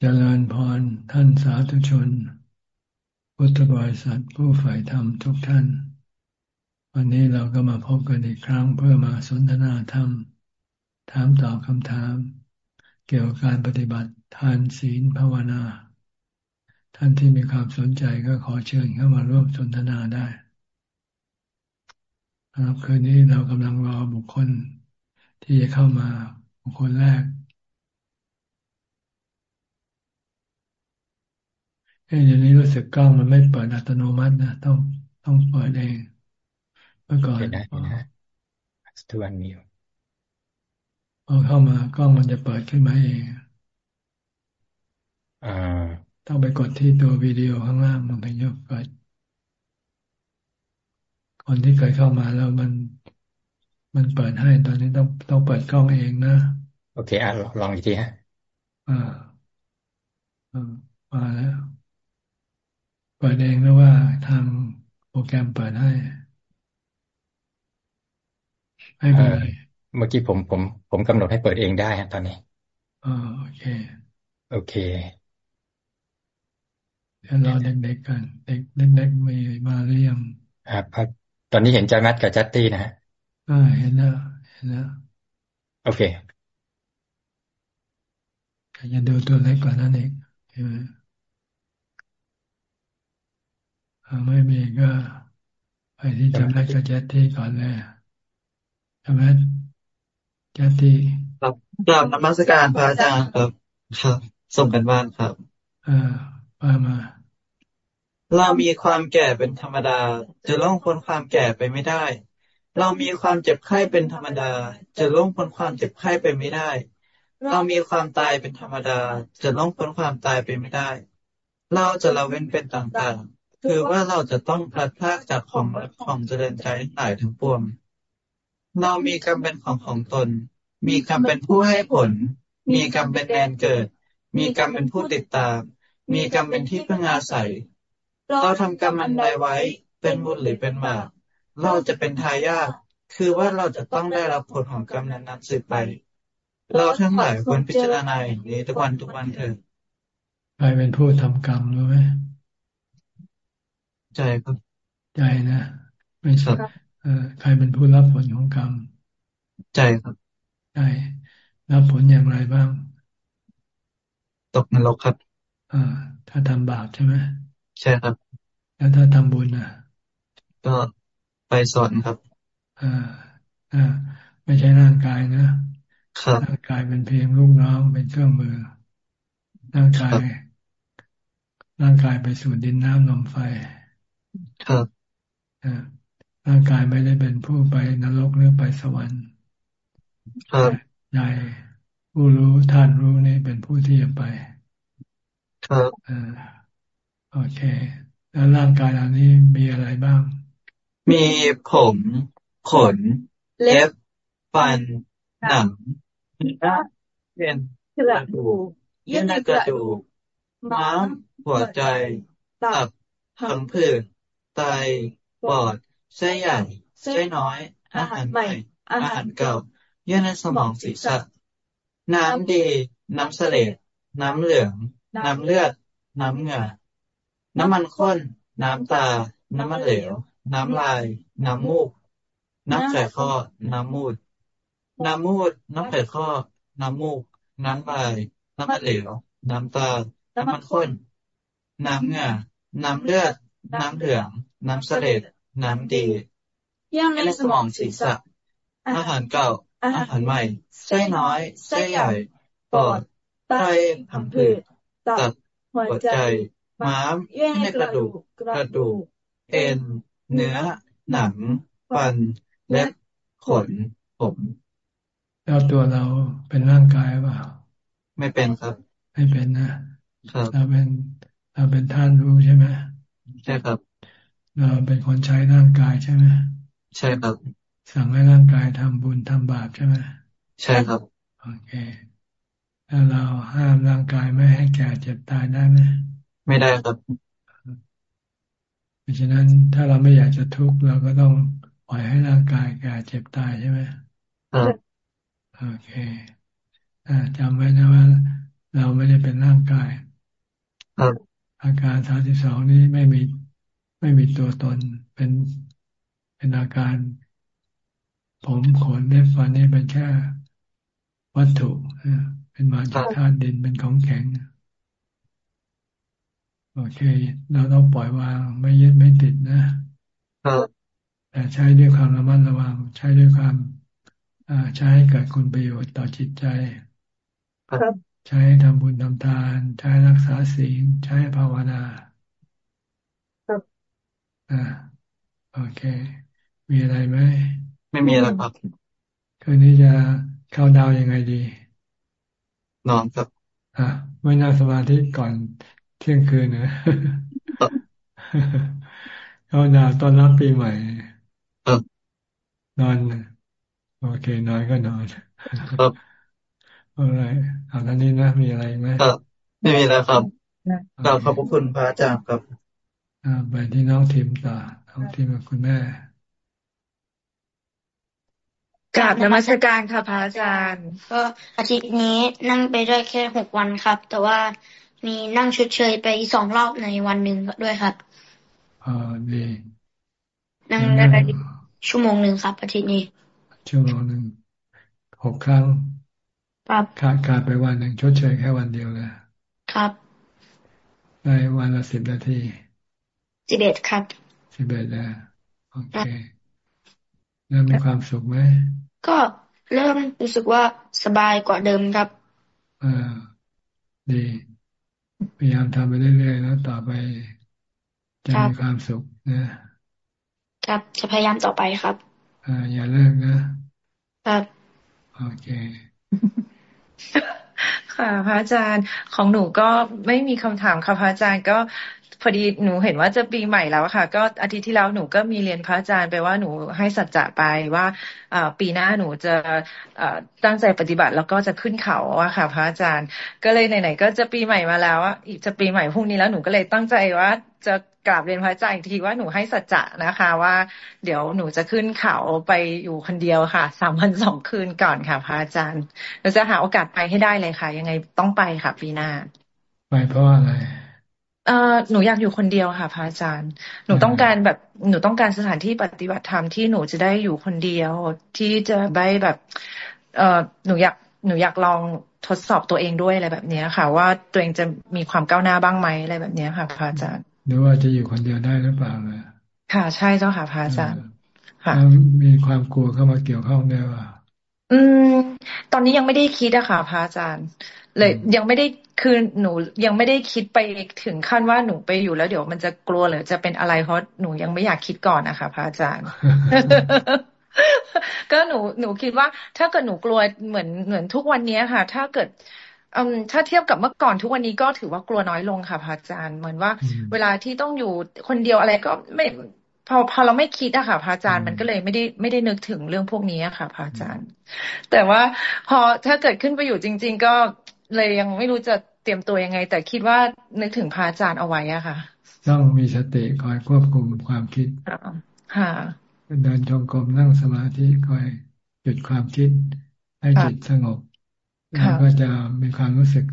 เจริญพรท่านสาธุชน พุทธบริษัทผู้ฝ่ายธรรมทุกท่าน วันนี้เราก็มาพบกันอีกครั้งเพื่อมาสนทนาธรรม ถามตอบคำถาม เกี่ยวกับการปฏิบัติทานศีลภาวนา ท่านที่มีความสนใจก็ขอเชิญเข้ามาร่วมสนทนาได้ครับคืนนี้เรากำลังรอบุคคลที่จะเข้ามาบุคคลแรก เอ้ยเดี๋ยวนี้รู้สึกกล้องมันไม่เปิดอัตโนมัตินะต้องต้องเปิดเองเมื่อก่อนได้นะทุกวันมีอยู่พอเข้ามากล้องมันจะเปิดขึ้นมาเองอ่าต้องไปกดที่ตัววิดีโอข้างล่างมันถึงจะเปิดคนที่เคยเข้ามาแล้วมันมันเปิดให้ตอนนี้ต้องต้องเปิดกล้องเองนะโอเคอะลองอีกทีฮะอ่าอ่ามาแล้ว เปิดเองหรือว่าทางโปรแกรมเปิดให้ไม่เป็นไรเมื่อกี้ผมผม ผมกำหนดให้เปิดเองได้ฮะตอนนี้อ๋อโอเค โอเคเดี๋ยวรอเด็กๆกัน เด็กเด็กๆมีมาหรือยังอ่าตอนนี้เห็นจามัดกับจัตตี้นะฮะอ่าเห็นแล้วเห็นแล้วโอเคจะดูตัวเล็กกว่านั้นเองใช่ไหม ไม่มีก็ไปที่จำได้ก็เจตที่ก่อนเลยใช่ไหมเจตที่ครับกราบนมัสการพระอาจารย์ครับ ครับ ส่งกันบ้านครับอ่ามามาเรามีความแก่เป็นธรรมดา จะล่องพ้นความแก่ไปไม่ได้ เรามีความเจ็บไข้เป็นธรรมดา จะล่องพ้นความเจ็บไข้ไปไม่ได้ เรามีความตายเป็นธรรมดา จะล่องพ้นความตายไปไม่ได้ เราจะละเว้นเป็นต่างๆ คือว่าเราจะต้องพลัดพรากจากของรักของเจริญใจทั้งหลายทั้งปวง เรามีกรรมเป็นของของตน มีกรรมเป็นผู้ให้ผล มีกรรมเป็นแดนเกิด มีกรรมเป็นผู้ติดตาม มีกรรมเป็นที่พึ่งอาศัย เราทำกรรมอันใดไว้เป็นบุญหรือเป็นบาปเราจะเป็นทายาทคือว่าเราจะต้องได้รับผลของกรรมนั้นๆสืบไป เราทั้งหลายควรพิจารณาอย่างนี้ทุกวันทุกวันเถิดใครเป็นผู้ทำกรรมรู้ไหม ใจครับ ใจนะไม่ใช่เออใครเป็นผู้รับผลของกรรม ใจครับใจรับผลอย่างไรบ้าง ตกนรกครับอ่าถ้าทำบาปใช่ไหมใช่ครับ แล้วถ้าทำบุญอะ ก็ไปสอนครับอ่าอ่าไม่ใช่ร่างกายนะครับร่างกายเป็นเพียงลูกน้องเป็นเครื่องมือ ร่างกาย ร่างกายไปสู่ดินน้ำลมไฟ ครับร่างกายไม่ได้เป็นผู้ไปนรกหรือไปสวรรค์ครับใจผู้รู้ท่านรู้นี่เป็นผู้ที่จะไป ครับอ่าโอเค แล้วร่างกายเหล่านี้มีอะไรบ้าง มีผมขน เล็บฟันหนังเนื้อเอ็นกระดูกเยื่อในกระดูกม้ามหัวใจตับพังผืด ไต ปอด ไส้ใหญ่ ไส้น้อย อาหารใหม่ อาหารเก่า เยื่อในสมองศีรษะ น้ำดี น้ำเสลดน้ำเหลือง น้ำเลือด น้ำเหงื่อ น้ำมันข้น น้ำตา น้ำมันเหลว น้ำลาย น้ำมูก น้ำไข่ข้อ น้ำมูด น้ำมูด น้ำไข่ข้อ น้ำมูก น้ำลาย น้ำมันเหลว น้ำตา น้ำมันข้น น้ำเหงื่อ น้ำเลือด น้ำเหลือง น้ำเสลดน้ำดีเยื่อในสมองศีรษะ อาหารเก่า อาหารใหม่ไส้น้อยไส้ใหญ่ปอดไตผังผืดตับหัวใจม้ามเยื่อในกระดูกกระดูก เอ็น เนื้อ หนัง ฟัน เล็บ ขน ผมแล้วตัวเราเป็นร่างกายเปล่า ไม่เป็นครับ ไม่เป็นนะ ครับ เราเป็น เราเป็นท่านรู้ใช่ไหม ใช่ครับเราเป็นคนใช้ร่างกายใช่ไหมใช่ครับ สั่งให้ร่างกายทำบุญทำบาปใช่ไหมใช่ครับโอเคแล้วเราห้ามร่างกายไม่ให้แก่เจ็บตายได้ไหมไม่ได้ครับเพราะฉะนั้นถ้าเราไม่อยากจะทุกข์เราก็ต้องปล่อยให้ร่างกายแก่เจ็บตายใช่ไหมครับโอเคอ่าจำไว้นะว่า เราไม่ได้เป็นร่างกาย ครับ อาการสามสิบสองนี้ไม่มีไม่มีตัวตน เป็นเป็นอาการ ผมขนเล็บฟันนี่เป็นแค่วัตถุเป็นมาจากธาตุดินเป็นของแข็งโอเค เราต้องปล่อยวางไม่ยึดไม่ติดนะแต่ใช้ด้วยความระมัดระวัง ใช้ด้วยความใช้ให้เกิดคุณประโยชน์ต่อจิตใจ ครับ ใช้ทำบุญทำทาน ใช้รักษาศีล ใช้ภาวนาครับอ่าโอเค มีอะไรไหม ไม่มีแล้วครับ คืนนี้จะเข้าดาวยังไงดี นอนครับ อ่าไม่น่าสมาธิก่อนเที่ยงคืนนะเข้าดาวตอนรับปีใหม่นอน โอเค นอนก็นอนครับ อะไรเอาท่านี้นะมีอะไรไหมครับ ไม่มีแล้วครับกราบขอบคุณพระอาจารย์ครับอ่าไปที่น้องทิมต่อน้องทิมกับคุณแม่กราบนมัสการค่ะพระอาจารย์ ก็อาทิตย์นี้นั่งไปได้แค่หกวันครับ แต่ว่ามีนั่งชดเชยไปสองรอบในวันหนึ่งด้วยครับอ่าดีนั่งได้ชั่วโมงหนึ่งครับอาทิตย์นี้ชั่วโมงหนึ่งหกครั้ง ครับขาดขาดไปวันหนึ่งชดเชยแค่วันเดียวเลยครับได้วันละสิบนาทีสิบเอ็ดครับสิบเอ็ดแล้วโอเคเริ่มมีความสุขไหมก็เริ่มรู้สึกว่าสบายกว่าเดิมครับอ่าดีพยายามทำไปเรื่อยๆแล้วต่อไปจะมีความสุขนะครับจะพยายามต่อไปครับอ่าอย่าเลิกนะครับโอเค ค่ะ พระอาจารย์ของหนูก็ไม่มีคำถามค่ะพระอาจารย์ก็พอดีหนูเห็นว่าจะปีใหม่แล้วค่ะ ก็อาทิตย์ที่แล้วหนูก็มีเรียนพระอาจารย์ไปว่าหนูให้สัจจะไปว่าปีหน้าหนูจะตั้งใจปฏิบัติแล้วก็จะขึ้นเขาอะค่ะ พระอาจารย์ ก็เลยไหนๆก็จะปีใหม่มาแล้วอีกจะปีใหม่พรุ่งนี้แล้วหนูก็เลยตั้งใจว่าจะ กราบเรียนพระอาจารย์อีกทีว่าหนูให้สัจจะนะคะ ว่า เดี๋ยวหนูจะขึ้นเขาไปอยู่คนเดียวค่ะสามวันสองคืนก่อนค่ะ พระอาจารย์เราจะหาโอกาสไปให้ได้เลยค่ะ ยังไงต้องไปค่ะ ปีหน้าไปเพราะอะไรเออหนูอยากอยู่คนเดียวค่ะพระอาจารย์ หนูต้องการแบบหนูต้องการสถานที่ปฏิบัติธรรมที่หนูจะได้อยู่คนเดียว ที่จะได้แบบ เออหนูอยากหนูอยากลองทดสอบตัวเองด้วยอะไรแบบนี้ค่ะ ว่าตัวเองจะมีความก้าวหน้าบ้างไหมอะไรแบบนี้ค่ะพระอาจารย์ หรือว่าจะอยู่คนเดียวได้หรือเปล่าเลยค่ะใช่เจ้าค่ะพระอาจารย์ค่ะมีความกลัวเข้ามาเกี่ยวข้องด้วยว่าอืม ตอนนี้ยังไม่ได้คิดอะค่ะพระอาจารย์ เลยยังไม่ได้คือหนูยังไม่ได้คิดไปถึงขั้นว่าหนูไปอยู่แล้วเดี๋ยวมันจะกลัวหรือจะเป็นอะไรเพราะหนูยังไม่อยากคิดก่อนนะคะพระอาจารย์ ก็หนูหนูคิดว่า ถ้าเกิดหนูกลัวเหมือนเหมือนทุกวันนี้ค่ะ ถ้าเกิด อืมถ้าเทียบกับเมื่อก่อนทุกวันนี้ก็ถือว่ากลัวน้อยลงค่ะพระอาจารย์เหมือนว่า เวลาที่ต้องอยู่คนเดียวอะไรก็ไม่พอพอเราไม่คิดอะค่ะพระอาจารย์มันก็เลยไม่ได้ไม่ได้นึกถึงเรื่องพวกนี้อะค่ะพระอาจารย์ แต่ว่าพอถ้าเกิดขึ้นไปอยู่จริง ๆ ก็เลยยังไม่รู้จะเตรียมตัวยังไง แต่คิดว่านึกถึงพระอาจารย์เอาไว้อะค่ะ ต้องมีสติคอยควบคุมความคิดค่ะเดินจงกรมนั่งสมาธิคอยหยุดความคิด ให้จิตสงบ แล้วก็จะมีความรู้สึก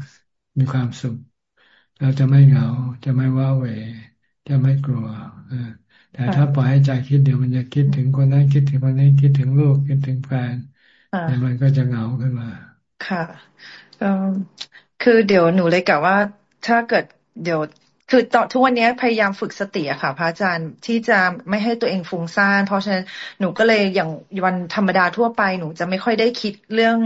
มีความสุข เราจะไม่เหงา จะไม่ว้าเหวจะไม่กลัวแต่ถ้าปล่อยให้ใจคิดเดี๋ยวมันจะคิดถึงคนนั้นคิดถึงคนนี้คิดถึงลูกคิดถึงแฟนเดี๋ยวมันก็จะเหงาขึ้นมา ค่ะคือเดี๋ยวหนูเลยกะว่า ถ้าเกิดเดี๋ยวคือตอนทุกวันนี้พยายามฝึกสติอะค่ะ พระอาจารย์ที่จะไม่ให้ตัวเองฟุ้งซ่านเพราะฉะนั้นหนูก็เลยอย่างวันธรรมดาทั่วไปหนูจะไม่ค่อยได้คิดเรื่อง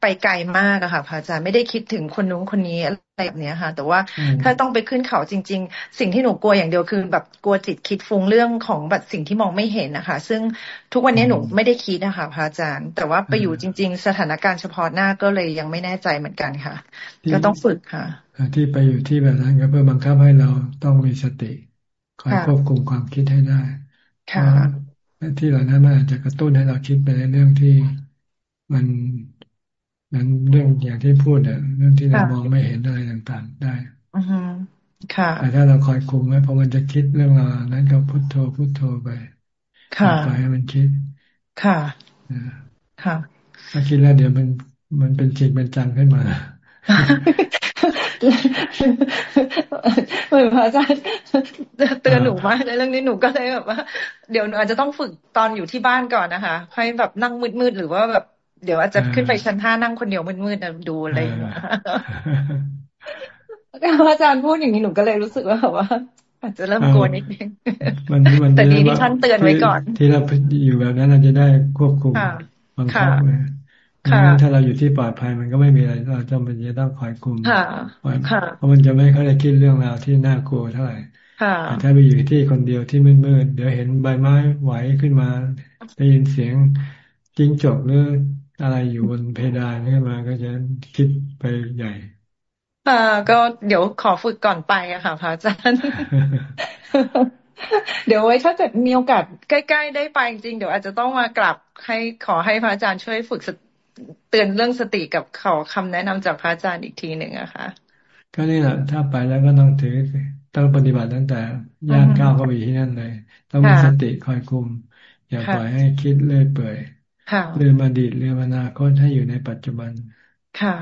ไปไกลมากอะค่ะพระอาจารย์ไม่ได้คิดถึงคนนู้นคนนี้อะไรแบบนี้ค่ะ แต่ว่าถ้าต้องไปขึ้นเขาจริง ๆ สิ่งที่หนูกลัวอย่างเดียวคือ แบบกลัวจิตคิดฟุ้งเรื่องของแบบสิ่งที่มองไม่เห็นนะคะ ซึ่งทุกวันนี้หนูไม่ได้คิดนะคะพระอาจารย์ แต่ว่าไปอยู่จริง ๆ สถานการณ์เฉพาะหน้าก็เลยยังไม่แน่ใจเหมือนกันค่ะ ก็ต้องฝึกค่ะ ที่ไปอยู่ที่แบบนั้นก็เพื่อบังคับให้เราต้องมีสติคอยควบคุมความคิดให้ได้ค่ะที่เหล่านั้นมันอาจจะกระตุ้นให้เราคิดไปในเรื่องที่มัน นั้นเรื่องอย่างที่พูดเนี่ยเรื่องที่เรามองไม่เห็นอะไรต่างๆ ได้อือค่ะแต่ถ้าเราคอยคุมไว้พอมันจะคิดเรื่องราวนั้นก็พุโทโธพุโทโธไปค่ะปล่อยให้มันคิด ค่ะค่ะ ถ้าคิดแล้วเดี๋ยวมันมันเป็นจริงเป็นจังขึ้นมาเหมือนพระอาจารย์เตือนหนูมากในเรื่องนี้หนูก็เลยแบบว่า เดี๋ยวหนูอาจจะต้องฝึกตอนอยู่ที่บ้านก่อนนะคะให้แบบนั่งมืดๆหรือว่าแบบ เดี๋ยวอาจจะขึ้นไปชั้นห้านั่งคนเดียวมืดๆดูอะไรอย่างเงี้ยพระอาจารย์พูดอย่างนี้หนูก็เลยรู้สึกว่าแบบว่า อาจจะเริ่มกลัวนิดนึงแต่ดีที่ท่านเตือนไว้ก่อน ที่เราอยู่แบบนั้นเราจะได้ควบคุมบังคับเลยถ้าเราอยู่ที่ปลอดภัยมันก็ไม่มีอะไรเราจำเป็นจะต้องคอยคุมเพราะมันจะไม่ค่อยได้คิดเรื่องราวที่น่ากลัวเท่าไหร่แต่ถ้าไปอยู่ที่คนเดียวที่มืดๆเดี๋ยวเห็นใบไม้ไหวขึ้นมา ได้ยินเสียงจิ้งจกหรือ อะไรอยู่บนเพดานขึ้นมาก็จะคิดไปใหญ่อ่าก็เดี๋ยวขอฝึกก่อนไปอะค่ะพระอาจารย์เดี๋ยวไว้ถ้าเกิดมีโอกาสใกล้ ๆ ได้ไปจริงเดี๋ยวอาจจะต้องมากลับให้ขอให้พระอาจารย์ช่วยฝึกเตือนเรื่องสติกับขอคำแนะนำจากพระอาจารย์อีกทีหนึ่งอะค่ะก็นี่แหละถ้าไปแล้วก็ต้องถือต้องปฏิบัติตั้งแต่ย่างก้าวเข้าไปที่นั่นเลยต้องมีสติคอยคุม อย่าปล่อยให้คิดเลื่อยเปื่อย เรื่องอดีตเรื่องอนาคตให้อยู่ในปัจจุบัน ค่ะ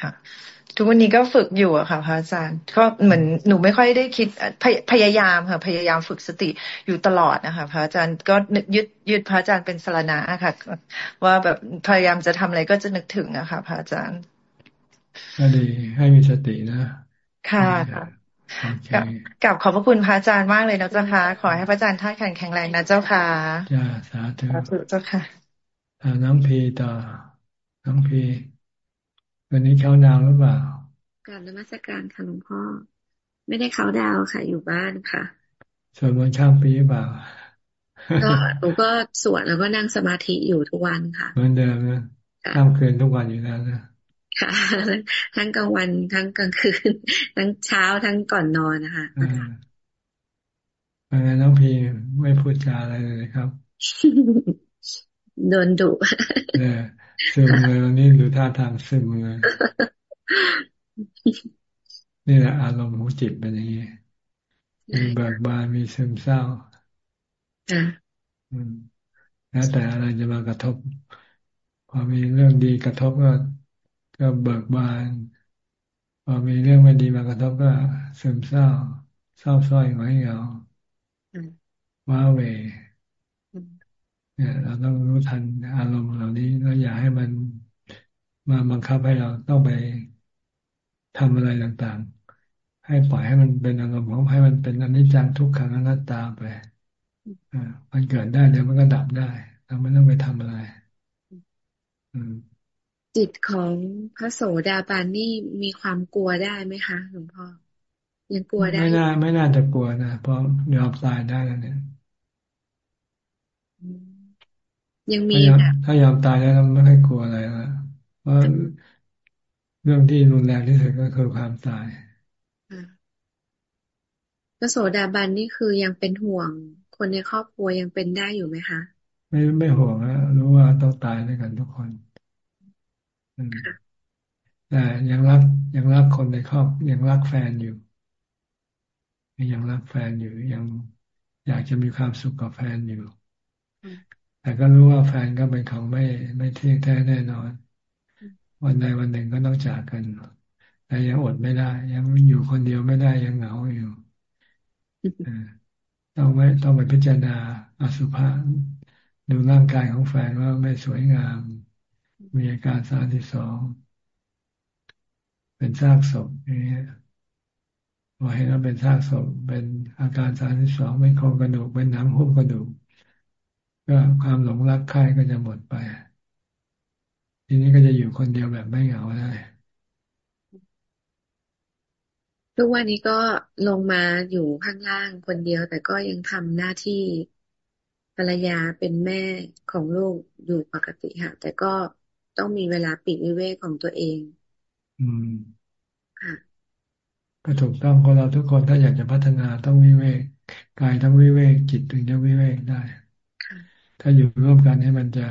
ค่ะ ทุกวันนี้ก็ฝึกอยู่อะค่ะพระอาจารย์ ก็เหมือนหนูไม่ค่อยได้คิดพยายามค่ะ พยายามฝึกสติอยู่ตลอดนะคะพระอาจารย์ก็ยึดยึดพระอาจารย์เป็นสารณะค่ะ ว่าแบบพยายามจะทำอะไรก็จะนึกถึงอะค่ะพระอาจารย์ก็ดีให้มีสตินะ ค่ะค่ะ กับขอบพระคุณพระอาจารย์มากเลยนะเจ้าค่ะ ขอให้พระอาจารย์ท่านแข็งแรงนะเจ้าค่ะจ้าสาธุเจ้าค่ะน้องพีต่อน้องพีวันนี้เขาดาวหรือเปล่าการนมัสการค่ะหลวงพ่อ ไม่ได้เขาดาวค่ะ อยู่บ้านค่ะส่วนวันข้ามปีหรือเปล่าก็หนูก็สวดแล้วก็นั่งสมาธิอยู่ทุกวันค่ะเหมือนเดิมนะข้ามคืนทุกวันอยู่แล้วนะ ค่ะ ทั้งกลางวันทั้งกลางคืน ทั้งเช้าทั้งก่อนนอนนะคะเป็นไงน้องพีไม่พูดจาอะไรเลยครับ โดนดุเนี่ยซึมเลยวันนี้ดูท่าทางซึมเลยนี่แหละอารมณ์ของจิตเป็นอย่างนี้มีเบิกบานมีซึมเศร้าแล้วแต่อะไรจะมากระทบ พอมีเรื่องดีกระทบก็ ก็เบิกบานพอมีเรื่องไม่ดีมากระทบก็ซึมเศร้า เศร้าส้อยหงอยเหงาว้าเวเนี่ยเราต้องรู้ทันอารมณ์เหล่านี้แล้วอย่าให้มันมาบังคับให้เราต้องไปทำอะไรต่างๆ ให้ปล่อยให้มันเป็นอารมณ์ของให้มันเป็นอนิจจังทุกขังอนัตตาไปอ่ามันเกิดได้เดี๋ยวมันก็ดับได้เราไม่ต้องไปทำอะไร อืม จิตของพระโสดาบันนี่มีความกลัวได้ไหมคะหลวงพ่อยังกลัวได้ ไม่น่าไม่น่าจะกลัวนะเพราะยอมตายได้แล้วเนี่ยยังมีถ้ายอมตายแล้วไม่ค่อยกลัวอะไรแล้วเพราะเรื่องที่รุนแรงที่สุดก็คือความตายพระโสดาบันนี่คือยังเป็นห่วง คนในครอบครัวยังเป็นได้อยู่ไหมคะ ไม่ไม่ห่วงแล้วรู้ว่าต้องตายด้วยกันทุกคน แต่ยังรักยังรักคนในครอบยังรักแฟนอยู่ ยังรักแฟนอยู่ยังอยากจะมีความสุขกับแฟนอยู่แต่ก็รู้ว่าแฟนก็เป็นของไม่ไม่เที่ยงแท้แน่นอน วันใดวันหนึ่งก็ต้องจากกัน แต่ยังอดไม่ได้ ยังอยู่คนเดียวไม่ได้ยังเหงาอยู่ต้องไม่ต้องไปพิจารณาอสุภะดูร่างกายของแฟนว่าไม่สวยงาม มีอาการสามที่สอง เป็นซากศพอย่างนี้พอเห็นว่าเป็นซากศพเป็นอาการสามที่สองเป็นโครงกระดูกเป็นหนังหุ้มกระดูก ก็ความหลงรักใครก็จะหมดไป ทีนี้ก็จะอยู่คนเดียวแบบไม่เหงาได้ทุกวันนี้ก็ลงมาอยู่ข้างล่างคนเดียว แต่ก็ยังทำหน้าที่ภรรยาเป็นแม่ของลูกอยู่ปกติค่ะแต่ก็ ต้องมีเวลาปิดวิเวกของตัวเอง อืมค่ะก็ถูกต้องคนเราทุกคนถ้าอยากจะพัฒนาต้องวิเวกกายต้องวิเวกจิตถึงจะวิเวกได้ถ้าอยู่ร่วมกันให้มันจะ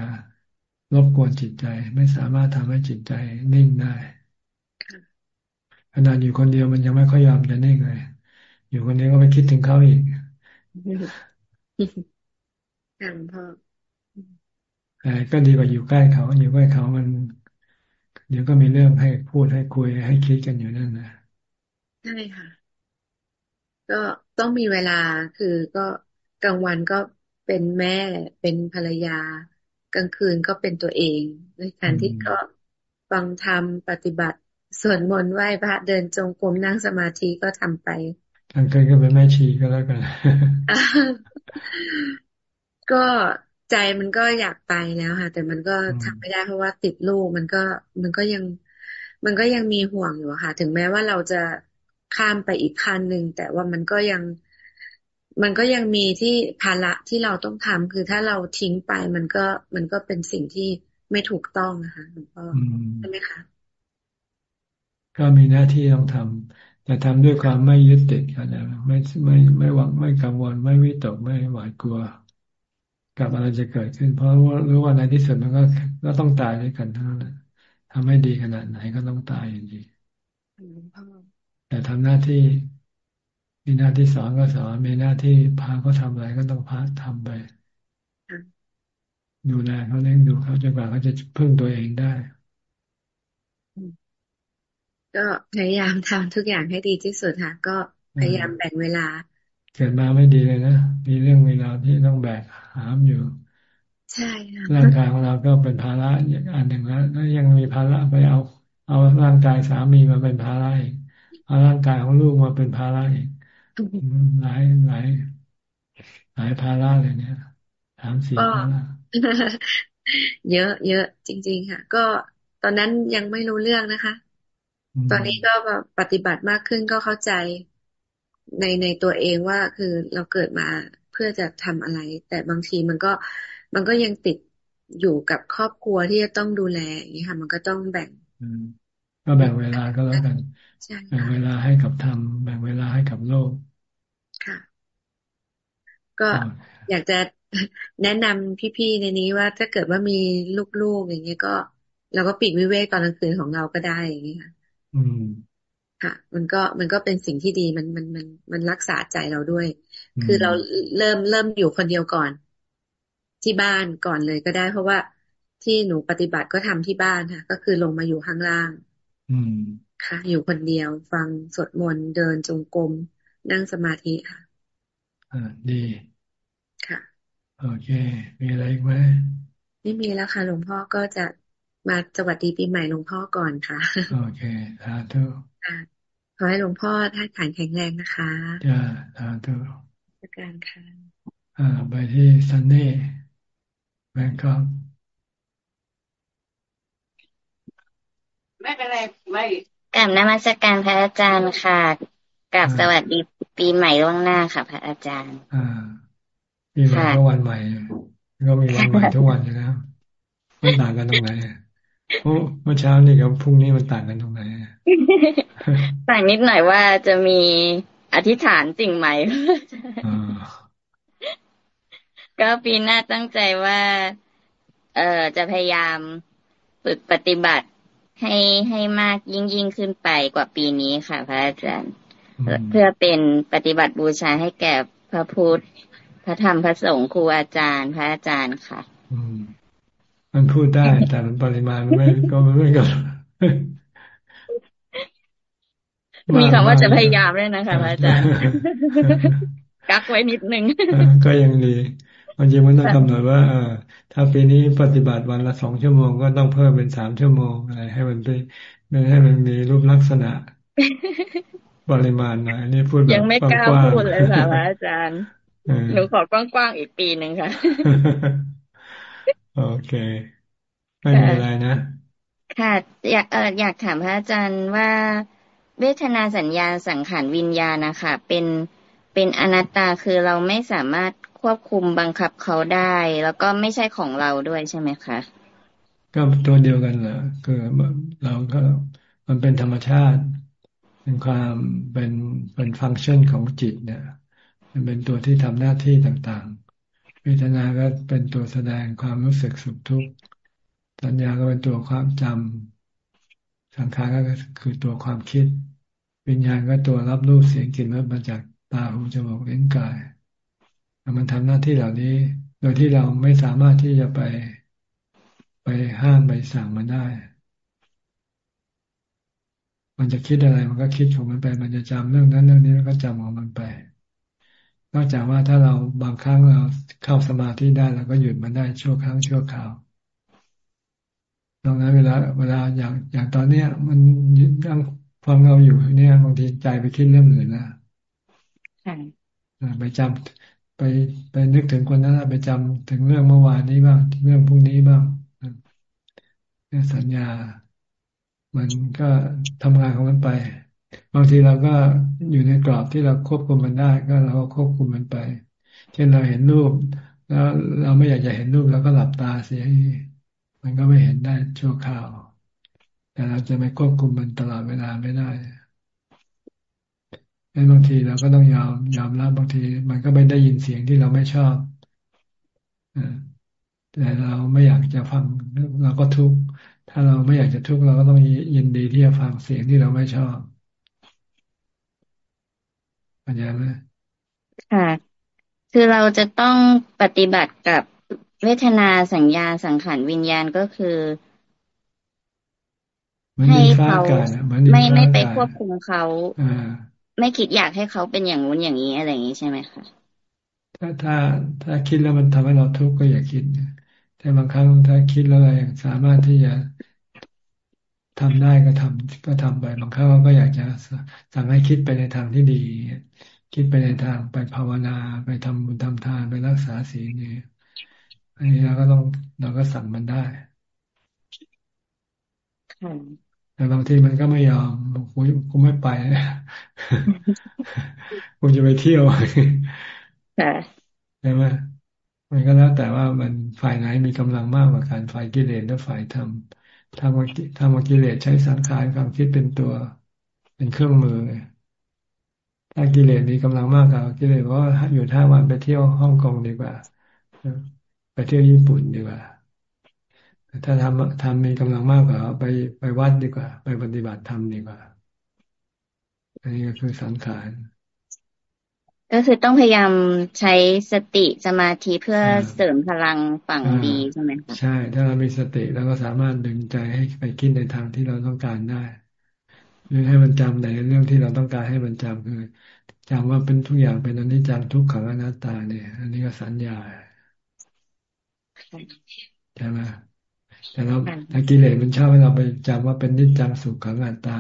รบกวนจิตใจ ไม่สามารถทำให้จิตใจนิ่งได้ขนาดอยู่คนเดียวมันยังไม่ค่อยยอมจะนิ่งเลย อยู่คนเดียวก็ไปคิดถึงเขาอีกค่ะพ่อ แต่ก็ดีกว่าอยู่ใกล้เขาอยู่ใกล้เขามัน เดี๋ยวก็มีเรื่องให้พูดให้คุยให้คิดกันอยู่นั่นนะใช่ค่ะ ก็ต้องมีเวลาคือก็กลางวันก็เป็นแม่เป็นภรรยา กลางคืนก็เป็นตัวเองในการที่ก็ฟังธรรมปฏิบัติสวดมนต์ไหว้พระเดินจงกรมนั่งสมาธิก็ทำไปกลางคืนก็เป็นแม่ชีก็แล้วกันก็ ใจมันก็อยากไปแล้วค่ะ แต่มันก็ทำไม่ได้เพราะว่าติดลูกมันก็มันก็ยัง มันก็ยังมีห่วงอยู่ค่ะ ถึงแม้ว่าเราจะข้ามไปอีกขั้นหนึ่งแต่ว่ามันก็ยัง มันก็ยังมีที่ภาระที่เราต้องทำคือถ้าเราทิ้งไปมันก็มันก็เป็นสิ่งที่ไม่ถูกต้องนะคะหลวงพ่อใช่ไหมคะก็มีหน้าที่ต้องทำแต่ทำด้วยความไม่ยึดติดกันนะไม่ไม่ไม่หวังไม่กังวลไม่วิตกไม่หวาดกลัว กับอะไรจะเกิดขึ้น เพราะรู้ว่าในที่สุดมันก็ก็ต้องตายด้วยกันทั้งนั้นทำให้ดีขนาดไหนก็ต้องตายอย่างนี้แต่ทำหน้าที่มีหน้าที่สอนก็สอนมีหน้าที่พาเขาทำอะไรก็ต้องพาทำไปดูแลเขาเลี้ยงดูเขาจนกว่าเขาจะพึ่งตัวเองได้ ก็พยายามทำทุกอย่างให้ดีที่สุดค่ะ ก็พยายามแบ่งเวลา เกิดมาไม่ดีเลยนะ มีเรื่องเวลาที่ต้องแบกหามอยู่ ใช่ค่ะร่างกายของเราก็เป็นภาระอย่างอันหนึ่งแล้วแล้วยังมีภาระไปเอา เอาร่างกายสามีมาเป็นภาระอีกเอาร่างกายของลูกมาเป็นภาระอีกหลายหลายหลายภาระเลยเนี่ยถามสี่ภาระเยอะเยอะจริง ๆ ค่ะ ก็ตอนนั้นยังไม่รู้เรื่องนะคะ ตอนนี้ก็แบบปฏิบัติมากขึ้นก็เข้าใจ ในในตัวเองว่าคือเราเกิดมาเพื่อจะทำอะไร แต่บางทีมันก็มันก็ยังติดอยู่กับครอบครัวที่จะต้องดูแลอย่างนี้ค่ะ มันก็ต้องแบ่งก็แบ่งเวลาก็แล้วกันแบ่งเวลาให้กับธรรมแบ่งเวลาให้กับโลกค่ะ ก็อยากจะแนะนำพี่ๆในนี้ว่าถ้าเกิดว่ามีลูกๆอย่างเงี้ยก็เราก็ปิดวิเวกตอนกลางคืนของเราก็ได้อย่างนี้ค่ะ อืม ค่ะ มันก็มันก็เป็นสิ่งที่ดีมันมันมันมันรักษาใจเราด้วย คือเราเริ่มเริ่มอยู่คนเดียวก่อน ที่บ้านก่อนเลยก็ได้ เพราะว่าที่หนูปฏิบัติก็ทำที่บ้านค่ะ ก็คือลงมาอยู่ข้างล่าง อืมค่ะ อยู่คนเดียว ฟังสวดมนต์เดินจงกรมนั่งสมาธิค่ะอ่าดีค่ะ โอเค มีอะไรอีกไหมไม่มีแล้วค่ะหลวงพ่อก็จะมาสวัสดีปีใหม่หลวงพ่อก่อนค่ะ โอเคสาธุ ขอให้หลวงพ่อท่านขานแข็งแรงนะคะจ้าสาธุการค่ะอ่า ไปที่ซันนี่แบงกอกไม่เป็นไรไม่กลับนมัสการพระอาจารย์ค่ะกับสวัสดีปีใหม่ล่วงหน้าค่ะ พระอาจารย์ อ่าปีใหม่ก็วันใหม่ก็มีวันใหม่ทุกวันอยู่แล้วมันต่างกันตรงไหนโอ้เมื่อเช้านี่กับพรุ่งนี้มันต่างกันตรงไหน ต่างนิดหน่อยว่าจะมีอธิษฐานสิ่งใหม่ก็ปีหน้าตั้งใจว่า เอ่อจะพยายามฝึกปฏิบัติให้ให้มากยิ่งยิ่งขึ้นไปกว่าปีนี้ค่ะ พระอาจารย์ เพื่อเป็นปฏิบัติบูชาให้แก่พระพุทธ พระธรรมพระสงฆ์ครูอาจารย์ พระอาจารย์ค่ะมันพูดได้แต่มันปริมาณไม่ก็ไม่ก็ มีคำว่าจะพยายามด้วยนะคะอาจารย์กักไว้นิดนึงก็ยังดีมันจริงมันต้องกำหนดว่าถ้าปีนี้ปฏิบัติวันละสองชั่วโมงก็ต้องเพิ่มเป็นสามชั่วโมงอะไรให้มันไปให้มันมีรูปลักษณะปริมาณหน่อยนี่พูดแบบยังไม่กล้าพูดเลยค่ะอาจารย์หนูขอกว้างๆอีกปีหนึ่งค่ะ โอเคไม่มีอะไรนะ ค่ะ อยากเอออยากถามพระอาจารย์ว่า เวทนาสัญญาสังขารวิญญาณนะคะเป็นเป็นอนัตตาคือเราไม่สามารถควบคุมบังคับเขาได้ แล้วก็ไม่ใช่ของเราด้วยใช่ไหมคะก็ตัวเดียวกันเหรอคือเราก็มันเป็นธรรมชาติ เป็นความเป็นเป็นฟังก์ชันของจิตเนี่ย มันเป็นตัวที่ทำหน้าที่ต่างๆเวทนาก็เป็นตัวแสดงความรู้สึกสุขทุกข์สัญญาก็เป็นตัวความจำสังขารก็คือตัวความคิด วิญญาณก็ตัวรับรู้เสียงกลิ่นรสมาจากตาหูจมูกลิ้นกายมันทำหน้าที่เหล่านี้ โดยที่เราไม่สามารถที่จะไปไปห้ามไปสั่งมันได้ มันจะคิดอะไรมันก็คิดของมันไป มันจะจำเรื่องนั้นเรื่องนี้แล้วก็จำของมันไป นอกจากว่าถ้าเราบางครั้งเราเข้าสมาธิได้เราก็หยุดมันได้ชั่วครั้งชั่วคราวตรงนั้นเวลาเวลาอย่างอย่างตอนเนี้ย มันยัง ฟังเราอยู่เนี่ยบางทีใจไปคิดเรื่องอื่นนะไปจำไปไปนึกถึงคนนั้นไปจำถึงเรื่องเมื่อวานนี้บ้างเรื่องพรุ่งนี้บ้างเนี่ยสัญญา มันก็ทำงานของมันไป บางทีเราก็อยู่ในกรอบที่เราควบคุมมันได้ ก็เราก็ควบคุมมันไป เช่นเราเห็นรูป แล้วเราไม่อยากจะเห็นรูปแล้วก็หลับตาเสียมันก็ไม่เห็นได้ชั่วคราว แต่เราจะไม่ควบคุมมันตลอดเวลาไม่ได้งั้นบางทีเราก็ต้องยอมยอมรับบางที มันก็ไม่ได้ยินเสียงที่เราไม่ชอบอแต่เราไม่อยากจะฟังเราก็ทุกข์ถ้าเราไม่อยากจะทุกข์เราก็ต้องยินดีที่จะฟังเสียงที่เราไม่ชอบเข้าใจไหมค่ะ คือเราจะต้องปฏิบัติกับเวทนาสัญญาสังขารวิญญาณก็คือ ให้เขาไม่ไม่ไปควบคุมเขาไม่คิดอยากให้เขาเป็นอย่างงู้นอย่างนี้อะไรอย่างนี้ใช่ไหมคะถ้าถ้าถ้าคิดแล้วมันทำให้เราทุกข์ก็อย่าคิดแต่บางครั้งถ้าคิดแล้วเรายังสามารถที่จะทำได้ก็ทำก็ทำไปบางครั้งก็อยากจะสั่งให้คิดไปในทางที่ดี คิดไปในทางไปภาวนาไปทำบุญทำทานไปรักษาศีลนี่อันนี้เราก็ต้องเราก็สั่งมันได้ แต่บางทีมันก็ไม่ยอมกูกูไม่ไปกูจะไปเที่ยวใช่ไหมมันก็แล้วแต่ว่ามันฝ่ายไหนมีกำลังมากกว่าการฝ่ายกิเลสหรือฝ่ายธรรมธรรมธรรมกิเลสใช้สังขารความคิดเป็นตัว เป็นเครื่องมือ ถ้ากิเลสมีกำลังมากกว่ากิเลสว่าอยู่ท่าวันไปเที่ยวฮ่องกงดีกว่า ไปเที่ยวญี่ปุ่นดีกว่า ถ้าทำทำมีกำลังมากกว่าไปไปวัดดีกว่า ไปปฏิบัติธรรมดีกว่า อันนี้ก็คือสังขารก็คือต้องพยายามใช้สติสมาธิเพื่อเสริมพลังฝั่งดีใช่ไหมคะใช่ ถ้าเรามีสติเราก็สามารถดึงใจให้ไปคิดในทางที่เราต้องการได้หรือให้มันจำในเรื่องที่เราต้องการให้มันจำคือจำว่าเป็นทุกอย่างเป็นอนิจจังทุกขังอนัตตาเนี่ย อันนี้ก็สัญญาใช่ไหม แต่เราถ้ากิเลสมันชอบให้เราไปจำว่าเป็นนิจจังสุขขังอัตตา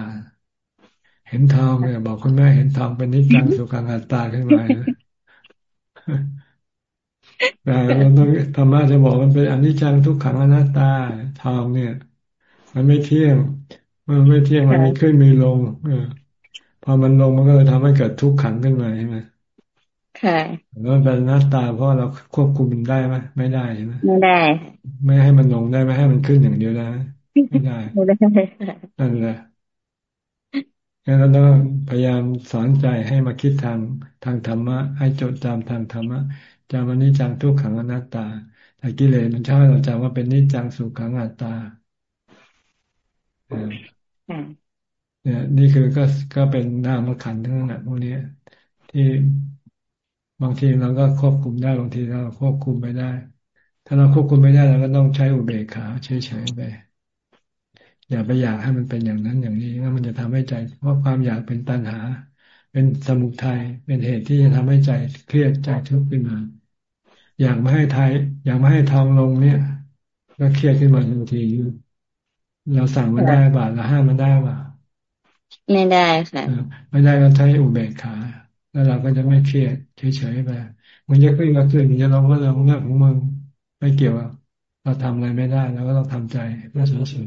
เห็นทองเนี่ยบอกคุณแม่เห็นทองเป็นนิจจังสุขังอัตตาขึ้นมาแต่เราต้องธรรมะจะบอกมันเป็นอนิจจังทุกขังอนัตตาทองเนี่ย มันไม่เที่ยงมันไม่เที่ยงมันมีขึ้นมีลง เออ พอมันลงมันก็เลยทำให้เกิดทุกขังขึ้นมาใช่ไหม ค่ะแล้วมันเป็นหน้าตาเพราะเราควบคุมมันได้ไหมไม่ได้ใช่ไหมไม่ได้ ไม่ให้มันลงได้ไม่ให้มันขึ้นอย่างเดียวได้ไม่ได้ไม่ได้นั่นแหละงั้นเราต้องพยายามสอนใจให้มาคิดทางทางธรรมะ ให้จดจำทางธรรมะจำวันนี้จังทุกขังอนัตตาแต่กิเลสมันชอบเราจำว่าเป็นนิจจังสุขังอนัตตาเนี่ยนี่คือก็ก็เป็นนามขันทั้งนั้นพวกนี้ที่ บางทีเราก็ควบคุมได้บางทีเราควบคุมไม่ได้ ถ้าเราควบคุมไม่ได้เราก็ต้องใช้อุเบกขาเฉยๆไปอย่าไปอยากให้มันเป็นอย่างนั้นอย่างนี้แล้วมันจะทำให้ใจ เพราะความอยากเป็นตัณหา เป็นสมุทัยเป็นเหตุที่จะทำให้ใจเครียดใจทุกข์ขึ้นมา อยากไม่ให้ไทย อยากไม่ให้ทองลงเนี่ยก็เครียดขึ้นมาทันทีเราสั่งมันได้บ่าเราห้ามมันได้บ่าไม่ได้ค่ะไม่ได้ก็ใช้อุเบกขา แล้วเราก็จะไม่เครียดเฉยๆไปมันจะขึ้นก็ขึ้นจะลงก็ลงเรื่องของมึงไม่เกี่ยวเราทำอะไรไม่ได้เราก็ต้องทำใจเพื่อสุด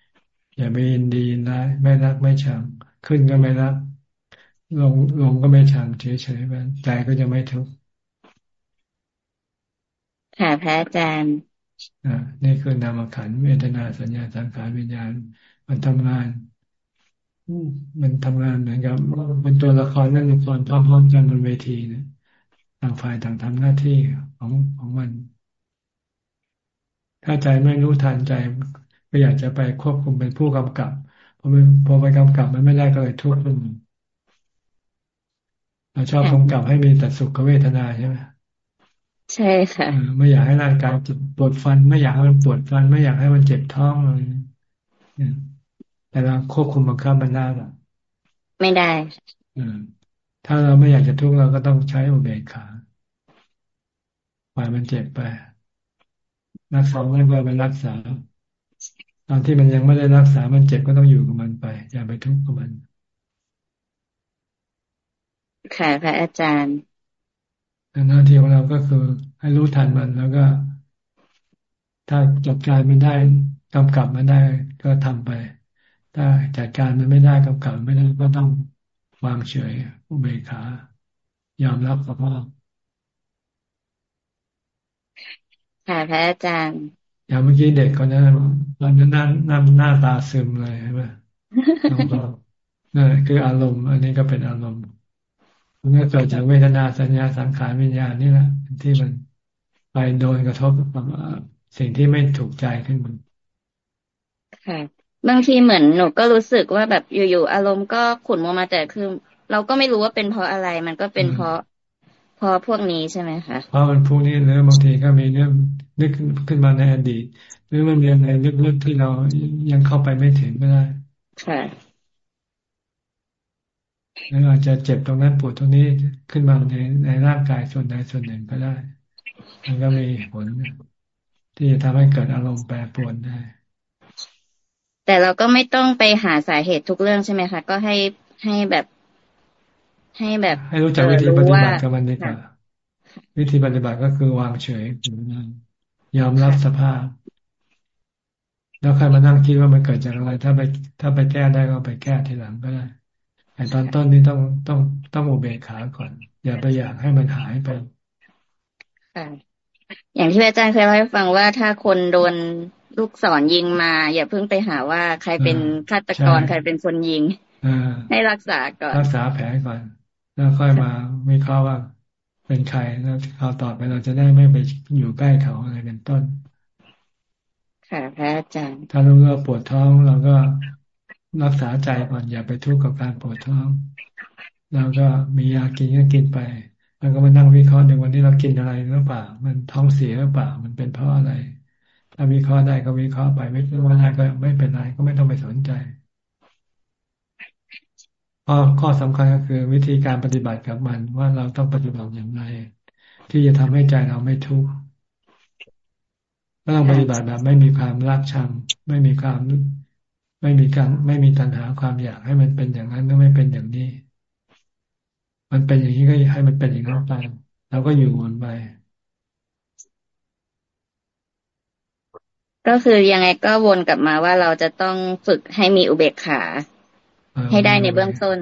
ๆอย่าไปยินดีนะไม่รักไม่ชังขึ้นก็ไม่รักลงลงก็ไม่ชังเฉยๆไปใจก็จะไม่ทุกข์ค่ะพระอาจารย์อ่านี่คือนามขันเวทนาสัญญาสังขารวิญญาณมันทำงาน มันทำงานเหมือนกับเป็นตัวละครนั่งละครพร้อมๆกันบนเวทีนะต่างฝ่ายต่างทำหน้าที่ของของมัน ถ้าใจไม่รู้ทันใจ ก็อยากจะไปควบคุมเป็นผู้กำกับพอมันพอไปกำกับมันไม่ได้ก็เลยทุกข์ขึ้นเราชอบกำกับให้มีแต่สุขเวทนาใช่ไหมใช่ค่ะไม่อยากให้ร่างกายปวดฟัน ไม่อยากให้มันปวดฟัน ไม่อยากให้มันเจ็บท้องเลย แต่เราควบคุมบังคับมันได้หรอไม่ได้ถ้าเราไม่อยากจะทุกข์เราก็ต้องใช้อุเบกขาปล่อยมันเจ็บไปรักษาไม่ก็ไปรักษา ตอนที่มันยังไม่ได้รักษามันเจ็บก็ต้องอยู่กับมันไป อย่าไปทุกข์กับมันค่ะพระอาจารย์หน้าที่ของเราก็คือให้รู้ทันมันแล้วก็ ถ้าจัดการมันได้กำกับมันได้ก็ทำไป ถ้าจัดการมันไม่ได้กำกับไม่ได้ก็ต้องวางเฉยอุเบกขายอมรับสภาพค่ะพระอาจารย์อย่างเมื่อกี้เด็กคนนั้นตอนนั้นหน้าหน้าหน้าตาซึมเลยใช่ไหมน้องบอกนั่นคืออารมณ์อันนี้ก็เป็นอารมณ์มันก็เกิดจากเวทนาสัญญาสังขารวิญญาณนี่แหละที่มันไปโดนกระทบกับสิ่งที่ไม่ถูกใจขึ้นมันค่ะ บางทีเหมือนหนูก็รู้สึกว่าแบบอยู่ๆอารมณ์ก็ขุ่นมัวมาแต่คือ เราก็ไม่รู้ว่าเป็นเพราะอะไร มันก็เป็นเพราะพอพวกนี้ใช่ไหมคะเพราะมันพวกนี้หรือบางทีก็มีเรื่องนึกขึ้นมาในอดีตหรือมันมีอะไรลึกๆที่เรายังเข้าไปไม่ถึงก็ได้ค่ะหรืออาจจะเจ็บตรงนั้นปวดตรงนี้ขึ้นมาในในร่างกายส่วนใดส่วนหนึ่งก็ได้ มันก็มีผลที่จะทำให้เกิดอารมณ์แปรปรวนได้ แต่เราก็ไม่ต้องไปหาสาเหตุทุกเรื่องใช่ไหมคะก็ให้ให้แบบ ให้แบบ ให้รู้จักวิธีปฏิบัติกับมันดีกว่าวิธีปฏิบัติก็คือวางเฉยยอมรับสภาพ แล้วใครมานั่งคิดว่ามันเกิดจากอะไร ถ้าไปถ้าไปแก้ได้ก็ไปแก้ทีหลังก็ได้แต่ตอนต้นนี้ต้องต้องต้องอุเบกขาก่อน อย่าไปอยากให้มันหายไปค่ะอย่างที่อาจารย์เคยเล่าให้ฟังว่าถ้าคนโดน ลูกศรยิงมา อย่าเพิ่งไปหาว่าใครเป็นฆาตกรใครเป็นคนยิงให้รักษาก่อนรักษาแผลก่อน แล้วค่อยมาวิเคราะห์ว่าเป็นใครแล้วเขาต่อไปเราจะได้ไม่ไปอยู่ใกล้เขาอะไรเป็นต้น ค่ะพระอาจารย์ ถ้ารู้ว่าปวดท้องเราก็รักษาใจก่อนอย่าไปทุกข์กับการปวดท้องแล้วก็มียากินก็กินไปแล้วก็มานั่งวิเคราะห์ในวันนี้เรากินอะไรหรือเปล่า มันท้องเสียหรือเปล่า มันเป็นเพราะอะไร ถ้าวิเคราะห์ได้ก็วิเคราะห์ไปไม่ว่าได้ก็ไม่เป็นไรก็ไม่ต้องไปสนใจข้อข้อสำคัญก็คือวิธีการปฏิบัติกับมันว่าเราต้องปฏิบัติอย่างไร ที่จะทำให้ใจเราไม่ทุกข์ก็ต้องปฏิบัติแบบไม่มีความรักชัง ไม่มีความ ไม่มีการไม่มีตัณหาความอยากให้มันเป็นอย่างนั้นก็ไม่เป็นอย่างนี้ มันเป็นอย่างนี้ก็ให้มันเป็นอย่างนั้นไปเราก็อยู่วนไป ก็คือยังไงก็วนกลับมาว่าเราจะต้องฝึกให้มีอุเบกขา ให้ได้ในเบื้องต้น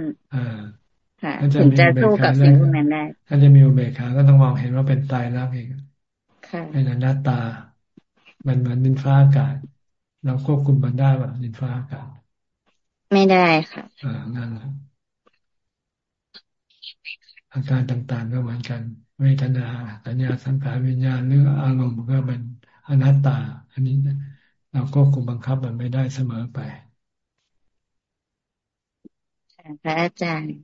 ค่ะถึงจะสู้กับสิ่งพวกนั้นได้ ถ้าจะมีอุเบกขาก็ต้องมองเห็นว่าเป็นตายรักเองเป็นอนัตตา มันเหมือนดินฟ้าอากาศ เราควบคุมมันได้แบบดินฟ้าอากาศ ไม่ได้ค่ะอ่านั่นแหละอาการต่างๆก็เหมือนกัน เวทนาสัญญาสังขารวิญญาณหรืออารมณ์ก็เป็น อนัตตา อันนี้เราควบคุมบังคับมันไม่ได้เสมอไปพระอาจารย์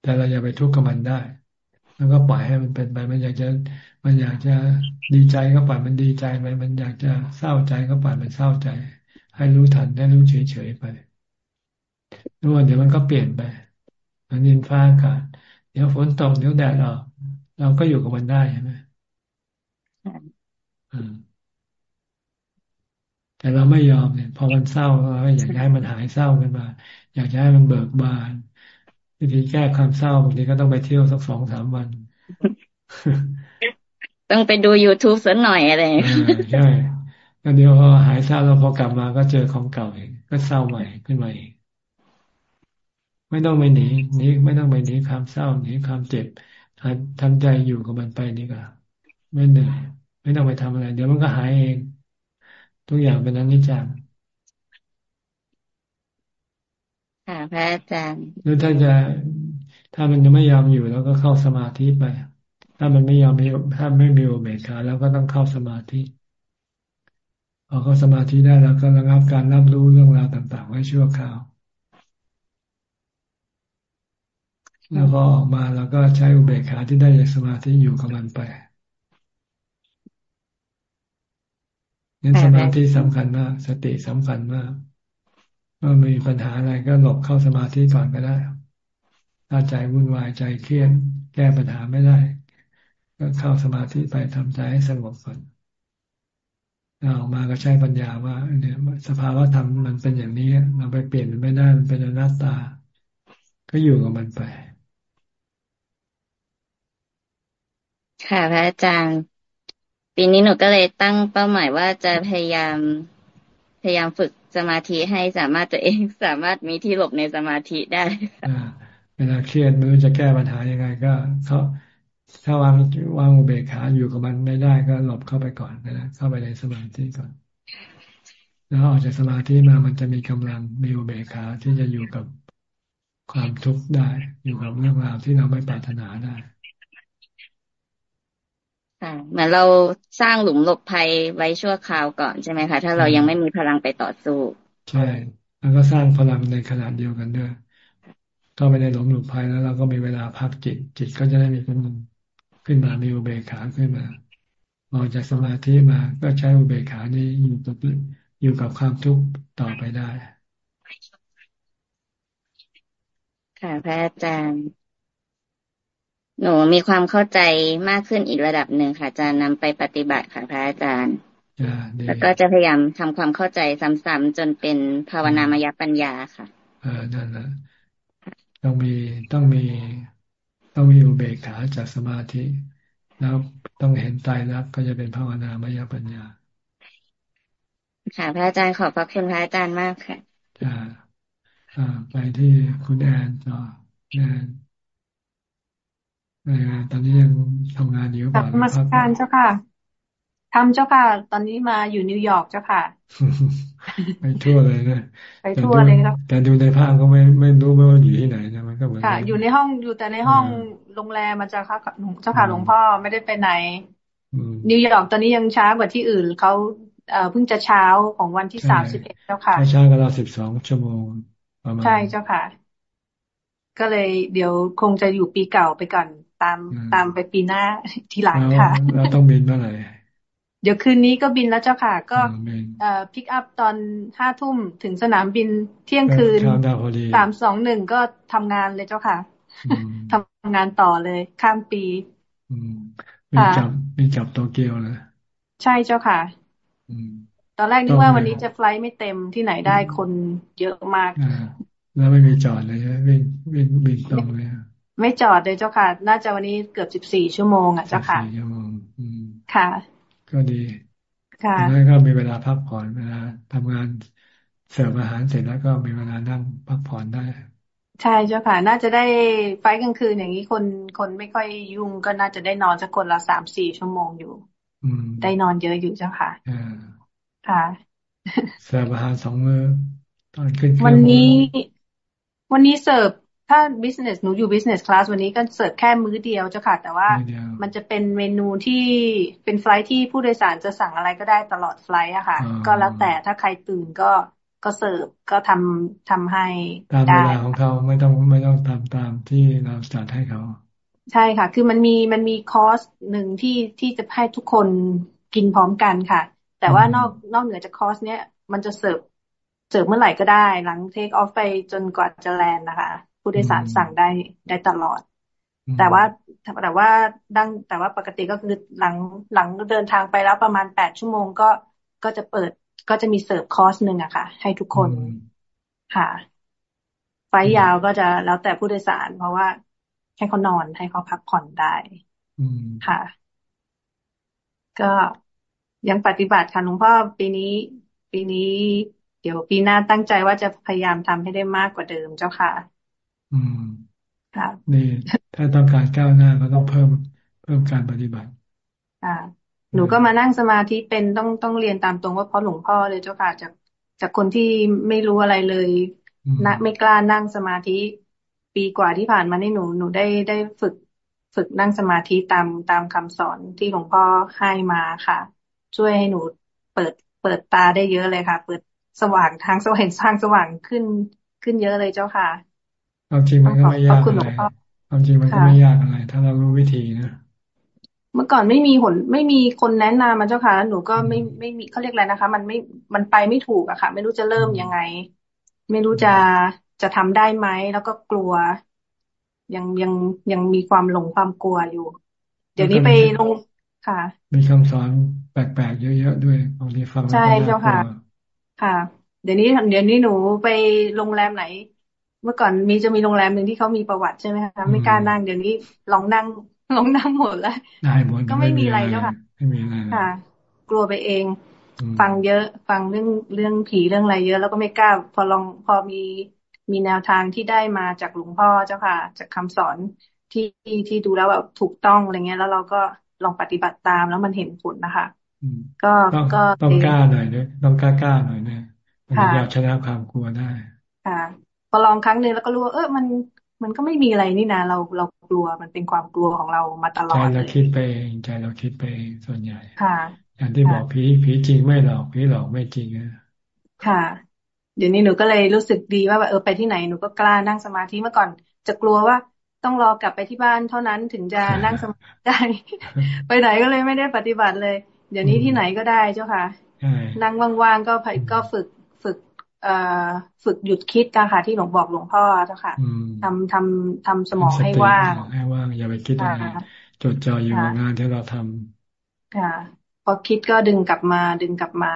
แต่เราอย่าไปทุกข์กับมันได้ แล้วก็ปล่อยให้มันเป็นไป มันอยากจะ มันอยากจะดีใจก็ปล่อยมันดีใจไปมันอยากจะเศร้าใจก็ปล่อยมันเศร้าใจ ให้รู้ทันได้รู้เฉยๆไปรู้ว่าเดี๋ยวมันก็เปลี่ยนไปมันดินฟ้าอากาศเดี๋ยวฝนตกเดี๋ยวแดดออกเราก็อยู่กับมันได้ใช่ไหม แต่เราไม่ยอมเนี่ย พอมันเศร้าเราอยากให้มันหายเศร้ากันมา อยากจะให้มันเบิกบานวิธีแก้ความเศร้าบางทีก็ต้องไปเที่ยวสักสองสามวัน ต้องไปดู youtube สักหน่อยอะไรใช่ก็เดี๋ยวพอหายเศร้าแล้วพอกลับมาก็เจอของเก่าอีกก็เศร้าใหม่ขึ้นมาอีกไม่ต้องไปหนีหนีไม่ต้องไปหนีความเศร้าหนีความเจ็บทำใจอยู่กับมันไปนี่ก็ไม่เหนื่อยไม่ต้องไปทำอะไร เดี๋ยวมันก็หายเอง ทุกอย่างเป็นอนิจจังค่ะพระอาจารย์หรือถ้าจะถ้ามันยังไม่ยอมอยู่แล้วก็เข้าสมาธิไป ถ้ามันไม่ยอมมีถ้าไม่มีอุเบกขาแล้วก็ต้องเข้าสมาธิพอเข้าสมาธิได้แล้วก็ระงับการรับรู้เรื่องราวต่าง ๆ ไว้ชั่วคราว แล้วพอออกมาแล้วก็ใช้อุเบกขาที่ได้จากสมาธิอยู่กับมันไป นี่สมาธิสำคัญมาก สติสำคัญมากเมื่อมีปัญหาอะไรก็หลบเข้าสมาธิก่อนก็ได้ ถ้าใจวุ่นวายใจเครียดแก้ปัญหาไม่ได้ ก็เข้าสมาธิไปทำใจให้สงบก่อนเราออกมาก็ใช้ปัญญาว่าเนี่ยสภาวะธรรมมันเป็นอย่างนี้ เราไปเปลี่ยนมันไม่ได้มันเป็นอนัตตา ก็อยู่กับมันไป ค่ะพระอาจารย์ ปีนี้หนูก็เลยตั้งเป้าหมายว่าจะพยายามพยายามฝึกสมาธิให้สามารถตัวเองสามารถมีที่หลบในสมาธิได้เวลาเครียดไม่รู้จะแก้ปัญหายังไงก็เขาถ้าวางวางอุเบกขาอยู่กับมันไม่ได้ก็หลบเข้าไปก่อนนะเข้าไปในสมาธิก่อนแล้วออกจากสมาธิมามันจะมีกำลังมีอุเบกขาที่จะอยู่กับความทุกข์ได้ อยู่กับเรื่องราวที่เราไม่ปรารถนาได้ เหมือนเราสร้างหลุมหลบภัยไว้ชั่วคราวก่อนใช่ไหมคะถ้าเรายังไม่มีพลังไปต่อสู้ ใช่ แล้วก็สร้างพลังในขนาดเดียวกันด้วยเข้าไปในหลุมหลบภัยแล้ว เราก็มีเวลาพักจิต จิตก็จะได้มีกำลังขึ้นมามีอุเบกขาขึ้นมาออกจากสมาธิมาก็ใช้อุเบกขานี้อยู่กับอยู่กับความทุกข์ต่อไปได้ ค่ะพระอาจารย์ หนูมีความเข้าใจมากขึ้นอีกระดับหนึ่งค่ะจะนำไปปฏิบัติค่ะพระอาจารย์แล้วก็จะพยายามทำความเข้าใจซ้ำๆจนเป็นภาวนามยปัญญาค่ะเออนั่นแหละต้องมีต้องมีต้องมีอุเบกขาจากสมาธิ แล้วต้องเห็นตายรักก็จะเป็นภาวนามยปัญญา ค่ะ พระอาจารย์ขอบพระคุณพระอาจารย์มากค่ะจ้าอ่าไปที่คุณแอนต่อแอน ตอนนี้ยังทำงานอยู่ป่ะมาสการเจ้าค่ะทำเจ้าค่ะ ตอนนี้มาอยู่นิวยอร์กเจ้าค่ะ ไปทั่วเลยนะ ไปทั่วเลยครับ แต่ดูในภาพก็ไม่ไม่รู้ไม่ว่าอยู่ที่ไหนนะมันก็เหมือนค่ะ อยู่ในห้องอยู่แต่ในห้องโรงแรมมาเจ้าค่ะเจ้าค่ะหลวงพ่อไม่ได้ไปไหน นิวยอร์กตอนนี้ยังช้ากว่าที่อื่นเขาเอ่อเพิ่งจะเช้าของวันที่สามสิบเอ็ดเจ้าค่ะช้ากันเราสิบสองชั่วโมงประมาณใช่เจ้าค่ะ ก็เลยเดี๋ยวคงจะอยู่ปีเก่าไปก่อน ตามตามไปปีหน้าทีหลังค่ะเราต้องบินเมื่อไหร่เดี๋ยวคืนนี้ก็บินแล้วเจ้าค่ะ ก็เอ่อ pick up ตอนห้าทุ่มถึงสนามบินเที่ยงคืนสามสองหนึ่งก็ทำงานเลยเจ้าค่ะทำงานต่อเลย ข้ามปีมีจับมีจับโตเกียวเลยใช่เจ้าค่ะตอนแรกนึกว่าวันนี้จะ flight ไม่เต็มที่ไหนได้คนเยอะมากแล้วไม่มีจอดเลยใช่ไหมวิ่งวิ่งวิ่งตรงเลย ไม่จอดเลยเจ้าค่ะ น่าจะวันนี้เกือบสิบสี่ชั่วโมงอะเจ้าค่ะชั่วโมงค่ะ ก็ดี ค่ะแล้วก็มีเวลาพักผ่อนเวลาทำงานเสิร์ฟอาหารเสร็จแล้วก็มีเวลานั่งพักผ่อนได้ ใช่เจ้าค่ะ น่าจะได้ไฟกลางคืนอย่างนี้คนคนไม่ค่อยยุ่งก็น่าจะได้นอนสักคนละสามสี่ชั่วโมงอยู่ได้นอนเยอะอยู่เจ้าค่ะค่ะเสิร์ฟอาหารสองมือตอนขึ้นวันนี้ วันนี้เสิร์ฟ ถ้า business หนูอยู่ business class วันนี้ก็เสิร์ฟแค่มื้อเดียวเจ้าค่ะ แต่ว่ามันจะเป็นเมนูที่เป็นไฟล์ที่ผู้โดยสารจะสั่งอะไรก็ได้ตลอดไฟล์อะค่ะ ก็แล้วแต่ถ้าใครตื่นก็ก็เสิร์ฟก็ทำทำให้ตามเวลาของเขาไม่ต้องไม่ต้องตามตามที่เราจัดให้เขา ใช่ค่ะ คือมันมีมันมีคอร์สหนึ่งที่ที่จะให้ทุกคนกินพร้อมกันค่ะ แต่ว่านอกนอกเหนือจากคอร์สเนี้ยมันจะเสิร์ฟเสิร์ฟเมื่อไหร่ก็ได้ หลังเทคออฟไปจนกว่าจะแลนด์นะคะ ผู้โดยสารสั่งได้ได้ตลอด แต่ว่าแต่ว่าดังแต่ว่าปกติก็คือหลังหลังเดินทางไปแล้วประมาณแปดชั่วโมงก็ก็จะเปิดก็จะมีเสิร์ฟคอร์สหนึ่งอะค่ะ ให้ทุกคนค่ะไฟยาวก็จะแล้วแต่ผู้โดยสาร เพราะว่าให้เขานอนให้เขาพักผ่อนได้ค่ะ ก็ยังปฏิบัติค่ะหลวงพ่อปีนี้ ปีนี้ เดี๋ยวปีหน้าตั้งใจว่าจะพยายามทำให้ได้มากกว่าเดิมเจ้าค่ะ อืมค่ะนี่ถ้าต้องการก้าวหน้าก็ต้องเพิ่มเพิ่มการปฏิบัติค่ะหนูก็มานั่งสมาธิเป็นต้องต้องเรียนตามตรงว่าเพราะหลวงพ่อเลยเจ้าค่ะจากจากคนที่ไม่รู้อะไรเลยนะไม่กล้านั่งสมาธิ ปีกว่าที่ผ่านมานี่หนูหนูได้ได้ฝึกฝึกนั่งสมาธิตามตามคำสอนที่หลวงพ่อให้มาค่ะ ช่วยให้หนูเปิดเปิดตาได้เยอะเลยค่ะ เปิดสว่างทางสว่างทางสว่างขึ้นขึ้นเยอะเลยเจ้าค่ะ ความจริงมันก็ไม่ยากอะไรความจริงมันก็ไม่ยากอะไร ถ้าเรารู้วิธีนะเมื่อก่อนไม่มีหนไม่มีคนแนะนำมาเจ้าค่ะแล้วหนูก็ไม่ไม่มีเขาเรียกอะไรนะคะ มันไม่มันไปไม่ถูกอะค่ะ ไม่รู้จะเริ่มยังไง ไม่รู้จะจะทำได้ไหมแล้วก็กลัว ยังยังยังมีความหลงความกลัวอยู่ เดี๋ยวนี้ไปลงค่ะ มีคำสอนแปลกๆเยอะๆด้วยบางทีฟังแล้วก็น่ากลัวค่ะ เดี๋ยวนี้เดี๋ยวนี้หนูไปโรงแรมไหน เมื่อก่อนมีจะมีโรงแรมหนึ่งที่เขามีประวัติใช่ไหมคะไม่กล้านั่งเดี๋ยวนี้ลองนั่งลองนั่งหมดแล้วได้หมดก็ไม่มีอะไรแล้วค่ะไม่มีอะไรค่ะ กลัวไปเอง ฟังเยอะ ฟังเรื่องเรื่องผีเรื่องอะไรเยอะ แล้วก็ไม่กล้า พอลองพอมีมีแนวทางที่ได้มาจากหลวงพ่อเจ้าค่ะ จากคำสอนที่ที่ดูแล้วแบบถูกต้องอะไรเงี้ย แล้วเราก็ลองปฏิบัติตามแล้วมันเห็นผลนะคะก็ก็ต้องกล้าหน่อยด้วยต้องกล้ากล้าหน่อยเนี่ยมันจะชนะความกลัวได้ค่ะ พอลองครั้งหนึ่งแล้วก็รู้ว่าเออมันมันก็ไม่มีอะไรนี่นะเราเรากลัวมันเป็นความกลัวของเรามาตลอดใจเราคิดไปเองใจเราคิดไปส่วนใหญ่ค่ะ อย่างที่บอกผีผีจริงไม่หลอกผีหลอกไม่จริงอะค่ะ เดี๋ยวนี้หนูก็เลยรู้สึกดีว่าเออไปที่ไหนหนูก็กล้านั่งสมาธิเมื่อก่อน จะกลัวว่าต้องรอกลับไปที่บ้านเท่านั้นถึงจะนั่งสมาธิได้ไปไหนก็เลยไม่ได้ปฏิบัติเลย เดี๋ยวนี้ที่ไหนก็ได้เจ้าค่ะ นั่งว่างๆก็ก็ฝึกฝึก เอ่อฝึกหยุดคิดกันค่ะที่หลวงบอกหลวงพ่อเจ้าค่ะทำทำทำสมองให้ว่างให้ว่างอย่าไปคิดอะไรจดจ่ออยู่กับงานที่เราทำค่ะพอคิดก็ดึงกลับมาดึงกลับมา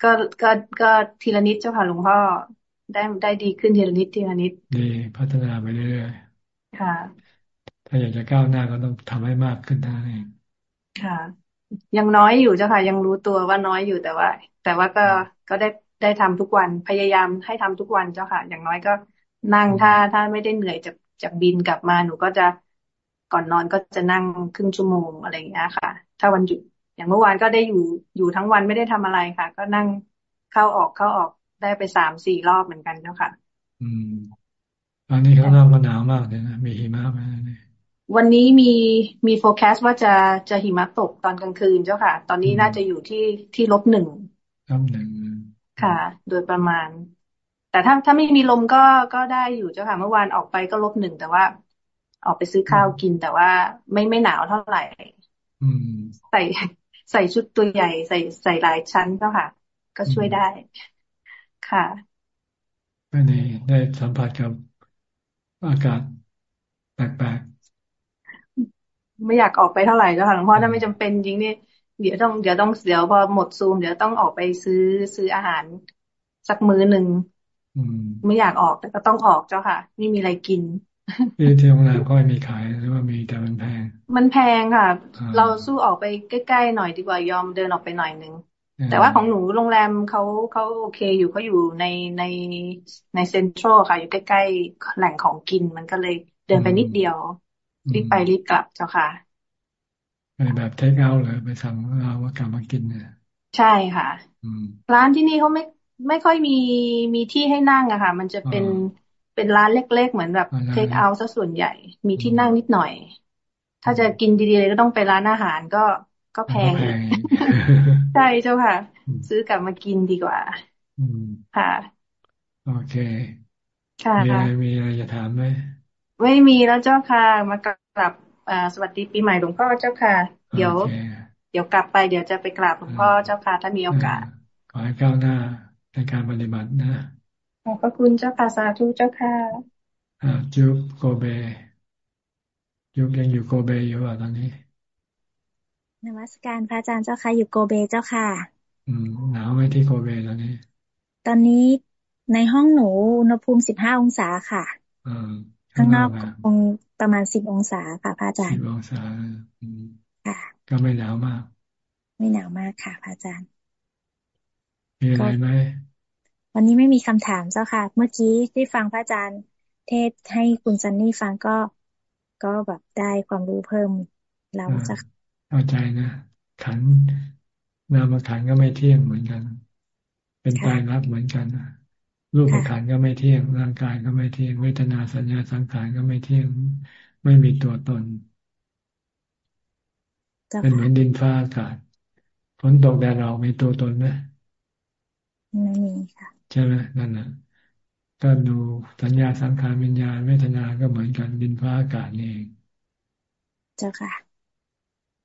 ก็ก็ก็ทีละนิดเจ้าค่ะหลวงพ่อได้ได้ดีขึ้นทีละนิดทีละนิดดีพัฒนาไปเรื่อยๆค่ะ ถ้าอยากจะก้าวหน้าก็ต้องทำให้มากขึ้นได้เองค่ะ ยังน้อยอยู่เจ้าค่ะ ยังรู้ตัวว่าน้อยอยู่แต่ว่า แต่ว่าก็ก็ได้ ได้ทำทุกวันพยายามให้ทำทุกวันเจ้าค่ะ อย่างน้อยก็นั่งถ้าถ้าไม่ได้เหนื่อยจากจากบินกลับมาหนูก็จะก่อนนอนก็จะนั่งครึ่งชั่วโมงอะไรอย่างเงี้ยค่ะ ถ้าวันหยุดอย่างเมื่อวานก็ได้อยู่อยู่ทั้งวันไม่ได้ทำอะไรค่ะ ก็นั่งเข้าออกเข้าออกได้ไปสามสี่รอบเหมือนกันเจ้าค่ะ อืมตอนนี้ข้างนอกก็หนาวมากเลยนะมีหิมะไหมวันนี้มีมีโฟกัสว่าจะจะหิมะตกตอนกลางคืนเจ้าค่ะ ตอนนี้น่าจะอยู่ที่ที่ลบหนึ่งลบหนึ่ง ค่ะ โดยประมาณ แต่ถ้าถ้าไม่มีลมก็ก็ได้อยู่เจ้าค่ะ เมื่อวานออกไปก็ลบหนึ่งแต่ว่า ออกไปซื้อข้าวกินแต่ว่าไม่ไม่หนาวเท่าไหร่ใส่ใส่ชุดตัวใหญ่ใส่ใส่หลายชั้นเจ้าค่ะ ก็ช่วยได้ ค่ะก็ดีได้สัมผัสกับอากาศแปลกๆไม่อยากออกไปเท่าไหร่เจ้าค่ะหลวงพ่อถ้าไม่จำเป็นจริงนี่ เดี๋ยวต้องเดี๋ยวต้องเดี๋ยวพอหมดซูม เดี๋ยวต้องออกไปซื้อซื้ออาหารสักมื้อหนึ่งไม่อยากออกแต่ก็ต้องออกเจ้าค่ะ ไม่มีอะไรกินที่ที่โรงแรมก็ไม่มีขายหรือว่ามีแต่มันแพง มันแพงค่ะ เราสู้ออกไปใกล้ๆหน่อยดีกว่ายอมเดินออกไปหน่อยนึงแต่ว่าของหนูโรงแรมเขาเขาโอเคอยู่เขาอยู่ในในในเซ็นทรัลค่ะ อยู่ใกล้ๆแหล่งของกินมันก็เลยเดินไปนิดเดียวรีบไปรีบกลับเจ้าค่ะ ไปแบบเทคเอาเลยไปสั่งเราว่ากลับมากินเนี่ยใช่ค่ะร้านที่นี่เขาไม่ไม่ค่อยมีมีที่ให้นั่งอะค่ะ มันจะเป็นเป็นร้านเล็ก ๆ เหมือนแบบเทคเอาซะส่วนใหญ่ มีที่นั่งนิดหน่อย ถ้าจะกินดีๆเลยก็ต้องไปร้านอาหารก็ก็แพงใช่เจ้าค่ะ ซื้อกลับมากินดีกว่าค่ะ โอเคค่ะมีอะไรมีอะไรจะถามไหมไม่มีแล้วเจ้าค่ะ มากลับ สวัสดีปีใหม่หลวงพ่อเจ้าค่ะ เดี๋ยว เดี๋ยวกลับไปเดี๋ยวจะไปกราบหลวงพ่อเจ้าค่ะถ้ามีโอกาส ขอให้ก้าวหน้าในการปฏิบัตินะ ขอบพระคุณเจ้าค่ะสาธุเจ้าค่ะอ่าจุบโกเบยุกยังอยู่โกเบอยู่อะตอนนี้นมัสการพระอาจารย์เจ้าค่ะอยู่โกเบเจ้าค่ะ อืมหนาวไหมที่โกเบตอนนี้ ตอนนี้ในห้องหนูอุณหภูมิสิบห้าองศาค่ะ ข้างนอกคงประมาณสิบองศาค่ะพระอาจารย์สิบองศาค่ะ ก็ไม่หนาวมาก ไม่หนาวมากค่ะพระอาจารย์มีอะไรไหมวันนี้ไม่มีคำถามเจ้าค่ะ เมื่อกี้ที่ฟังพระอาจารย์ เทศให้คุณซันนี่ฟังก็ก็แบบได้ความรู้เพิ่มเราจะเข้าใจนะขันนามขันก็ไม่เที่ยงเหมือนกัน เป็นกายรับเหมือนกันนะ รูปขันก็ไม่เที่ยง ร่างกายก็ไม่เที่ยง เวทนาสัญญาสังขารก็ไม่เที่ยง ไม่มีตัวตน เป็นเหมือนดินฟ้าอากาศฝนตกแดดออกมีตัวตนไหมไม่มีค่ะ ใช่ไหมนั่นแหละก็ดูสัญญาสังขารวิญญาณเวทนาก็เหมือนกันดินฟ้าอากาศนี่เองเจ้าค่ะ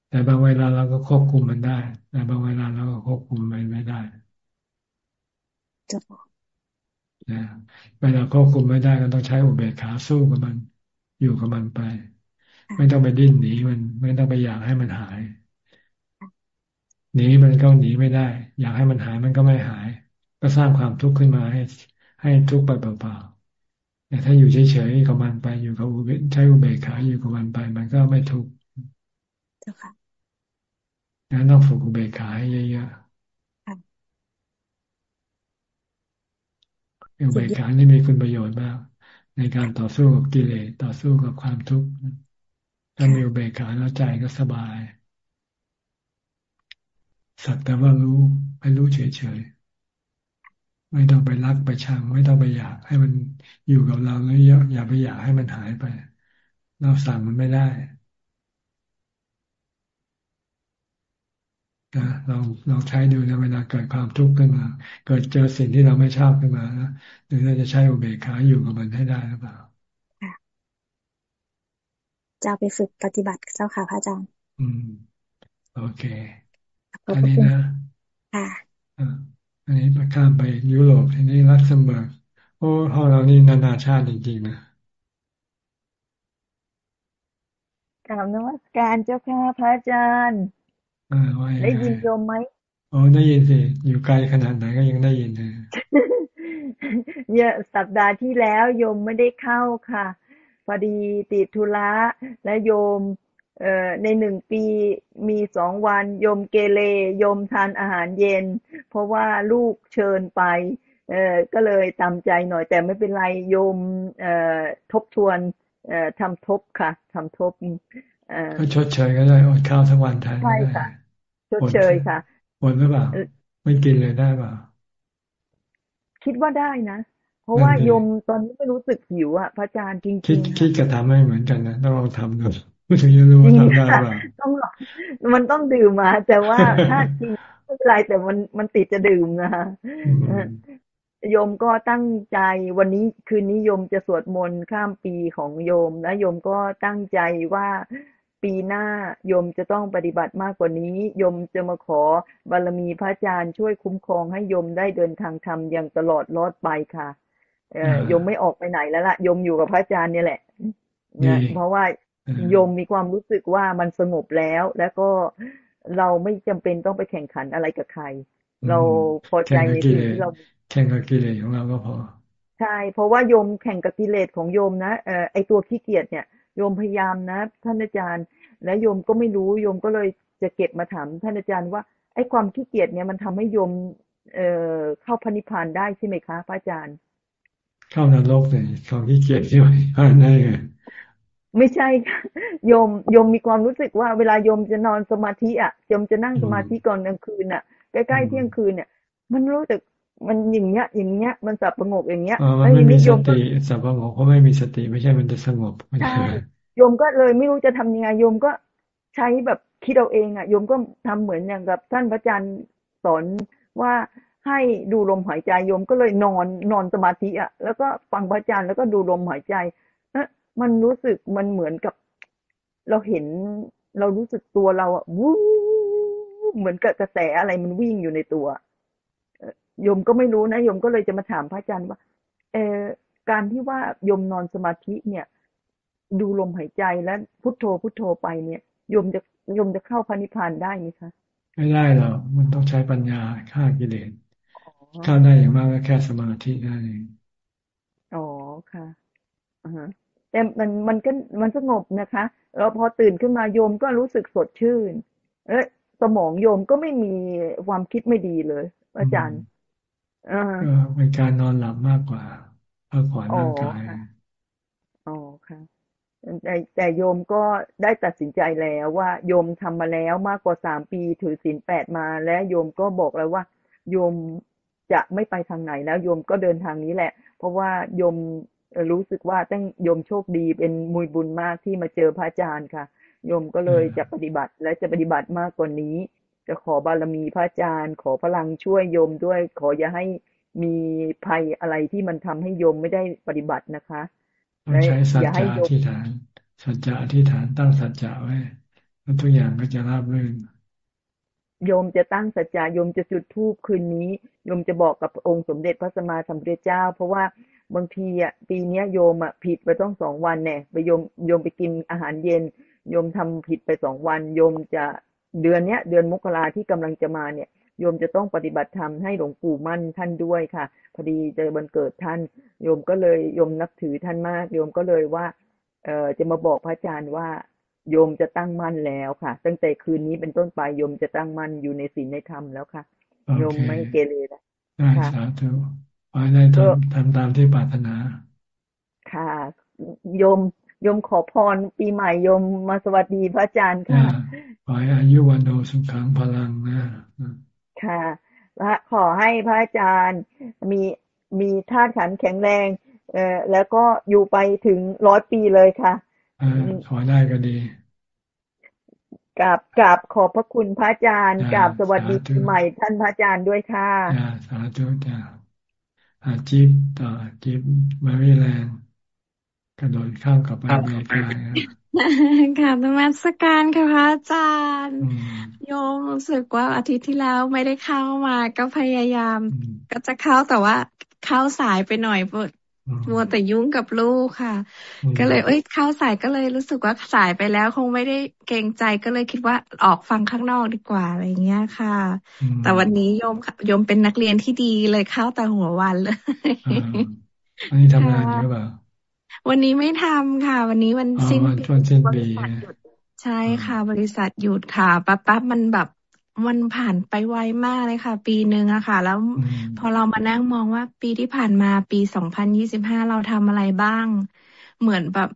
แต่บางเวลาเราก็ควบคุมมันได้ แต่บางเวลาเราก็ควบคุมมันไม่ได้เจ้าฉ นะเวลาควบคุมไม่ได้ก็ต้องใช้อุเบกขาสู้กับมัน อยู่กับมันไป ไม่ต้องไปดิ้นหนีมัน ไม่ต้องไปอยากให้มันหาย หนีมันก็หนีไม่ได้ อยากให้มันหายมันก็ไม่หาย ก็สร้างความทุกข์ขึ้นมาให้ ให้ทุกข์ไปเปล่าๆแต่ถ้าอยู่เฉยๆกับมันไปอยู่กับอุเบกใช้อุเบกขาอยู่กับมันไป มันก็ไม่ทุกข์เจ้าค่ะงั้นต้องฝึกอุเบกขาให้เยอะๆ อุเบกขานี่มีคุณประโยชน์มาก ในการต่อสู้กับกิเลสต่อสู้กับความทุกข์ถ้ามีอุเบกขาแล้วใจก็สบาย สักแต่ว่ารู้ให้รู้เฉยๆไม่ต้องไปรักไปชัง ไม่ต้องไปอยาก ให้มันอยู่กับเราแล้วอย่าไปอยากให้มันหายไป เราสั่งมันไม่ได้นะ เราเราใช้ดูนะเวลาเกิดความทุกข์ขึ้นมา เกิดเจอสิ่งที่เราไม่ชอบขึ้นมานะหรือเราจะใช้อุเบกขาอยู่กับมันให้ได้หรือเปล่าจะไปฝึกปฏิบัติเจ้าค่ะพระอาจารย์ อืม โอเค อันนี้นะ ค่ะอันนี้ไปข้ามไปยุโรปทีนี้รักเสมอโอ้ห้องเรานี่นานาชาติจริงๆนะกราบนวัตการเจ้าค่ะพระอาจารย์ ได้ยินโยมไหมโอ้ได้ยินสิ อยู่ไกลขนาดไหนก็ยังได้ยินเลยเนี่ยสัปดาห์ที่แล้วโยมไม่ได้เข้าค่ะ พอดีติดธุระและโยมเอ่อในหนึ่งปีมีสองวันโยมเกเรโยมทานอาหารเย็น เพราะว่าลูกเชิญไปเอ่อก็เลยตามใจหน่อย แต่ไม่เป็นไรโยมเอ่อทบทวนเอ่อทำทบค่ะทำทบเอ่อชดเชยก็ได้อดข้าวทั้งวันแทนใช่ค่ะ ชดเชยค่ะอดหรือเปล่าไม่กินเลยได้เปล่าคิดว่าได้นะ เพราะว่าโยมตอนนี้ไม่รู้สึกหิวอะพระอาจารย์จริงๆคิดคิดกับทำให้เหมือนกันนะต้องลองทำดูไม่ถึงจะรู้ว่าทำได้ป่าต้องมันต้องดื่มมา แต่ว่าถ้ากินไม่เป็นไรแต่มันมันติดจะดื่มนะคะโยมก็ตั้งใจวันนี้คืนนี้โยมจะสวดมนต์ข้ามปีของโยม และโยมก็ตั้งใจว่า ปีหน้าโยมจะต้องปฏิบัติมากกว่านี้โยมจะมาขอบารมีพระอาจารย์ช่วยคุ้มครองให้โยมได้เดินทางธรรมอย่างตลอดรอดไปค่ะเออโยมไม่ออกไปไหนแล้วล่ะโยมอยู่กับพระอาจารย์เนี่ยแหละเพราะว่าโยมมีความรู้สึกว่ามันสงบแล้ว แล้วก็เราไม่จำเป็นต้องไปแข่งขันอะไรกับใคร เราพอใจในสิ่งที่เราแข่งกับกิเลสของเราก็พอ ใช่ เพราะว่าโยมแข่งกับกิเลสของโยมนะเออไอตัวขี้เกียจเนี่ย โยมพยายามนะ ท่านอาจารย์ และโยมก็ไม่รู้โยมก็เลยจะเก็บมาถามท่านอาจารย์ว่าไอ้ความขี้เกียจเนี่ยมันทำให้โยมเอ่อเข้าพระนิพพานได้ใช่ไหมคะพระอาจารย์ เข้านรกเลยความขี้เกียจใช่ไหมผ่านได้ไงไม่ใช่ค่ะโยมโยมมีความรู้สึกว่าเวลาโยมจะนอนสมาธิอะโยมจะนั่งสมาธิก่อนกลางคืนอะใกล้ๆเที่ยงคืนเนี่ยมันรู้สึก มันอย่างเงี้ย อย่างเงี้ย มันสับประงกอย่างเงี้ยมันไม่มีสติสับประงกเพราะไม่มีสติไม่ใช่มันจะสงบใช่โยมก็เลยไม่รู้จะทำยังไงโยมก็ใช้แบบคิดเอาเองอะโยมก็ทำเหมือนอย่างกับท่านพระอาจารย์สอนว่าให้ดูลมหายใจโยมก็เลยนอนนอนสมาธิอะแล้วก็ฟังพระอาจารย์แล้วก็ดูลมหายใจมันรู้สึกมันเหมือนกับ เราเห็นเรารู้สึกตัวเราอะวู้เหมือนกับกระแสอะไรมันวิ่งอยู่ในตัว โยมก็ไม่รู้นะโยมก็เลยจะมาถามพระอาจารย์ว่า เออการที่ว่าโยมนอนสมาธิเนี่ย ดูลมหายใจแล้วพุทโธพุทโธไปเนี่ยโยมจะโยมจะเข้าพระนิพพานได้ไหมคะไม่ได้หรอกมันต้องใช้ปัญญาฆ่ากิเลสเข้าได้อย่างมากก็แค่สมาธิได้เองอ๋อค่ะอ่าแต่มันมันก็มันสงบนะคะแล้วพอตื่นขึ้นมาโยมก็รู้สึกสดชื่น เอ๊ะสมองโยมก็ไม่มีความคิดไม่ดีเลย อาจารย์ อ่าเป็นการนอนหลับมากกว่าพักผ่อนร่างกายอ๋อค่ะแต่แต่โยมก็ได้ตัดสินใจแล้วว่าโยมทำมาแล้วมากกว่าสามปีถือศีลแปดมาและโยมก็บอกแล้วว่า โยมจะไม่ไปทางไหนแล้วโยมก็เดินทางนี้แหละ เพราะว่าโยมรู้สึกว่าตั้งโยมโชคดีเป็นมุยบุญมากที่มาเจอพระอาจารย์ค่ะ โยมก็เลยจะปฏิบัติและจะปฏิบัติมากกว่านี้ จะขอบารมีพระอาจารย์ ขอพลังช่วยโยมด้วย ขออย่าให้มีภัยอะไรที่มันทำให้โยมไม่ได้ปฏิบัตินะคะต้องใช้สัจจะที่ฐาน สัจจะที่ฐานตั้งสัจจะไว้แล้วทุกอย่างก็จะราบรื่นโยมจะตั้งสัจจะโยมจะจุดธูปคืนนี้โยมจะบอกกับองค์สมเด็จพระสัมมาสัมพุทธเจ้า เพราะว่าบางทีอะปีนี้โยมอะผิดไปต้องสองวันเนี่ยไปโยมโยมไปกินอาหารเย็น โยมทำผิดไปสองวัน โยมจะ เดือนเนี้ยเดือนมกราที่กำลังจะมาเนี่ยโยมจะต้องปฏิบัติธรรมให้หลวงปู่มั่นท่านด้วยค่ะ พอดีเจอวันเกิดท่านโยมก็เลยโยมนับถือท่านมากโยมก็เลยว่าเออจะมาบอกพระอาจารย์ว่าโยมจะตั้งมั่นแล้วค่ะ ตั้งแต่คืนนี้เป็นต้นไปโยมจะตั้งมั่นอยู่ในศีลในธรรมแล้วค่ะโยมไม่เกเรแล้วได้สาธุขอให้ได้ทำทำตามที่ปรารถนา ค่ะโยมโยมขอพรปีใหม่โยมมาสวัสดีพระอาจารย์ค่ะข อให้อายุวันโดสุขังพลังนะค่ะและขอให้พระอาจารย์มีมีธาตุขันแข็งแรง เอ่อแล้วก็อยู่ไปถึงร้อยปีเลยค่ะขอได้ก็ดีกราบกราบขอบพระคุณพระอาจารย์กราบสวัสดีปีใหม่ท่านพระอาจารย์ด้วยค่ะสาธุจ้าอาจิบต่อจิบมาริแลนด์กระโดดข้ามกับไปอเมริกา ค่ะธรรมสการค่ะพระอาจารย์ โยมรู้สึกว่าอาทิตย์ที่แล้วไม่ได้เข้ามาก็พยายาม ก็จะเข้าแต่ว่าเข้าสายไปหน่อยมัวแต่ยุ่งกับลูกค่ะ ก็เลย เอ้ยเข้าสายก็เลยรู้สึกว่าสายไปแล้ว คงไม่ได้เกรงใจก็เลยคิดว่าออกฟังข้างนอกดีกว่าอะไรเงี้ยค่ะ แต่วันนี้โยมโยมเป็นนักเรียนที่ดีเลยเข้าแต่หัววันเลยอันนี้ทำงานเยอะเปล่า วันนี้ไม่ทำค่ะ วันนี้วันสิ้นปีบริษัทหยุดใช่ค่ะ บริษัทหยุดค่ะปั๊บปั๊บมันแบบมันผ่านไปไวมากเลยค่ะ ปีหนึ่งอะค่ะ แล้วพอเรามานั่งมองว่าปีที่ผ่านมาปีสองพันยี่สิบห้าเราทำอะไรบ้าง เหมือนแบบ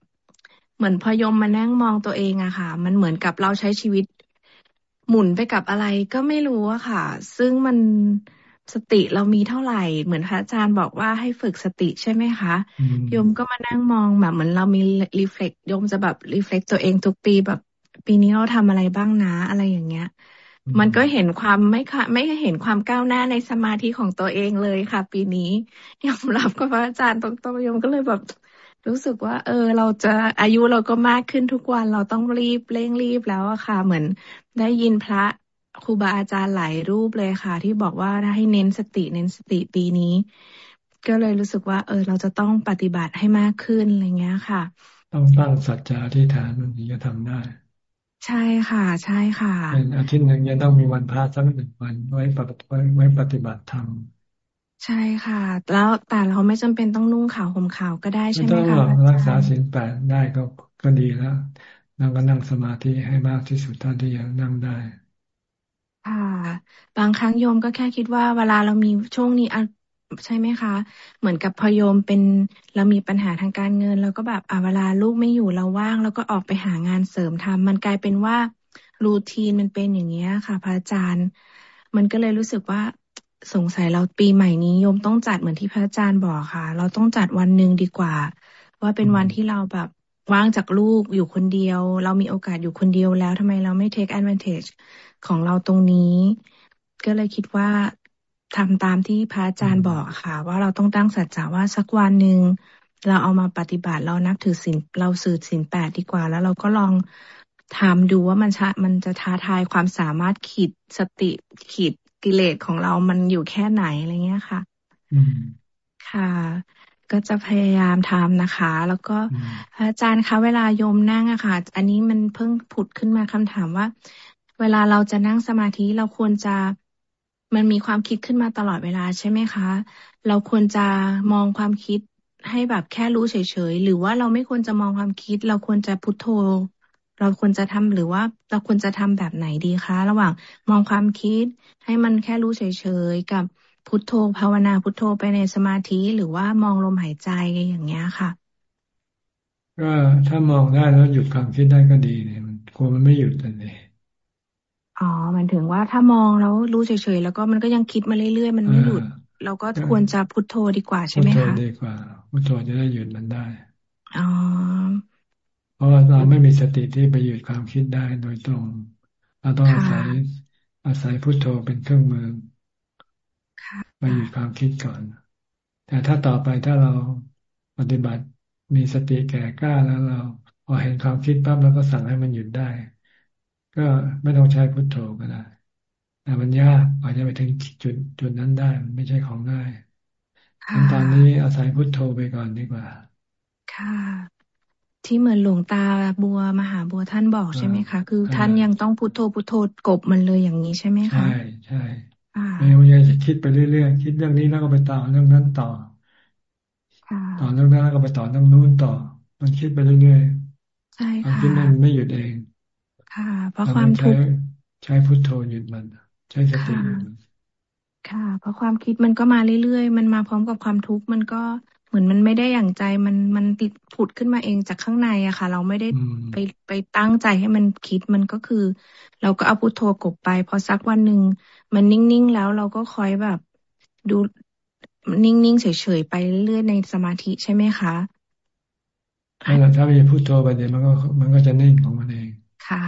เหมือนพยมมานั่งมองตัวเองอะค่ะ มันเหมือนกับเราใช้ชีวิตหมุนไปกับอะไรก็ไม่รู้อะค่ะ ซึ่งมัน สติเรามีเท่าไหร่ เหมือนพระอาจารย์บอกว่าให้ฝึกสติใช่ไหมคะโยมก็มานั่งมองแบบเหมือนเรามีรีเฟล็กโยมจะแบบรีเฟล็กตัวเองทุกปีแบบ ปีนี้เราทำอะไรบ้างนะอะไรอย่างเงี้ย มันก็เห็นความไม่ค่ะ ไม่เห็นความก้าวหน้าในสมาธิของตัวเองเลยค่ะ ปีนี้ยอมรับกับพระอาจารย์ตรงๆโยมก็เลยแบบ รู้สึกว่า เออ เราจะอายุเราก็มากขึ้นทุกวันเราต้องรีบเร่งรีบแล้วอะค่ะ เหมือนได้ยินพระ ครูบาอาจารย์หลายรูปเลยค่ะ ที่บอกว่าให้เน้นสติเน้นสติปีนี้ ก็เลยรู้สึกว่า เออ เราจะต้องปฏิบัติให้มากขึ้นอะไรเงี้ยค่ะ ต้องตั้งสัจจะที่ฐานมันถึงจะทำได้ ใช่ค่ะ ใช่ค่ะเป็นอาทิตย์หนึ่งยังต้องมีวันพระสักหนึ่งวันไว้ปฏิไว้ไว้ปฏิบัติธรรมใช่ค่ะ แล้วแต่เราไม่จำเป็นต้องนุ่งขาวห่มขาวก็ได้ใช่ไหมคะรักษาศีลแปดได้ก็ก็ดีแล้วนั่งก็นั่งสมาธิให้มากที่สุดเท่าที่ยังนั่งได้ ค่ะ บางครั้งโยมก็แค่คิดว่าเวลาเรามีช่วงนี้ใช่ไหมคะ เหมือนกับพยมเป็นเรามีปัญหาทางการเงินแล้วก็แบบอ่าเวลาลูกไม่อยู่เราว่างแล้วก็ออกไปหางานเสริมทำมันกลายเป็นว่ารูทีนมันเป็นอย่างเงี้ยค่ะ พระอาจารย์ มันก็เลยรู้สึกว่าสงสัยเราปีใหม่นี้โยมต้องจัดเหมือนที่พระอาจารย์บอกค่ะ เราต้องจัดวันหนึ่งดีกว่า ว่าเป็นวันที่เราแบบว่างจากลูกอยู่คนเดียว เรามีโอกาสอยู่คนเดียวแล้วทำไมเราไม่ take advantage ของเราตรงนี้ ก็เลยคิดว่าทำตามที่พระอาจารย์บอกค่ะ ว่าเราต้องตั้งสัจจะว่าสักวันหนึ่งเราเอามาปฏิบัติเรานับถือศีลเราสื่อศีลแปดดีกว่า แล้วเราก็ลองทำดูว่ามันชะมันจะท้าทายความสามารถขีดสติขีดกิเลสของเรามันอยู่แค่ไหนอะไรเงี้ยค่ะค่ะ ก็จะพยายามทำนะคะ แล้วก็อาจารย์คะเวลาโยมนั่งอะค่ะ อันนี้มันเพิ่งผุดขึ้นมาคำถามว่า เวลาเราจะนั่งสมาธิเราควรจะมันมีความคิดขึ้นมาตลอดเวลาใช่ไหมคะ เราควรจะมองความคิดให้แบบแค่รู้เฉยๆ หรือว่าเราไม่ควรจะมองความคิด เราควรจะพุทโธ เราควรจะทำหรือว่าเราควรจะทำแบบไหนดีคะ ระหว่างมองความคิดให้มันแค่รู้เฉยๆ กับพุทโธภาวนาพุทโธไปในสมาธิหรือว่ามองลมหายใจอย่างเงี้ยค่ะ ก็ถ้ามองได้แล้วหยุดความคิดได้ก็ดีเนี่ยมันกลัวมันไม่หยุดเลย อ๋อหมายถึงว่าถ้ามองแล้วรู้เฉยๆแล้วก็มันก็ยังคิดมาเรื่อยๆ มันไม่หยุด เราก็ควรจะพุทโธดีกว่าใช่ไหมคะพุทโธดีกว่าพุทโธจะได้หยุดมันได้อ๋อเพราะว่าเราไม่มีสติที่ไปหยุดความคิดได้โดยตรง เราต้องอาศัยอาศัยพุทโธเป็นเครื่องมือไปหยุดความคิดก่อน แต่ถ้าต่อไปถ้าเราปฏิบัติมีสติแก่กล้าแล้วเราพอเห็นความคิดปั๊บเราก็สั่งให้มันหยุดได้ ก็ไม่ต้องใช้พุทโธก็ได้แต่มันยากกว่าจะไปถึงจุดจุดนั้นได้มันไม่ใช่ของง่ายตอนนี้อาศัยพุทโธไปก่อนดีกว่า ค่ะ ที่เหมือนหลวงตาบัวมหาบัวท่านบอกใช่ไหมคะคือท่านยังต้องพุทโธพุทโธกบมันเลยอย่างนี้ใช่ไหมคะใช่ใช่ไม่งั้นจะคิดไปเรื่อยๆคิดเรื่องนี้แล้วก็ไปต่อเรื่องนั้นต่อต่อเรื่องนั้นแล้วก็ไปต่อเรื่องนู้นต่อ มันคิดไปเรื่อยๆใช่ค่ะความคิดมันไม่หยุดเอง ค่ะ เพราะความทุกข์ใช้พุทโธหยุดมัน ใช้สติหยุดมันค่ะ เพราะความคิดมันก็มาเรื่อยๆ มันมาพร้อมกับความทุกข์มันก็เหมือนมันไม่ได้อย่างใจมันมันติดผุดขึ้นมาเองจากข้างในอะค่ะ เราไม่ได้ไปไปตั้งใจให้มันคิดมันก็คือ เราก็เอาพุทโธกบไปพอสักวันหนึ่งมันนิ่งๆแล้วเราก็คอยแบบดูนิ่งๆเฉยๆไปเรื่อยๆในสมาธิใช่ไหมคะถ้ามีพุทโธไปเดี๋ยวมันก็มันก็จะนิ่งของมันเอง ค่ะ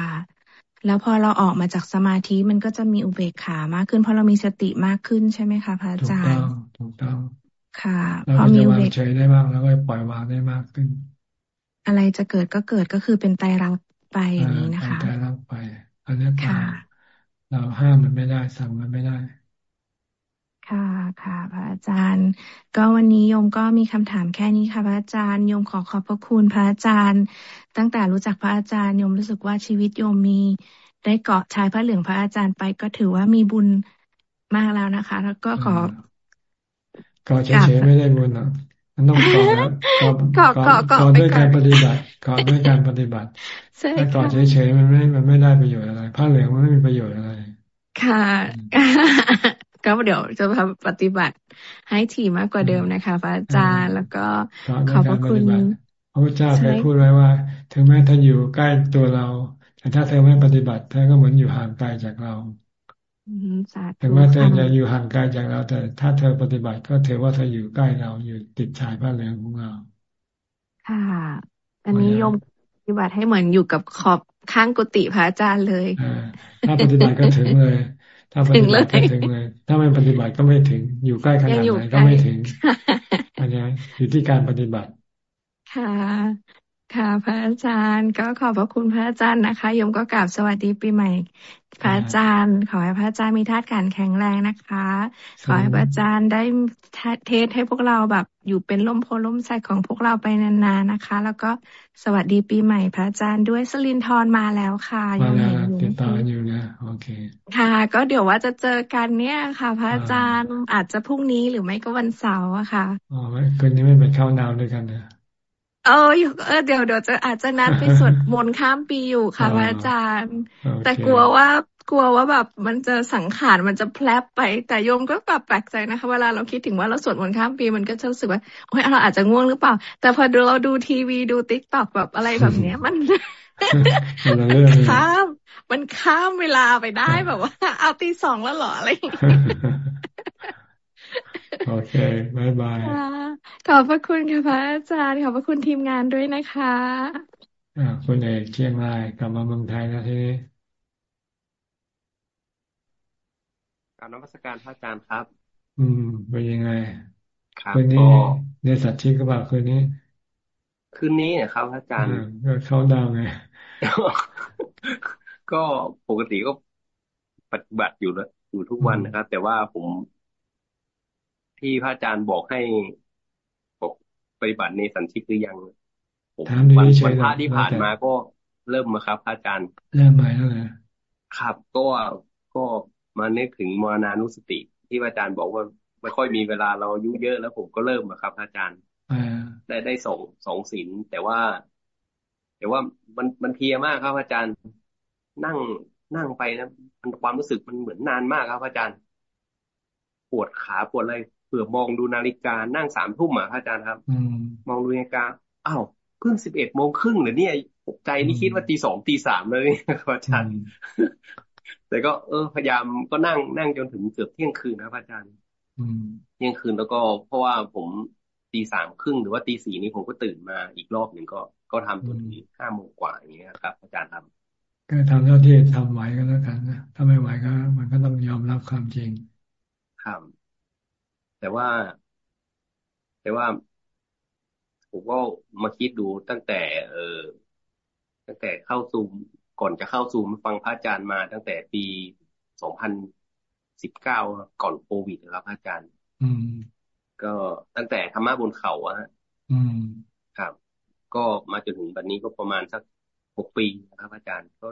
แล้วพอเราออกมาจากสมาธิมันก็จะมีอุเบกขามากขึ้น เพราะเรามีสติมากขึ้นใช่ไหมคะพระอาจารย์ถูกต้องค่ะพอมีอุเบกเฉยได้มากแล้วก็ปล่อยวางได้มากขึ้น อะไรจะเกิดก็เกิดก็คือเป็นไตรลักษณ์ไปอย่างนี้นะคะไตรลักษณ์ไป อันนี้เราห้ามมันไม่ได้สั่งมันไม่ได้ค่ะค่ะพระอาจารย์ ก็วันนี้โยมก็มีคำถามแค่นี้ค่ะพระอาจารย์โยมขอขอบพระคุณพระอาจารย์ ตั้งแต่รู้จักพระอาจารย์โยมรู้สึกว่าชีวิตโยมมี ได้เกาะชายพระเหลืองพระอาจารย์ไปก็ถือว่ามีบุญมากแล้วนะคะ แล้วก็ขอเกาะเฉยๆไม่ได้บุญหรอกมันต้องเกาะเกาะเกาะด้วยการปฏิบัติเกาะด้วยการปฏิบัติถ้าเกาะเฉยๆมันไม่ มันไม่ได้ประโยชน์อะไรผ้าเหลืองมันไม่มีประโยชน์อะไร ค่ะก็เดี๋ยวจะปฏิบัติให้ถี่มากกว่าเดิมนะคะพระอาจารย์แล้วก็ขอบพระคุณ พระเจ้าเคยพูดไว้ว่า ถึงแม้ท่านอยู่ใกล้ตัวเรา แต่ถ้าเธอไม่ปฏิบัติเธอก็เหมือนอยู่ห่างไกลจากเราถึงแม้เธอจะอยู่ห่างไกลจากเรา แต่ถ้าเธอปฏิบัติก็ถือว่าเธออยู่ใกล้เราอยู่ติดชายผ้าเหลืองของเรา ค่ะ อันนี้โยมปฏิบัติให้เหมือนอยู่กับขอบข้างกุฏิพระอาจารย์เลยถ้าปฏิบัติก็ถึงเลย ถ้าปฏิบัติก็ถึงเลย ถ้าไม่ปฏิบัติก็ไม่ถึง อยู่ใกล้ขนาดไหนก็ไม่ถึงอันนี้อยู่ที่การปฏิบัติ ค่ะ ค่ะ พระอาจารย์ก็ขอบพระคุณพระอาจารย์นะคะยมก็กราบสวัสดีปีใหม่ พระอาจารย์ ขอให้พระอาจารย์มีธาตุขันแข็งแรงนะคะ ขอให้พระอาจารย์ได้เทศให้พวกเราแบบอยู่เป็นล่มโพล่มใสของพวกเราไปนานๆนะคะ แล้วก็สวัสดีปีใหม่พระอาจารย์ด้วยสลินทรมาแล้วค่ะมาแล้วติดต่ออยู่นะโอเค ค่ะ ก็เดี๋ยวว่าจะเจอกันเนี่ยค่ะ พระอาจารย์อาจจะพรุ่งนี้หรือไม่ก็วันเสาร์อะค่ะอ๋อคืนนี้ไม่ไปเข้านาวด้วยกันนะ เออเออเดี๋ยวเดี๋ยวจะอาจจะนัดไปสวดมนต์ข้ามปีอยู่ค่ะพระอาจารย์ แต่กลัวว่ากลัวว่าแบบมันจะสังขารมันจะแพลบไป แต่โยมก็แบบแปลกใจนะคะ เวลาเราคิดถึงว่าเราสวดมนต์ข้ามปีมันก็จะรู้สึกว่าโอ้ยเราอาจจะง่วงหรือเปล่า แต่พอดูเราดูทีวีดู TikTok แบบอะไรแบบเนี้ยมันข้ามมันข้ามเวลาไปได้แบบว่า เอาตีสองแล้วเหรออะไร โอเค bye byeขอบพระคุณค่ะพระอาจารย์ ขอบพระคุณทีมงานด้วยนะคะอ่าคุณเอกเชียงรายกลับมาเมืองไทยแล้วทีนี้การนมัสการพระอาจารย์ครับ อืมเป็นยังไงคืนนี้เนสัตชิกก็บอกคืนนี้ คืนนี้เนี่ยครับพระอาจารย์ก็เข้าดาวไงก็ปกติก็ปฏิบัติอยู่แล้วอยู่ทุกวันนะครับ แต่ว่าผม ที่พระอาจารย์บอกให้บอกปฏิบัติในสันติคือยังผมวันวันพระที่ผ่านมาก็เริ่มมาครับพระอาจารย์เริ่มใหม่แล้วนะครับก็ก็มานึกถึงมรณานุสติ ที่อาจารย์บอกว่าไม่ค่อยมีเวลาเราอายุเยอะแล้วผมก็เริ่มมาครับ อาจารย์ได้ได้ส่งสองศีลแต่ว่า แต่ว่ามันมันเพียมากครับ อาจารย์ นั่งนั่งไปนะมันความรู้สึกมันเหมือนนานมากครับ อาจารย์ ปวดขาปวดอะไรเผื่อมองดูนาฬิกานั่งสามทุ่มอะอาจารย์ครับมองดูนาฬิกาอ้าวเพิ่งสิบเอ็ดโมงครึ่งเหรอเนี่ยใจนี่คิดว่าตีสองตีสามเลยครับอาจารย์แต่ก็เออพยายามก็นั่งนั่งจนถึงเกือบเที่ยงคืนนะพระอาจารย์เที่ยงคืนแล้วก็เพราะว่าผมตีสามครึ่งหรือว่าตีสี่นี้ผมก็ตื่นมาอีกรอบหนึ่งก็ก็ทำจนถึงห้าโมงกว่าอย่างเงี้ยครับ อาจารย์ทำก็ทำเท่าที่ทำไหวก็แล้วกันนะถ้าไม่ไหวก็ มันก็ต้องยอมรับความจริง ครับ แต่ว่า แต่ว่าผมก็มาคิดดูตั้งแต่ เออตั้งแต่เข้าซูมก่อนจะเข้าซูมฟังพระอาจารย์มาตั้งแต่ปีสองพันสิบเก้าก่อนโควิดครับอาจารย์ อืม ก็ตั้งแต่ธรรมะบนเขาอะฮะอืมครับ ก็มาจนถึงวันนี้ก็ประมาณสักหกปีนะครับ อาจารย์ ก็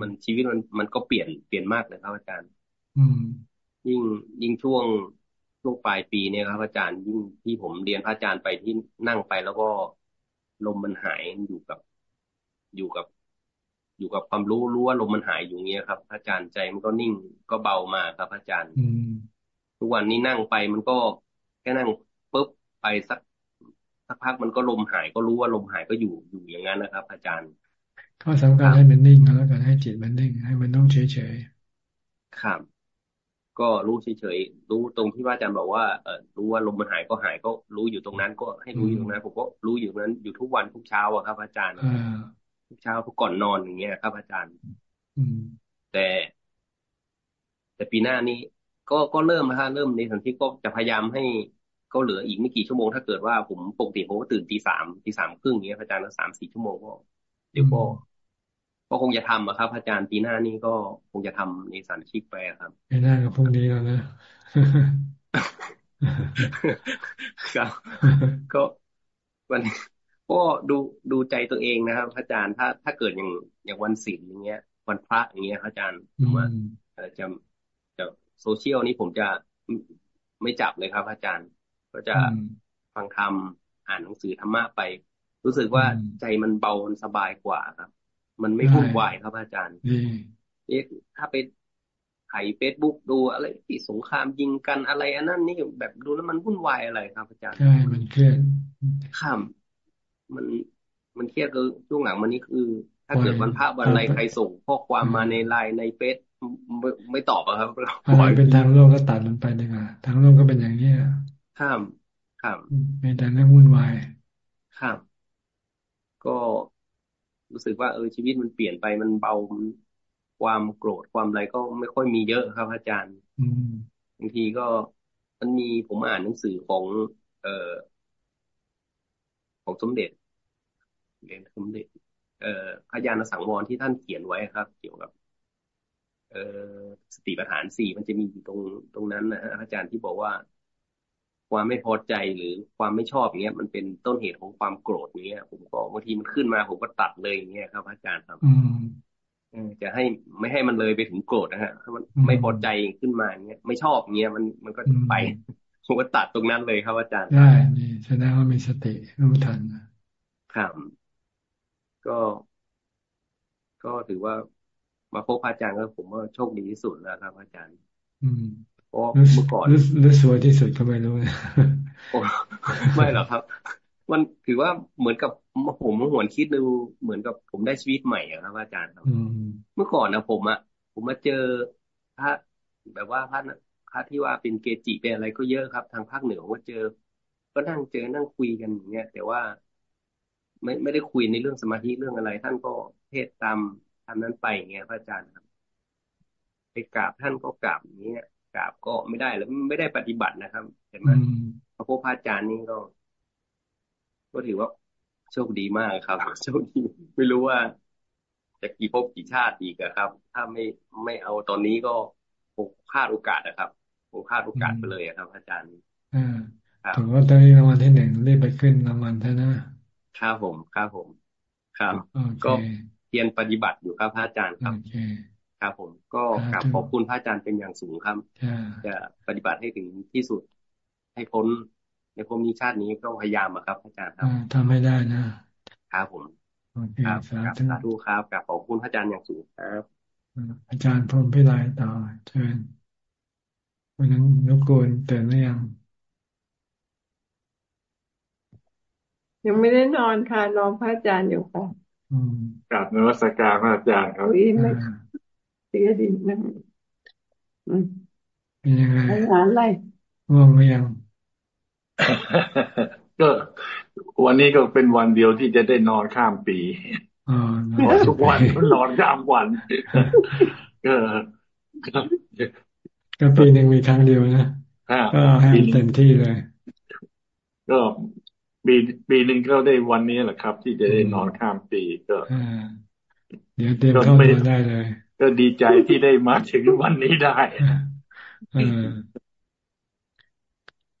มันชีวิตมันมันก็เปลี่ยนเปลี่ยนมากเลยครับอาจารย์ อืม ยิ่งยิ่งช่วง ช่วงปลายปีเนี่ยครับอาจารย์ยิ่งที่ผมเรียนพระอาจารย์ไปที่นั่งไปแล้วก็ลมมันหายอยู่กับ อยู่กับ อยู่กับความรู้รู้ว่าลมมันหายอยู่เงี้ยครับอาจารย์ใจมันก็นิ่งก็เบามาครับอาจารย์อืมทุกวันนี้นั่งไปมันก็แค่นั่งปุ๊บไปสักสักพักมันก็ลมหายก็รู้ว่าลมหายก็อยู่อยู่อย่างนั้นนะครับ อาจารย์ก็สำคัญให้มันนิ่งแล้วกันให้จิตมันนิ่งให้มันต้องเฉยเฉยครับ ก็รู้เฉยๆรู้ตรงที่ว่าอาจารย์บอกว่าเออรู้ว่าลมมันหายก็หายก็รู้อยู่ตรงนั้น ก็ให้รู้อยู่ตรงนั้นผมก็รู้อยู่ตรงนั้นอยู่ทุกวันทุกเช้าอะครับ อาจารย์อ่าทุกเช้าทุกก่อนนอนอย่างเงี้ยครับ อาจารย์ อืมแต่ แต่ปีหน้านี้ ก็ก็เริ่มนะฮะเริ่มในสันที่ก็จะพยายามให้ก็เหลืออีกไม่กี่ชั่วโมงถ้าเกิดว่าผมปกติผมก็ตื่นตีสามตีสามครึ่งเงี้ยอาจารย์ก็สามสี่ชั่วโมงก็เดี๋ยวก็ ก็คงจะทำอะครับ อาจารย์ปีหน้านี้ก็คงจะทำในสันชิกไปอะครับไม่น่ากับพรุ่งนี้แล้วนะครับ ก็วันก็ดูดูใจตัวเองนะครับ อาจารย์ถ้าถ้าเกิดอย่างอย่างวันศีลอย่างเงี้ย วันพระอย่างเงี้ยอาจารย์ผมว่าเอ่อจะจะโซเชียลนี้ผมจะไม่ไม่จับเลยครับ อาจารย์ ก็จะฟังธรรมอ่านหนังสือธรรมะไป รู้สึกว่าใจมันเบามันสบายกว่าครับ มันไม่วุ่นวายครับอาจารย์ดีเอ๊ะถ้าไปไถเฟซบุ๊กดูอะไรที่สงครามยิงกันอะไร อันนั้นนี่แบบดูแล้วมันวุ่นวายอะไรครับอาจารย์ใช่มันเครียดข้ามมันมันเครียดคือช่วงหลังมันนี่คือ ถ้าเกิดวันพระวันอะไรใครส่งข้อความมาในไลน์ในเฟซไม่ไม่ตอบอะครับอะไรเป็นทางโลกก็ตัดมันไปดีกว่าทางโลกก็เป็นอย่างนี้ยข้ามข้ามมีแต่เรื่องวุ่นวายข้ามก็ รู้สึกว่าเออชีวิตมันเปลี่ยนไปมันเบามันความโกรธความอะไรก็ไม่ค่อยมีเยอะครับอาจารย์อืมบางทีก็มันมีผมอ่านหนังสือของ เอ่อของสมเด็จเรียนสมเด็จ เอ่อพระยาณสังวรที่ท่านเขียนไว้ครับ เกี่ยวกับ เอ่อสติปัฏฐานสี่มันจะมีอยู่ตรงตรงนั้นนะฮะอาจารย์ที่บอกว่า ความไม่พอใจหรือความไม่ชอบอย่างเงี้ย มันเป็นต้นเหตุของความโกรธอย่างเงี้ย ผมก็บางทีมันขึ้นมาผมก็ตัดเลยอย่างเงี้ยครับอาจารย์ครับอืมเออจะให้ไม่ให้มันเลยไปถึงโกรธนะฮะถ้ามันไม่พอใจขึ้นมาอย่างเงี้ยไม่ชอบอย่างเงี้ยมันมันก็จะไปผมก็ตัดตรงนั้นเลยครับอาจารย์ได้ดีแสดงว่ามีสติรู้ทันครับก็ ก็ถือว่ามาพบพระอาจารย์ก็ผมว่าโชคดีที่สุดแล้วครับอาจารย์ อืม เพราะรู้เมื่อก่อนรู้รู้สวยที่สุดก็ไม่รู้นะโอ้ไม่หรอกครับ มันถือว่าเหมือนกับผมหวนคิดดูเหมือนกับผมได้ชีวิตใหม่อะครับอาจารย์ครับอืมเมื่อก่อนนะผมอะผมมาเจอพระแบบว่าพระพระที่ว่าเป็นเกจิเป็นอะไรก็เยอะครับ ทางภาคเหนือผมก็เจอ ก็นั่งเจอนั่งคุยกันอย่างเงี้ย แต่ว่าไม่ไม่ได้คุยในเรื่องสมาธิเรื่องอะไร ท่านก็เทศตามตามนั้นไปอย่างเงี้ยพระอาจารย์ครับไปกราบท่านก็กราบอย่างเงี้ย กราบก็ไม่ได้แล้วไม่ได้ปฏิบัตินะครับ เห็นไหมอืมพระพุทธพระอาจารย์นี่ก็ ก็ถือว่าโชคดีมากครับโชคดีไม่รู้ว่าจะกี่ภพกี่ชาติอีกอะครับ ถ้าไม่ไม่เอาตอนนี้ก็คงพลาดโอกาสนะครับคงพลาดโอกาสไปเลยอะครับ อาจารย์อ่าครับถือว่าตอนนี้รางวัลที่หนึ่งรีบไปขึ้นรางวัลเถอะนะครับผมครับผม ครับโอเคก็เพียรปฏิบัติอยู่ครับพระอาจารย์ครับโอเคครับผมก็กราบขอบคุณพระอาจารย์เป็นอย่างสูงครับจ้าจะปฏิบัติให้ถึงที่สุด ให้พ้นในภพนี้ชาตินี้ก็พยายามอะครับอาจารย์ครับอ่าทำให้ได้นะครับผมโอเคครับสากราบธุสาธุครับกราบขอบคุณพระอาจารย์อย่างสูงครับอ่าอาจารย์พรหมพิไลต่อเชิญวันนั้นนุกูลเตือนหรือยังยังไม่ได้นอนค่ะรอพระอาจารย์อยู่ค่ะอืมกราบนวัสการพระอาจารย์ครับอุ้ยไม่ เสียดินะอืมเป็นยังไงอาหารอะไรง่วงหรือยังก็วันนี้ก็เป็นวันเดียวที่จะได้นอนข้ามปีอ๋อเพราะทุกวันก็นอนข้ามวันก็ก็ก็ปีหนึ่งมีครั้งเดียวนะห้าก็ให้ปีมันเต็มที่เลย ก็ปีปีหนึ่งก็ได้วันนี้แหละครับ ที่จะได้นอนข้ามปีก็อ่าเดี๋ยวเตรียมเข้านอนได้เลย ก็ดีใจที่ได้มาถึงวันนี้ได้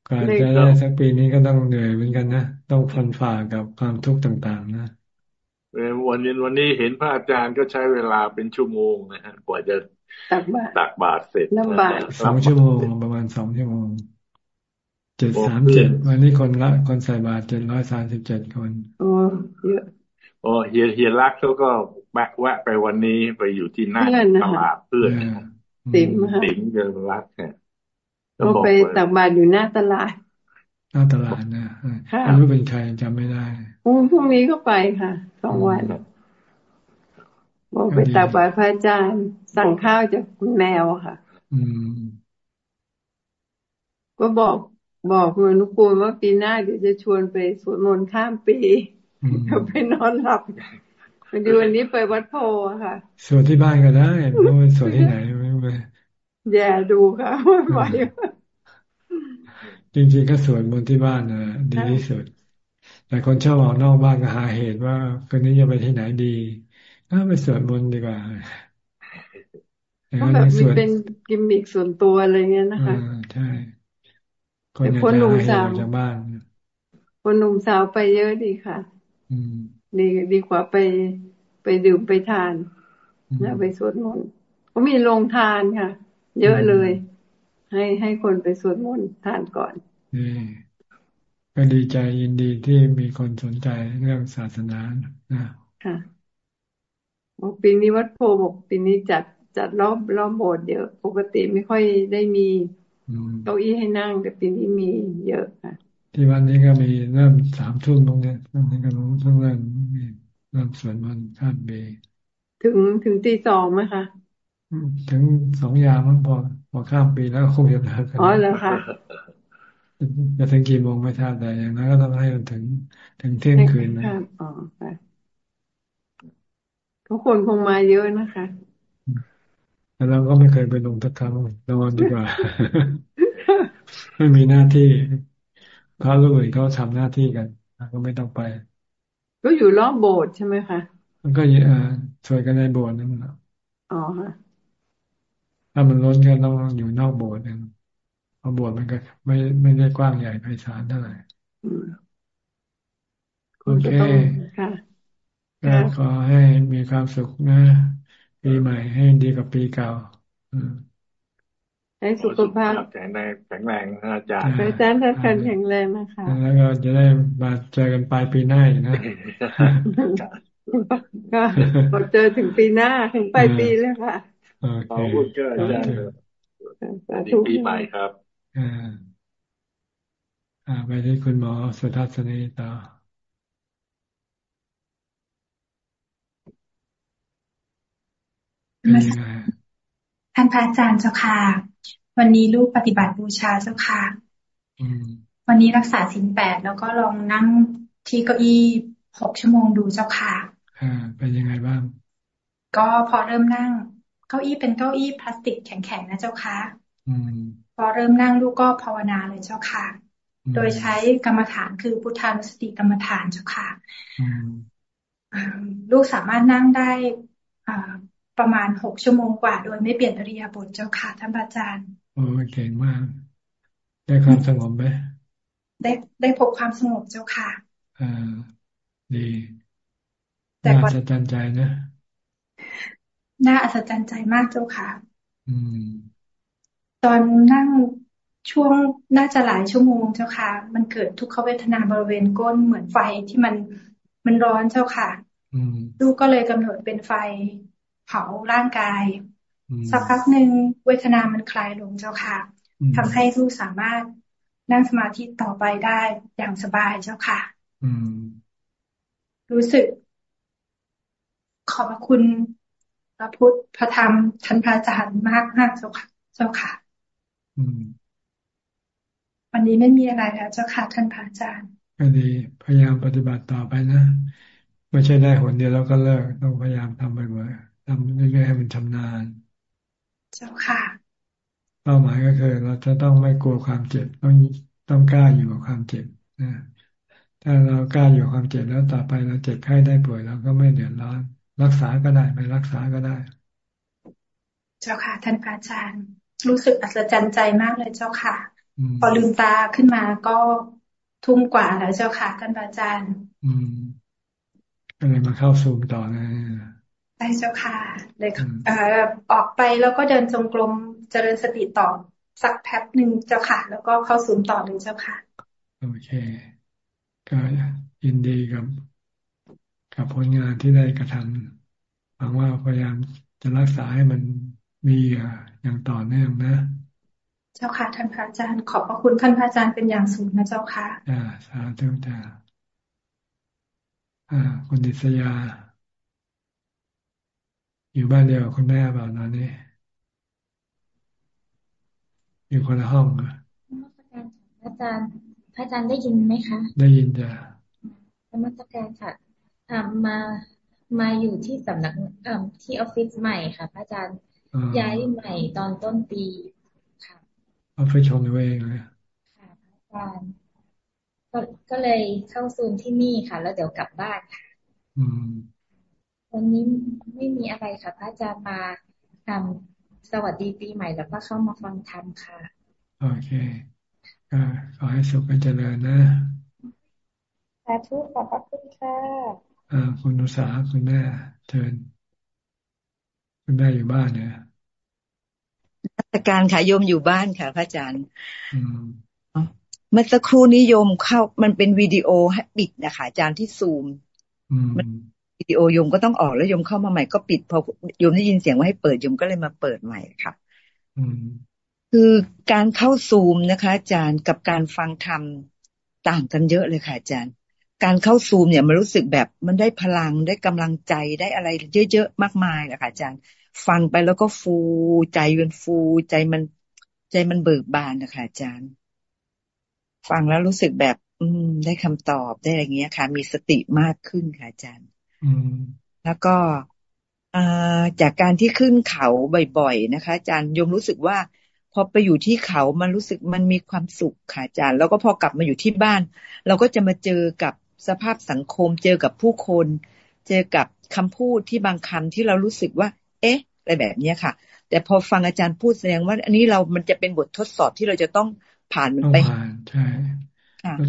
การจะได้สักปีนี้ก็ต้องเหนื่อยเหมือนกันนะต้องฟันฝ่ากับความทุกข์ต่างๆนะวันนี้วันนี้เห็นพระอาจารย์ก็ใช้เวลาเป็นชั่วโมงนะฮะกว่าจะตักบาตรตักบาตรเสร็จลำบากสองชั่วโมงประมาณสองชั่วโมงเจ็ดสามเจ็ดวันนี้คนละคนใส่บาตรเจ็ดร้อยสามสิบเจ็ดคนโอ้เยอะโอ้เฮียเฮียรักเขาก็ แบกแวะไปวันนี้ไปอยู่ที่หน้าตลาดเพื่อนติ๋มค่ะติ๋มเกินรักเนี่ยเราไปตักบาตรอยู่หน้าตลาด หน้าตลาดนะไม่รู้เป็นใครจำไม่ได้พรุ่งนี้ก็ไปค่ะสองวันบอกไปตักบาตรพระอาจารย์สั่งข้าวจากคุณแมวค่ะ อืม ก็บอกบอกคุณอนุกูลว่าปีหน้าเดี๋ยวจะชวนไปสวดมนต์ข้ามปีก็ไปนอนหลับ ดูวันนี้ไปวัดโพค่ะสวดที่บ้านก็ได้ไม่ไปสวดที่ไหนไม่ไปแย่ดูค่ะไม่ไหวจริงๆก็สวดมนต์ที่บ้านนะดีที่สุด แต่คนชอบออกนอกบ้านก็หาเหตุว่าคืนนี้จะไปที่ไหนดีก็ไปสวดมนต์ดีกว่าก็แบบมีเป็นกิมมิคส่วนตัวอะไรเงี้ยนะคะใช่คนอยากจะหายจากบ้านคนหนุ่มสาวไปเยอะดีค่ะ ดีดีกว่าไปไปดื่มไปทานนะไปสวดมนต์ก็มีโรงทานค่ะ เยอะเลย ให้ให้คนไปสวดมนต์ทานก่อนก็ดีใจยินดีที่มีคนสนใจเรื่องศาสนานะค่ะบอกปีนี้วัดโพบอกปีนี้จัดจัดรอบรอบโบสถ์เยอะ ปกติไม่ค่อยได้มีเก้าอี้ให้นั่ง แต่ปีนี้มีเยอะค่ะ ที่วันนี้ก็มีเริ่มสามทุ่มตรงนี้ตรงนี้ก็รู้ต้องเริ่มมีเริ่มสวดมนต์ข้ามเบถึงถึงตีสองไหมคะถึงสองยามมันพอพอข้ามปีแล้วคงจะเลิกอ๋อแล้วค่ะจะถึงกี่โมงไม่ทราบแต่อย่างนั้นก็ต้องให้มันถึงถึงเที่ยงคืนนะอ๋อค่ะทุกคนคงมาเยอะนะคะแต่เราก็ไม่เคยไปลงทักครั้งนอนดีกว่า ไม่มีหน้าที่ พระลูกอื่นเขาทำหน้าที่กันก็ไม่ต้องไป ก็อยู่รอบโบสถ์ใช่ไหมคะมันก็เออช่วยกันในโบสถ์นั่นแหละอ๋อค่ะถ้ามันล้นก็ต้องอยู่นอกโบสถ์นึงเพราะโบสถ์มันก็ไม่ไม่ได้กว้างใหญ่ไพศาลเท่าไหร่โอเคค่ะก็ขอให้มีความสุขนะปีใหม่ให้ดีกว่าปีเก่า ให้สุขภาพแข็งแรงแข็งแรงอาจารย์อาจารย์ท่านแข็งแรงนะคะ แล้วก็จะได้มาเจอกันปลายปีหน้านะก็พอเจอถึงปีหน้าถึงปลายปีเลยค่ะขอบคุณก็อาจารย์ปีใหม่ครับอ่าไปที่คุณหมอสุทัศนีต่อท่านพระอาจารย์เจ้าค่ะ วันนี้ลูกปฏิบัติบูชาเจ้าค่ะวันนี้รักษาสินแปดแล้วก็ลองนั่งที่เก้าอี้หกชั่วโมงดูเจ้าค่ะอ่าเป็นยังไงบ้าง ก็พอเริ่มนั่ง เก้าอี้เป็นเก้าอี้พลาสติกแข็งๆนะเจ้าค่ะพอเริ่มนั่งลูกก็ภาวนาเลยเจ้าค่ะ โดยใช้กรรมฐานคือพุทธานุสติกรรมฐานเจ้าค่ะลูกสามารถนั่งได้ประมาณหกชั่วโมงกว่า โดยไม่เปลี่ยนอริยบทเจ้าค่ะท่านอาจารย์ โอ้เก่งมาก ได้ความสงบไหมได้ได้พบความสงบเจ้าค่ะอ่าดีน่าอัศจรรย์ใจนะน่าอัศจรรย์ใจมากเจ้าค่ะ อืม ตอนนั่งช่วงน่าจะหลายชั่วโมงเจ้าค่ะ มันเกิดทุกขเวทนาบริเวณก้นเหมือนไฟที่มันมันร้อนเจ้าค่ะลูกก็เลยกำหนดเป็นไฟเผาร่างกาย สักพักหนึ่งเวทนามันคลายลงเจ้าค่ะทำให้ลูกสามารถนั่งสมาธิต่อไปได้อย่างสบายเจ้าค่ะ อืม รู้สึก ขอบคุณพระพุทธพระธรรมท่านพระอาจารย์มากมากเจ้าค่ะ เจ้าค่ะ อืม วันนี้ไม่มีอะไรแล้ว เจ้าค่ะ ท่านพระอาจารย์ก็ดีพยายามปฏิบัติต่อไปนะไม่ใช่ได้หนเดียวแล้วก็เลิกต้องพยายามทำบ่อยๆทำเรื่อยๆให้มันชำนาญ เจ้าค่ะ เป้าหมายก็คือเราจะต้องไม่กลัวความเจ็บต้องต้องกล้าอยู่กับความเจ็บนะถ้าเรากล้าอยู่ความเจ็บแล้วต่อไปเราเจ็บไข้ได้ป่วยเราก็ไม่เดือดร้อน รักษาก็ได้ไม่รักษาก็ได้ เจ้าค่ะ ท่านพระอาจารย์ รู้สึกอัศจรรย์ใจมากเลยเจ้าค่ะ พอลืมตาขึ้นมาก็ทุ่มกว่าแล้วเจ้าค่ะ ท่านอาจารย์ อืมก็เลยมาเข้าซูมต่อนะ ได้เจ้าค่ะเลยเอ่อออกไปแล้วก็เดินจงกรมเจริญสติต่อสักแป๊บหนึ่งเจ้าค่ะ แล้วก็เข้าซูมต่อเลยเจ้าค่ะ โอเคก็ยินดีกับ กับผลงานที่ได้กระทำหวังว่าพยายามจะรักษาให้มันมีอย่างต่อเนื่องนะ เจ้าค่ะท่านพระอาจารย์ขอบพระคุณท่านพระอาจารย์เป็นอย่างสูงนะเจ้าค่ะอ่าสาธุจ้าอ่าคุณดิษยา อยู่บ้านเดียวกับคุณแม่เปล่าตอนนี้อยู่คนละห้องอะพระอาจารย์ พระอาจารย์ได้ยินไหมคะ ได้ยินจ้ะธรรมสการค่ะมา มาอยู่ที่สำนักที่ออฟฟิศใหม่ค่ะ พระอาจารย์ ย้ายใหม่ตอนต้นปีค่ะ ออฟฟิศของตัวเองเลยค่ะพระอาจารย์ก็ก็เลยเข้าซูมที่นี่ค่ะ แล้วเดี๋ยวกลับบ้านค่ะ อืม วันนี้ไม่มีอะไรค่ะพระอาจารย์มาทำสวัสดีปีใหม่แล้วก็เข้ามาฟังธรรมค่ะ โอเคก็ขอให้สุขเจริญนะสาธุขอบพระคุณค่ะอ่าคุณนุสาคุณแม่เชิญคุณแม่อยู่บ้านเนี่ยราชการค่ะโยมอยู่บ้านค่ะ พระอาจารย์เมื่อสักครู่นี้โยมเข้ามันเป็นวิดีโอให้ปิดนะคะอาจารย์ที่ซูมมัน วิดีโอโยมก็ต้องออกแล้วโยมเข้ามาใหม่ก็ปิดพอโยมได้ยินเสียงว่าให้เปิดโยมก็เลยมาเปิดใหม่ค่ะคือการเข้าซูมนะคะ อาจารย์กับการฟังธรรมต่างกันเยอะเลยค่ะอาจารย์ การเข้าซูมเนี่ยมันรู้สึกแบบมันได้พลังได้กำลังใจได้อะไรเยอะๆมากมายนะคะอาจารย์ ฟังไปแล้วก็ฟูใจมันฟูใจมันใจมันเบิกบานนะคะอาจารย์ ฟังแล้วรู้สึกแบบ อืม ได้คำตอบได้อะไรเงี้ยค่ะ มีสติมากขึ้นค่ะอาจารย์อืม แล้วก็จากการที่ขึ้นเขาบ่อยๆนะคะ อาจารย์ยมรู้สึกว่า พอไปอยู่ที่เขามันรู้สึกมันมีความสุขค่ะอาจารย์ แล้วก็พอกลับมาอยู่ที่บ้าน เราก็จะมาเจอกับสภาพสังคม เจอกับผู้คน เจอกับคำพูดที่บางคำที่เรารู้สึกว่า เอ๊ะอะไรแบบเนี้ยค่ะ แต่พอฟังอาจารย์พูดแสดงว่า อันนี้เรามันจะเป็นบททดสอบที่เราจะต้องผ่านมันไปผ่านใช่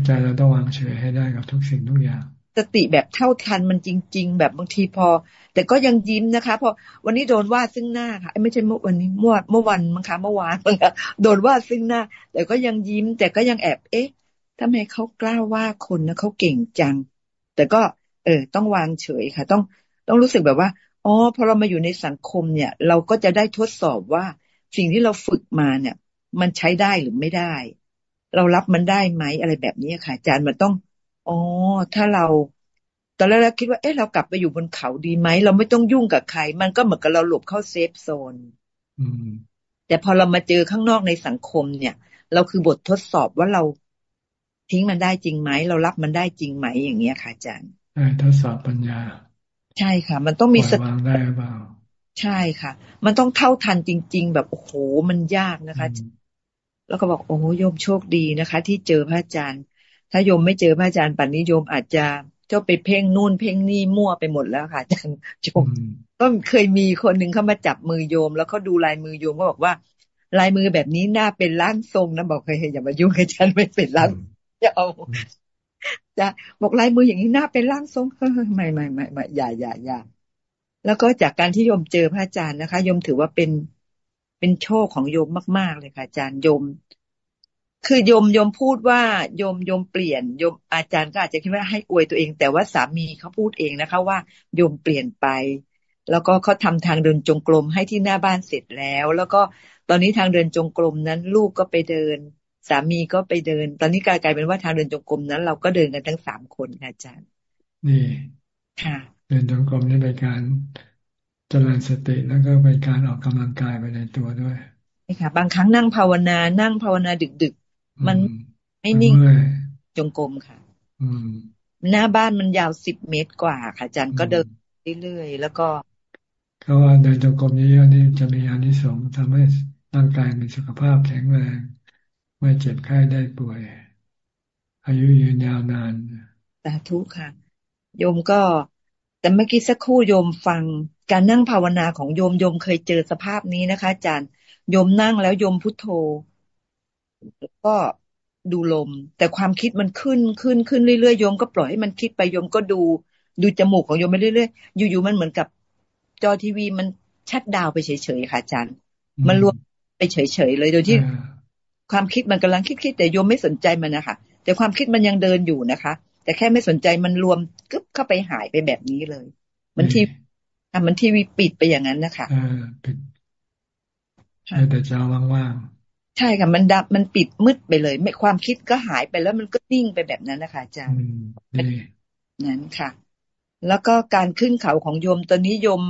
ใจเราต้องวางเฉยให้ได้กับทุกสิ่งทุกอย่าง สติแบบเท่าทันมันจริง ๆ แบบบางทีพอ แต่ก็ยังยิ้มนะคะพอวันนี้โดนว่าซึ่งหน้าค่ะไม่ใช่เมื่อวันนี้เมื่อเมื่อวันมั้งคะเมื่อวานมั้งคะโดนว่าซึ่งหน้า แต่ก็ยังยิ้ม แต่ก็ยังแอบเอ๊ะทำไมเขากล้าว่าคนนะเขาเก่งจัง แต่ก็ เออ ต้องวางเฉยค่ะ ต้องต้องรู้สึกแบบว่าอ๋อพอเรามาอยู่ในสังคมเนี่ย เราก็จะได้ทดสอบว่าสิ่งที่เราฝึกมาเนี่ย มันใช้ได้หรือไม่ได้ เรารับมันได้ไหมอะไรแบบนี้ค่ะ อาจารย์มันต้อง อ๋อ ถ้าเราตอนแรกเราคิดว่า เอ๊ะ เรากลับไปอยู่บนเขาดีไหม เราไม่ต้องยุ่งกับใคร มันก็เหมือนกับเราหลบเข้าเซฟโซนแต่พอเรามาเจอข้างนอกในสังคมเนี่ย เราคือบททดสอบว่าเราทิ้งมันได้จริงไหม เรารับมันได้จริงไหมอย่างเงี้ยค่ะอาจารย์ใช่ทดสอบปัญญา ใช่ค่ะ มันต้องมีสติวางได้หรือเปล่า ใช่ค่ะ มันต้องเท่าทันจริง ๆ แบบโอ้โหมันยากนะคะ แล้วก็บอกโอ้โยมโชคดีนะคะ ที่เจอพระอาจารย์ ถ้าโยมไม่เจอพระอาจารย์ปัจนิยมอาจจะเจ้าไปเพ่งนู่นเพ่งนี่มั่วไปหมดแล้วค่ะอาจารย์โยมก็เคยมีคนหนึ่งเข้ามาจับมือโยม แล้วเขาดูลายมือโยมก็บอกว่า ลายมือแบบนี้น่าเป็นร่างทรงนะบอกเคยอย่ามายุ่งอาจารย์ไม่เป็นร่างจะเอาจะบอกลายมืออย่างนี้น่าเป็นร่างทรงไม่ไม่ไม่ไม่อย่าอย่าอย่าแล้วก็จากการที่โยมเจอพระอาจารย์นะคะโยมถือว่าเป็นเป็นโชคของโยมมาก ๆ เลยค่ะอาจารย์โยม คือโยมโยมพูดว่าโยมโยมเปลี่ยนโยมอาจารย์ก็อาจจะคิดว่าให้อวยตัวเอง แต่ว่าสามีเขาพูดเองนะคะ ว่าโยมเปลี่ยนไป แล้วก็เขาทำทางเดินจงกรมให้ที่หน้าบ้านเสร็จแล้ว แล้วก็ตอนนี้ทางเดินจงกรมนั้นลูกก็ไปเดิน สามีก็ไปเดิน ตอนนี้กลายเป็นว่าทางเดินจงกรมนั้น เราก็เดินกันทั้งสามคนค่ะอาจารย์ นี่ค่ะ เดินจงกรมนี่เป็นการเจริญสติแล้วก็เป็นการออกกำลังกายไปในตัวด้วยใช่ค่ะ บางครั้งนั่งภาวนานั่งภาวนาดึกๆ มันไม่นิ่งจงกรมค่ะ อืมหน้าบ้านมันยาวสิบเมตรกว่าค่ะอาจารย์ก็เดินเรื่อยๆแล้วก็เขาว่าเดินจงกรมเยอะๆนี่จะมีอานิสงส์ทำให้ร่างกายมีสุขภาพแข็งแรงไม่เจ็บไข้ได้ป่วย อายุยืนยาวนานสาธุค่ะ โยมก็ แต่เมื่อกี้สักครู่โยมฟังการนั่งภาวนาของโยมโยมเคยเจอสภาพนี้นะคะอาจารย์โยมนั่งแล้วโยมพุทโธแล้ว ก็ดูลม แต่ความคิดมันขึ้นขึ้นขึ้นเรื่อยๆโยมก็ปล่อยให้มันคิดไปโยมก็ดู ดูจมูกของโยมไปเรื่อยๆอยู่ๆมันเหมือนกับจอทีวีมันชัดดาวไปเฉยๆค่ะอาจารย์ มันรวมไปเฉยๆเลยโดยที่ ความคิดมันกำลังคิดๆแต่โยมไม่สนใจมันนะคะแต่ความคิดมันยังเดินอยู่นะคะ แต่แค่ไม่สนใจมันรวมกึ๊บเข้าไปหายไปแบบนี้เลย มันทีอะมันทีวีปิดไปอย่างนั้นนะคะเออปิดแต่จอว่างๆ ใช่ค่ะมันดับมันปิดมืดไปเลย ไม่ความคิดก็หายไปแล้วมันก็นิ่งไปแบบนั้นนะคะอาจารย์นั้นค่ะ แล้วก็การขึ้นเขาของโยมตอนนี้โยม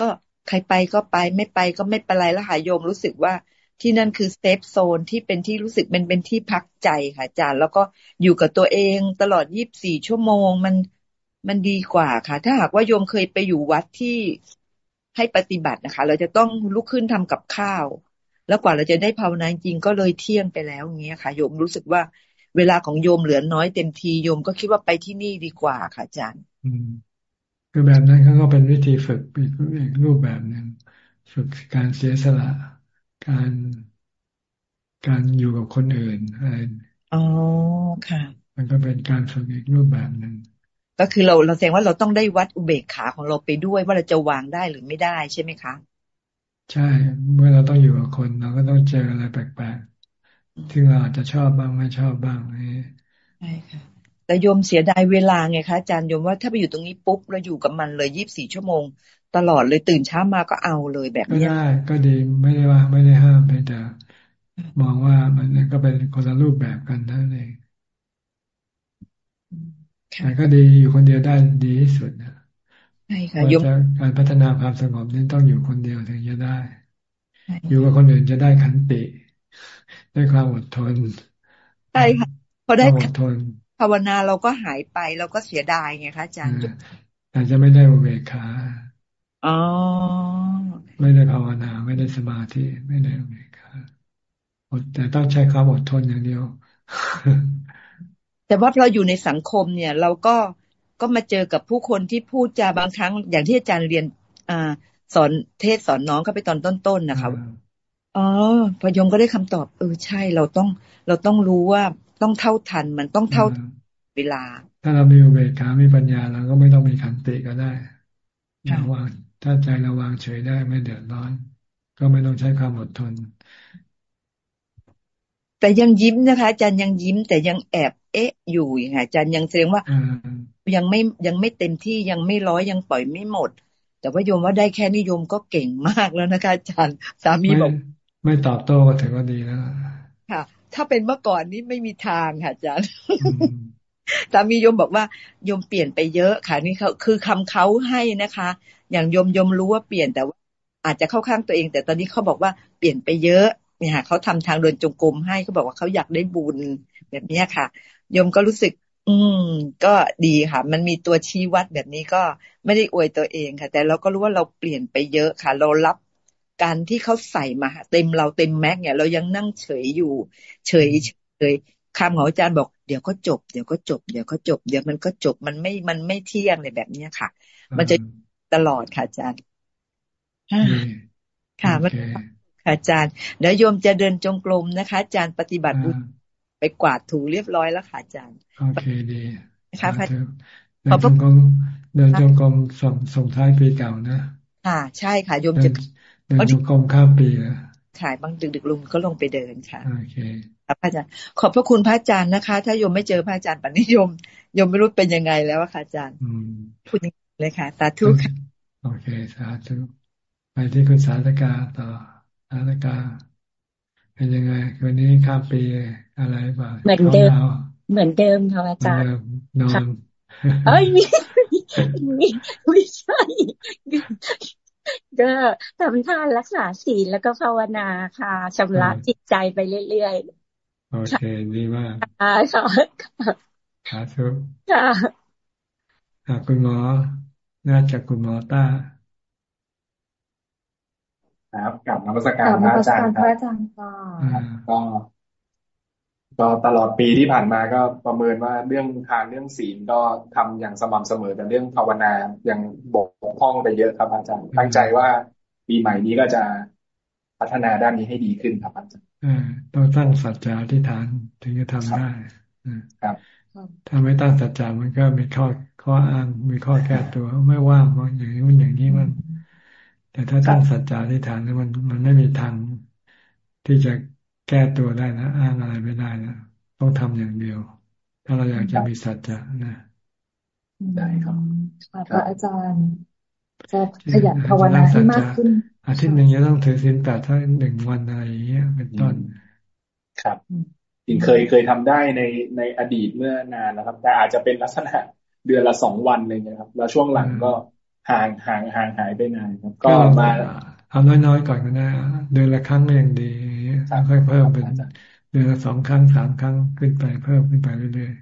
ก็ใครไปก็ไปไม่ไปก็ไม่เป็นไรแล้วค่ะโยมรู้สึกว่าที่นั่นคือเซฟโซนที่เป็นที่รู้สึกเป็นเป็นที่พักใจค่ะอาจารย์ แล้วก็อยู่กับตัวเองตลอดยี่บสี่ชั่วโมงมันมันดีกว่าค่ะ ถ้าหากว่าโยมเคยไปอยู่วัดที่ให้ปฏิบัตินะคะ เราจะต้องลุกขึ้นทำกับข้าว แล้วกว่าเราจะได้ภาวนาจริงก็เลยเที่ยงไปแล้วอย่างเงี้ยค่ะ โยมรู้สึกว่าเวลาของโยมเหลือน้อยเต็มทีโยมก็คิดว่าไปที่นี่ดีกว่าค่ะอาจารย์อืมคือแบบนั้นเขาก็เป็นวิธีฝึกอีกรูปแบบหนึ่งฝึกการเสียสละ การการอยู่กับคนอื่นอะไรอ๋อค่ะ มันก็เป็นการฝึกอีกรูปแบบหนึ่งก็คือเราเราแสดงว่าเราต้องได้วัดอุเบกขาของเราไปด้วยว่าเราจะวางได้หรือไม่ได้ใช่ไหมคะ ใช่ เมื่อเราต้องอยู่กับคนเราก็ต้องเจออะไรแปลกๆที่เราอาจจะชอบบ้างไม่ชอบบ้างนี่ใช่ค่ะแต่โยมเสียดายเวลาไงคะอาจารย์โยมว่าถ้าไปอยู่ตรงนี้ปุ๊บเราอยู่กับมันเลยยี่บสี่ชั่วโมง ตลอดเลยตื่นเช้ามาก็เอาเลยแบบนี้ก็ได้ก็ดีไม่ได้ว่าไม่ได้ห้ามไปแต่มองว่ามันก็เป็นคนละรูปแบบกันนั่นเองแต่ก็ดีอยู่คนเดียวได้ดีที่สุดนะ ใช่ค่ะยกการพัฒนาความสงบนี่ต้องอยู่คนเดียวถึงจะได้ อยู่กับคนอื่นจะได้ขันติได้ความอดทนใช่ค่ะพอได้อดทนภาวนาเราก็หายไปเราก็เสียดายไงคะอาจารย์แต่จะไม่ได้อุเบกขาอ๋อไม่ได้ภาวนาไม่ได้สมาธิไม่ได้อุเบกขาแต่ต้องใช้ความอดทนอย่างเดียว แต่ว่าเราอยู่ในสังคมเนี่ย เราก็ ก็มาเจอกับผู้คนที่พูดจาบางครั้ง อย่างที่อาจารย์เรียนอ่าสอนเทศสอนน้องเขาไปตอนต้นๆนะคะอ๋อพยมก็ได้คำตอบ เออใช่เราต้องเราต้องรู้ว่าต้องเท่าทันมันต้องเท่าเวลา ถ้าเรามีอุเบกขามีปัญญาเราก็ไม่ต้องมีขันติก็ได้ระวางถ้าใจเราวางเฉยได้ไม่เดือดร้อน ก็ไม่ต้องใช้ความอดทน แต่ยังยิ้มนะคะอาจารย์ยังยิ้มแต่ยังแอบเอ๊ะอยู่อย่างอาจารย์ยังแสดงว่า ยังไม่ยังไม่เต็มที่ยังไม่ร้อยยังปล่อยไม่หมด แต่ว่าโยมว่าได้แค่นิยมก็เก่งมากแล้วนะคะอาจารย์สามีบอกไม่ตอบโต้ก็ถือว่าดีแล้วค่ะ ถ้าเป็นเมื่อก่อนนี้ไม่มีทางค่ะอาจารย์สามีโยมบอกว่าโยมเปลี่ยนไปเยอะค่ะนี่เขาคือคำเขาให้นะคะ อย่างโยมโยมรู้ว่าเปลี่ยนแต่ว่าอาจจะเข้าข้างตัวเอง แต่ตอนนี้เขาบอกว่าเปลี่ยนไปเยอะเนี่ยค่ะเขาทำทางเดินจงกรมให้เขาบอกว่าเขาอยากได้บุญแบบนี้ค่ะโยมก็รู้สึก อืม ก็ดีค่ะ มันมีตัวชี้วัดแบบนี้ก็ไม่ได้อวยตัวเองค่ะ แต่เราก็รู้ว่าเราเปลี่ยนไปเยอะค่ะ เรารับการที่เขาใส่มาเต็มเราเต็มแม็กเนี่ย เรายังนั่งเฉยอยู่ เฉยเฉยคำของอาจารย์บอกเดี๋ยวก็จบเดี๋ยวก็จบเดี๋ยวก็จบเดี๋ยวมันก็จบมันไม่มันไม่เที่ยงเลยแบบเนี้ยค่ะ มันจะตลอดค่ะอาจารย์ค่ะมันอาจารย์เดี๋ยวโยมจะเดินจงกรมนะคะ อาจารย์ปฏิบัติบุญ ไปกวาดถูเรียบร้อยแล้วค่ะอาจารย์โอเคดีนะคะพระเดินจงกรมเดินจงกรมส่งส่งท้ายปีเก่านะค่ะใช่ค่ะโยมจะเดินจงกรมข้ามปีนะขายบางดึกดึกลุงก็ลงไปเดินค่ะโอเคครับอาจารย์ขอบพระคุณพระอาจารย์นะคะ ถ้าโยมไม่เจอพระอาจารย์ปัจจุบันโยมไม่รู้เป็นยังไงแล้วค่ะอาจารย์พูดเลยค่ะสาธุค่ะโอเคสาธุไปที่คุณสาธกาต่อสถานการณ์ เป็นยังไงวันนี้ข้ามปีอะไรบ้างเหมือนเดิม เหมือนเดิมค่ะอาจารย์นอนเอ้ยมีมีไม่ใช่ก็ทำทานรักษาศีลแล้วก็ภาวนาค่ะชำระจิตใจไปเรื่อยๆ โอเค ดีมากค่ะค่ะค่ะทุกค่ะคุณหมอน่าจะคุณหมอต้า ครับกับนักวิชาการพระอาจารย์ครับก็ก็ตลอดปีที่ผ่านมาก็ประเมินว่าเรื่องทานเรื่องศีลก็ทำอย่างสม่ำเสมอแต่เรื่องภาวนายังบกพร่องไปเยอะครับอาจารย์ตั้งใจว่าปีใหม่นี้ก็จะพัฒนาด้านนี้ให้ดีขึ้นครับอาจารย์ต้องตั้งสัจจะที่ฐานถึงจะทำได้ครับ ถ้าไม่ตั้งสัจจะมันก็มีข้อข้ออ้างมีข้อแก้ตัวไม่ว่างว่าอย่างนี้อย่างนี้มัน แต่ถ้าตั้งสัจจะที่ฐานแล้วมันมันไม่มีทางที่จะแก้ตัวได้นะ อ้างอะไรไม่ได้นะต้องทำอย่างเดียว ถ้าเราอยากจะมีสัจจะนะได้ครับพระอาจารย์จะขยันภาวนาให้มากขึ้น อาทิตย์หนึ่งจะต้องถือศีลแปดถ้าหนึ่งวันอะไรอย่างเงี้ยเป็นต้น ครับจริงเคยเคยทำได้ในในอดีตเมื่อนานนะครับ แต่อาจจะเป็นลักษณะเดือนละสองวันเลยนะครับ แล้วช่วงหลังก็ ห่างห่างห่างหายไปนานครับก็มาเอาน้อยๆก่อนก็ได้เดือนละครั้งยังดีค่อยเพิ่มเป็นเดือนละสองครั้งสามครั้งขึ้นไปเพิ่มขึ้นไปเรื่อย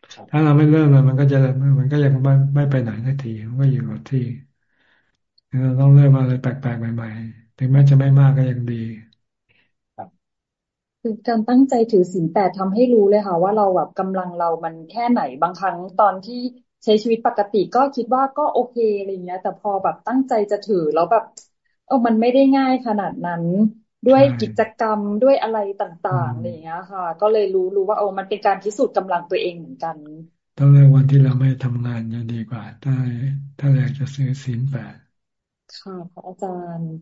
ๆถ้าเราไม่เริ่มเลยมันก็จะมันก็ยังไม่ไม่ไปไหนสักทีมันก็อยู่กับที่เราต้องเริ่มอะไรแปลกๆใหม่ๆถึงแม้จะไม่มากก็ยังดีคือการตั้งใจถือศีลแปดทำให้รู้เลยค่ะ ว่าเราแบบกำลังเรามันแค่ไหนบางครั้งตอนที่ ใช้ชีวิตปกติก็คิดว่าก็โอเคอะไรเงี้ย แต่พอแบบตั้งใจจะถือแล้วแบบเออมันไม่ได้ง่ายขนาดนั้น ด้วยกิจกรรมด้วยอะไรต่างๆอะไรเงี้ยค่ะ ก็เลยรู้รู้ว่าโอ้มันเป็นการพิสูจน์กำลังตัวเองเหมือนกัน ต้องเลือกวันที่เราไม่ทำงานจะดีกว่า ถ้าถ้าอยากจะซื้อศีลแปดค่ะพระอาจารย์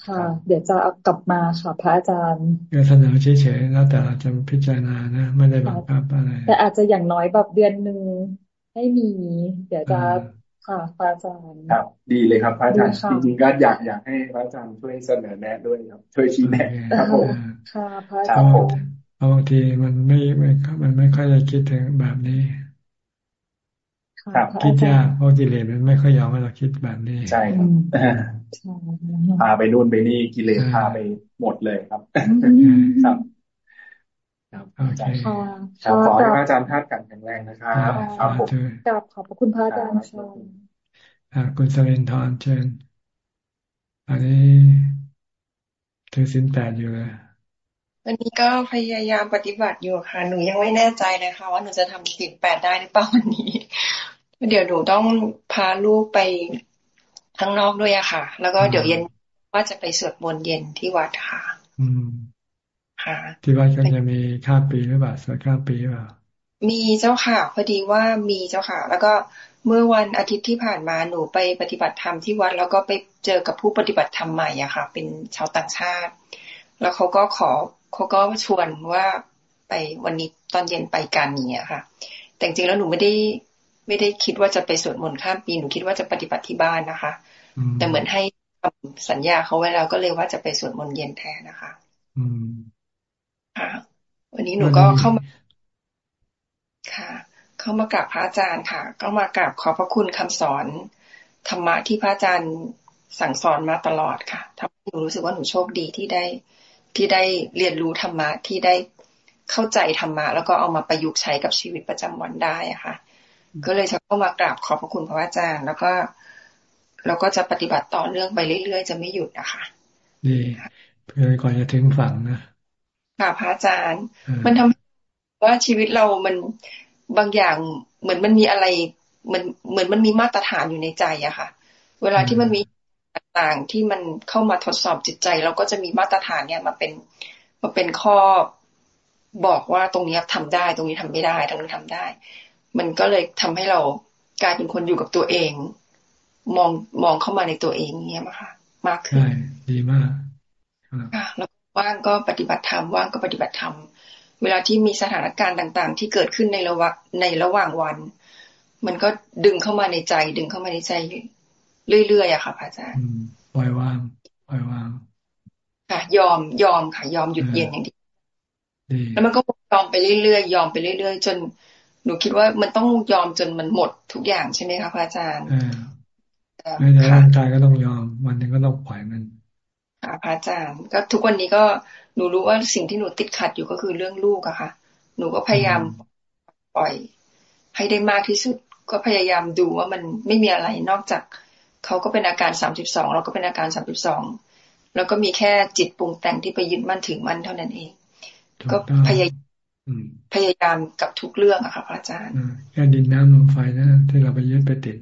ค่ะ เดี๋ยวจะเอากลับมาค่ะพระอาจารย์ก็เสนอเฉยๆแล้วแต่เราจะพิจารณานะ ไม่ได้บังคับอะไร แต่อาจจะอย่างน้อยแบบเดือนหนึ่ง ให้มีเดี๋ยวจะค่ะพระอาจารย์ครับ ดีเลยครับพระอาจารย์จริงๆก็อยากอยากให้พระอาจารย์ช่วยเสนอแนะด้วยครับ ช่วยชี้แนะครับผมค่ะพระอาจารย์บางทีมันไม่ไม่มันไม่ค่อยจะคิดถึงแบบนี้คิดยากเพราะกิเลสมันไม่ค่อยยอมให้เราคิดแบบนี้ใช่ครับพาไปนู่นไปนี่กิเลสพาไปหมดเลยครับ ครับ ครับอาจารย์ครับขอให้พระอาจารย์ท่านกันแข็งแรงนะครับครับผมกราบขอบพระคุณพระอาจารย์ชนคุณสรินทร์เชิญอันนี้ถือสินแปดอยู่เลยวันนี้ก็พยายามปฏิบัติอยู่ค่ะ หนูยังไม่แน่ใจเลยค่ะ ว่าหนูจะทำสินแปดได้หรือเปล่าวันนี้ เดี๋ยวหนูต้องพาลูกไปข้างนอกด้วยอะค่ะ แล้วก็เดี๋ยวเย็นว่าจะไปสวดมนต์เย็นที่วัดค่ะ อืม ค่ะ ที่วัดก็จะมีข้ามปีหรือเปล่าสวดข้ามปีหรือเปล่ามีเจ้าค่ะ พอดีว่ามีเจ้าค่ะ แล้วก็เมื่อวันอาทิตย์ที่ผ่านมาหนูไปปฏิบัติธรรมที่วัด แล้วก็ไปเจอกับผู้ปฏิบัติธรรมใหม่อะค่ะ เป็นชาวต่างชาติ แล้วเขาก็ขอเขาก็ชวนว่าไปวันนี้ตอนเย็นไปกันเนี่ยค่ะ แต่จริงๆแล้วหนูไม่ได้ไม่ได้คิดว่าจะไปสวดมนต์ข้ามปีหนูคิดว่าจะปฏิบัติที่บ้านนะคะ แต่เหมือนให้สัญญาเขาไว้แล้วก็เลยว่าจะไปสวดมนต์เย็นแทนนะคะ อืม ค่ะ วันนี้หนูก็เข้ามาค่ะ เข้ามากราบพระอาจารย์ค่ะ ก็มากราบขอพระคุณคำสอนธรรมะที่พระอาจารย์สั่งสอนมาตลอดค่ะทำให้หนูรู้สึกว่าหนูโชคดีที่ได้ที่ได้เรียนรู้ธรรมะที่ได้เข้าใจธรรมะแล้วก็เอามาประยุกต์ใช้กับชีวิตประจำวันได้อะค่ะ ก็เลยจะเข้ามากราบขอบพระคุณพระอาจารย์ แล้วก็เราก็จะปฏิบัติต่อเนื่องไปเรื่อยๆ จะไม่หยุดนะคะดีเพื่อก่อนจะถึงฝั่งนะ ค่ะพระอาจารย์ มันทำว่าชีวิตเรามันบางอย่างเหมือนมันมีอะไรเหมือนเหมือนมันมีมาตรฐานอยู่ในใจอะค่ะ เวลาที่มันมีต่างๆที่มันเข้ามาทดสอบจิตใจ เราก็จะมีมาตรฐานเนี่ยมาเป็นมาเป็นข้อบอกว่าตรงนี้ทำได้ ตรงนี้ทำไม่ได้ ตรงนี้ทำได้ มันก็เลยทำให้เรากลายเป็นคนอยู่กับตัวเอง มองมองเข้ามาในตัวเองเนี้ยมาค่ะ มากขึ้นดีมากค่ะแล้ว ว่างก็ปฏิบัติธรรมว่างก็ปฏิบัติธรรมเวลาที่มีสถานการณ์ต่าง ๆ ที่เกิดขึ้นในระหว่างในระหว่างวัน มันก็ดึงเข้ามาในใจ ดึงเข้ามาในใจเรื่อยๆอะค่ะพระอาจารย์ปล่อยวางปล่อยวาง ค่ะ ยอมยอมค่ะ ยอมหยุดเย็นอย่างที่แล้วมันก็ยอมไปเรื่อยๆยอมไปเรื่อยๆจนหนูคิดว่ามันต้องยอมจนมันหมดทุกอย่างใช่ไหมคะพระอาจารย์ไม่ใช่ร่างกายก็ต้องยอมวันนึงก็ต้องปล่อยมัน ค่ะพระอาจารย์ ก็ทุกวันนี้ก็หนูรู้ว่าสิ่งที่หนูติดขัดอยู่ก็คือเรื่องลูกอะค่ะ หนูก็พยายามปล่อย ให้ได้มากที่สุด ก็พยายามดูว่ามันไม่มีอะไรนอกจากเขาก็เป็นอาการสามสิบสองเราก็เป็นอาการสามสิบสองแล้วก็มีแค่จิตปรุงแต่งที่ไปยึดมั่นถึงมั่นเท่านั้นเอง ก็พยายามพยายามกับทุกเรื่องอะค่ะพระอาจารย์แค่ดินน้ำลมไฟนะที่เราไปยึดไปติด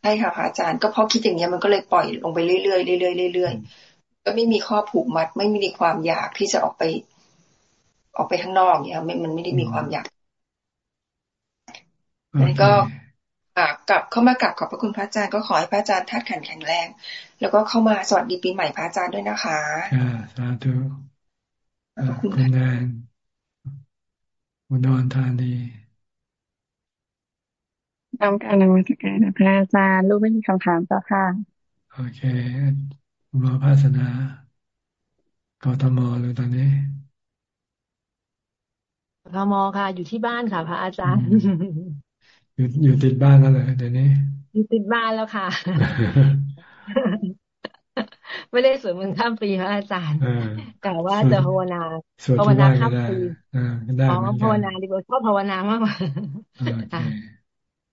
ใช่ค่ะพระอาจารย์ก็เพราะคิดอย่างนี้มันก็เลยปล่อยลงไปเรื่อยๆเรื่อยๆเรื่อยๆ ก็ไม่มีข้อผูกมัด ไม่มีความอยากที่จะออกไป ออกไปข้างนอกเนี่ยไม่มันไม่ได้มีความอยากอันนี้ก็กลับเข้ามากับขอบพระคุณพระอาจารย์ก็ขอให้พระอาจารย์ทัดขันแข็งแรง แล้วก็เข้ามาสวัสดีปีใหม่พระอาจารย์ด้วยนะคะอ่าสาธุคุณแนนอุดรธานีทำการนมัสการพระอาจารย์ลูกไม่มีคำถามต่อค่ะ โอเค คุณหมอภาสนากทมเลยตอนนี้กทมค่ะ อยู่ที่บ้านค่ะ พระอาจารย์ อยู่อยู่ติดบ้านแล้วเลยเดี๋ยวนี้ อยู่ติดบ้านแล้วค่ะ ไม่ได้สวดมนต์ข้ามปีพระอาจารย์แต่ว่าจะภาวนาภาวนาข้ามปีอ๋อภาวนาดีกว่าชอบภาวนามากกว่า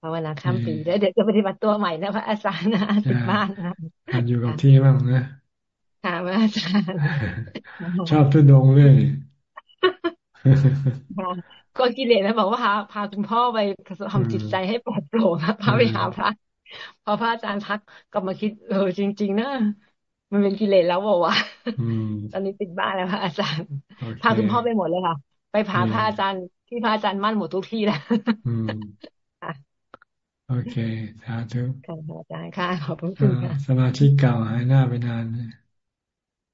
ภาวนาข้ามปีแล้วเดี๋ยวจะปฏิบัติตัวใหม่นะพระอาจารย์นะติดบ้านนะอยู่กับที่บ้างนะค่ะพระอาจารย์ชอบทุดงเลยก็กิเลสนะบอกว่าพาพาคุณพ่อไปทำจิตใจให้ปลอดโปร่งพาไปหาพระพอพระอาจารย์พักก็มาคิดเออจริง ๆ นะมันเป็นกิเลสแล้วบอกว่าตอนนี้ติดบ้านแล้วพระอาจารย์ พาคุณพ่อไปหมดเลยค่ะ ไปพาพระอาจารย์ที่พระอาจารย์มั่นหมดทุกที่แล้ว โอเคสาธุค่ะอาจารย์ค่ะขอบคุณค่ะสมาชิกเก่าหายหน้าไปนาน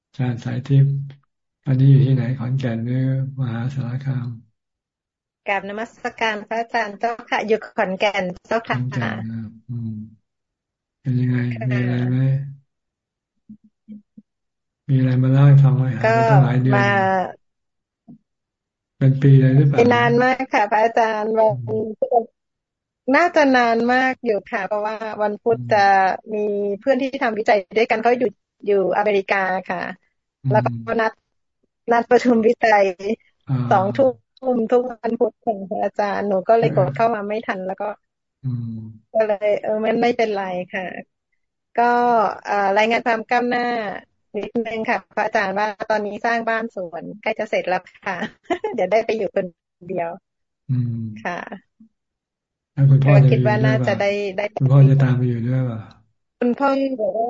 อาจารย์สายทิพย์อันนี้อยู่ที่ไหนขอนแก่นหรือมหาสารคามกราบนมัสการพระอาจารย์เจ้าค่ะอยู่ขอนแก่นเจ้าค่ะเป็นยังไงมีอะไรไหมมีอะไรมาเล่าให้ฟังไหมหายไปตั้งหลายเดือนเป็นปีเลยหรือเปล่านานมากค่ะ พระอาจารย์วัน น่าจะนานมากอยู่ค่ะ เพราะว่าวันพุธจะมีเพื่อนที่ทำวิจัยด้วยกันเขาอยู่อยู่อเมริกาค่ะ แล้วก็นัดนัดประชุมวิจัยสองทุ่มทุกวันพุธของอาจารย์หนูก็เลยกดเข้ามาไม่ทัน แล้วก็ก็เลย เออมันไม่เป็นไรค่ะ ก็รายงานความก้าวหน้านิดนึงค่ะพระอาจารย์ว่าตอนนี้สร้างบ้านสวนใกล้จะเสร็จแล้วค่ะ เดี๋ยวได้ไปอยู่คนเดียวค่ะ คุณพ่อคิดว่าน่าจะได้ได้ คุณพ่อจะตามไปอยู่ด้วยป่ะคุณพ่อบอกว่า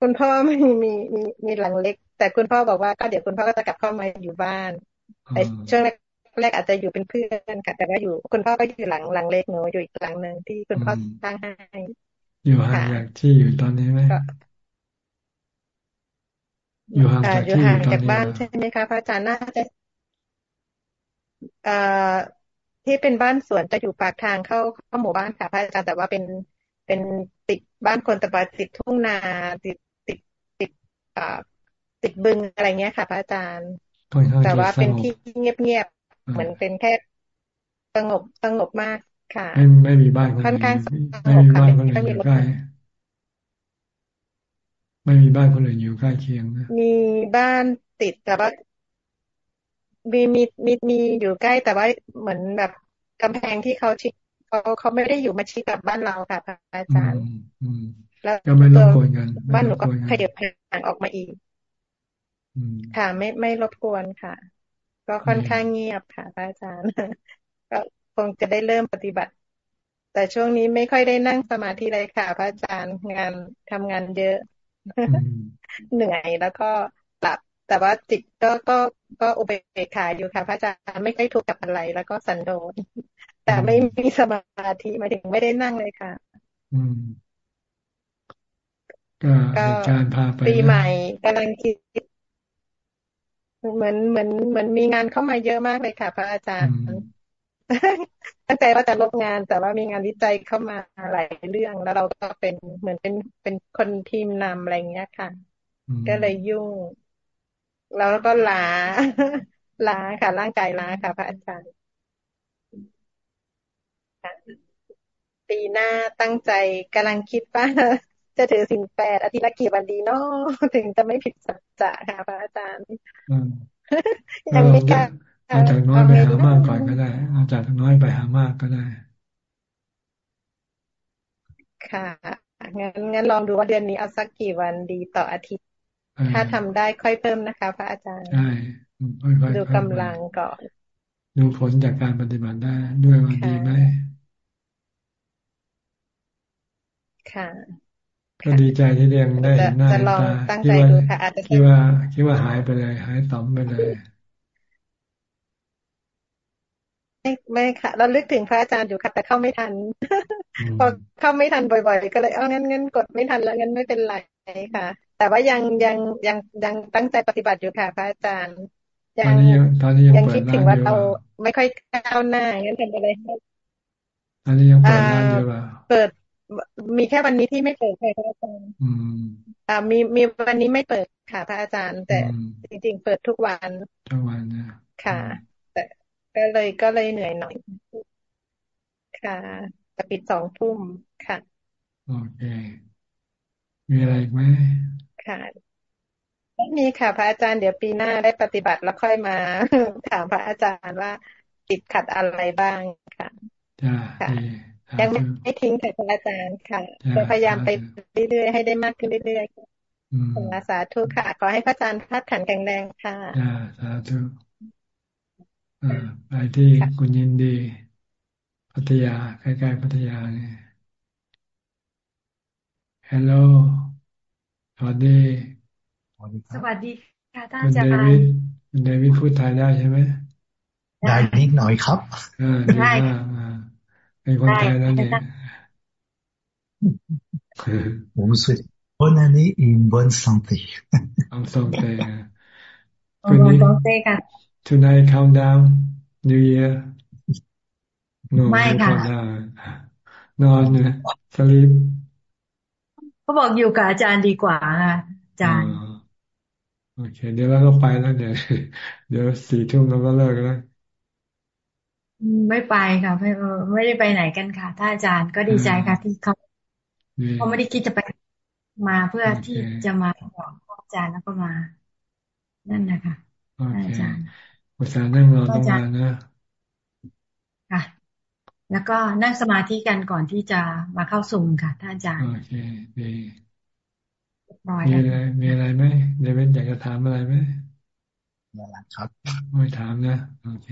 คุณพ่อไม่มีมีมีหลังเล็ก แต่คุณพ่อบอกว่าก็เดี๋ยวคุณพ่อก็จะกลับเข้ามาอยู่บ้านแต่ช่วงแรกแรกอาจจะอยู่เป็นเพื่อนค่ะแต่ว่าอยู่คุณพ่อก็อยู่หลังหลังเล็กหนูอยู่อีกหลังหนึ่งที่คุณพ่อสร้างให้อยู่ห่างจากที่อยู่ตอนนี้ไหมอยู่ห่างจากที่อยู่จากบ้านใช่ไหมคะพระอาจารย์น่าจะเอ่อ ที่เป็นบ้านสวนจะอยู่ปากทางเข้าเข้าหมู่บ้านค่ะพระอาจารย์แต่ว่าเป็นเป็นติดบ้านคนแต่ว่าติดทุ่งนาติดติดติดอ่าติดบึงอะไรเงี้ยค่ะพระอาจารย์ แต่ว่าเป็นที่เงียบๆเหมือนเป็นแค่สงบสงบมากค่ะ ไม่ไม่มีบ้านค่อนข้างสงบค่ะไม่มีบ้านคนอื่นอยู่ใกล้ไม่มีบ้านคนอื่นอยู่ใกล้เคียงนะมีบ้านติดแต่ว่า มีมีมีมีอยู่ใกล้แต่ว่าเหมือนแบบกำแพงที่เขาชิดเขาเขาไม่ได้อยู่มาชิดกับบ้านเราค่ะอาจารย์แล้วก็ไม่รบกวนกันบ้านหนูก็ขยับห่างออกมาอีกค่ะ ไม่ไม่รบกวนค่ะ ก็ค่อนข้างเงียบค่ะอาจารย์ ก็คงจะได้เริ่มปฏิบัติ แต่ช่วงนี้ไม่ค่อยได้นั่งสมาธิเลยค่ะ พระอาจารย์งานทำงานเยอะ เหนื่อยแล้วก็หลับ แต่ว่าจิตก็ก็ก็อุเบกขาอยู่ค่ะ พระอาจารย์ไม่ค่อยทุกข์กับอะไร แล้วก็สันโดษแต่ไม่มีสมาธิมาถึงไม่ได้นั่งเลยค่ะ อืมก็การพาไปปีใหม่กำลังคิดเหมือนเหมือนเหมือนมีงานเข้ามาเยอะมากเลยค่ะ พระอาจารย์ตั้งใจว่าจะลบงาน แต่ว่ามีงานวิจัยเข้ามาหลายเรื่อง แล้วเราก็เป็นเหมือนเป็นเป็นคนทีมนำอะไรเงี้ยค่ะ ก็เลยยุ่ง แล้วก็ล้าล้าค่ะ ร่างกายล้าค่ะ พระอาจารย์ปีหน้าตั้งใจกำลังคิดว่าจะถือสิ่งแปดอาทิตย์ละกี่วันดีเนาะถึงจะไม่ผิดสัจจะค่ะ พระอาจารย์ยังไม่กล้าเอาจากน้อยไปหามากก่อนก็ได้เอาจากน้อยไปหามากก็ได้ ค่ะงั้นงั้นลองดูว่าเดือนนี้เอาสักกี่วันดีต่ออาทิตย์ ถ้าทำได้ค่อยเพิ่มนะคะ พระอาจารย์ใช่ดูกำลังก่อนดูผลจากการปฏิบัติได้ด้วยวันดีไหมค่ะก็ดีใจที่เรียนได้เห็นหน้าตาคิดว่าคิดว่าคิดว่าหายไปเลย หายต่อมไปเลยไม่ไม่ค่ะ เราลึกถึงพระอาจารย์อยู่ค่ะแต่เข้าไม่ทัน พอเข้าไม่ทันบ่อย ๆ ก็เลยเอางั้นงั้นกดไม่ทันแล้วงั้นไม่เป็นไรค่ะ แต่ว่ายังยังยังยังตั้งใจปฏิบัติอยู่ค่ะ พระอาจารย์ ยังตอนนี้ยังคิดถึงว่าเราไม่ค่อยก้าวหน้างั้นทำอะไรตอนนี้ยังเปิดร้านอยู่ป่ะเปิดมีแค่วันนี้ที่ไม่เปิดค่ะพระอาจารย์อ่ามีมีวันนี้ไม่เปิดค่ะพระอาจารย์ แต่จริง ๆ เปิดทุกวันทุกวันนะค่ะ แต่ก็เลยก็เลยเหนื่อยหน่อย ค่ะจะปิดสองทุ่มค่ะโอเคมีอะไรไหม ค่ะไม่มีค่ะ พระอาจารย์เดี๋ยวปีหน้าได้ปฏิบัติแล้วค่อยมาถามพระอาจารย์ว่าติดขัดอะไรบ้างค่ะจ้ายังไม่ทิ้งค่ะพระอาจารย์ค่ะจะพยายามไปเรื่อยๆให้ได้มากขึ้นเรื่อยๆค่ะสาธุค่ะ ขอให้พระอาจารย์พัดขันแข็งแรงค่ะสาธุไปที่คุณยินดีพัทยาใกล้ๆพัทยาเนี่ยฮัลโหล สวัสดี สวัสดีค่ะท่านอาจารย์คุณเดวิดพูดไทยได้ใช่ไหมได้นิดหน่อยครับได้เป็นคนไทยแล้วเนี่ยผมสุด bonne année et une bonne santé bonne santé bonne santé ค่ะ tonight countdown New Year ไม่ค่ะนอนเนี่ยสลีป เขาบอกอยู่กับอาจารย์ดีกว่าค่ะอาจารย์โอเค เดี๋ยวเราก็ไปแล้วเดี๋ยวเดี๋ยวสี่ทุ่มเราก็เลิกแล้วไม่ไปค่ะไม่ไม่ได้ไปไหนกันค่ะท่านอาจารย์ก็ดีใจค่ะที่เขาเขาไม่ได้คิดจะไปมาเพื่อที่จะมาบอกอาจารย์แล้วก็มา นั่นนะคะอาจารย์อาจารย์นั่งรอตรงนั้นนะค่ะ แล้วก็นั่งสมาธิกันก่อนที่จะมาเข้าสุ่มค่ะท่านอาจารย์โอเคดีมีอะไรมีอะไรไหมเดวิดอยากจะถามอะไรไหมไม่ครับไม่ถามนะโอเค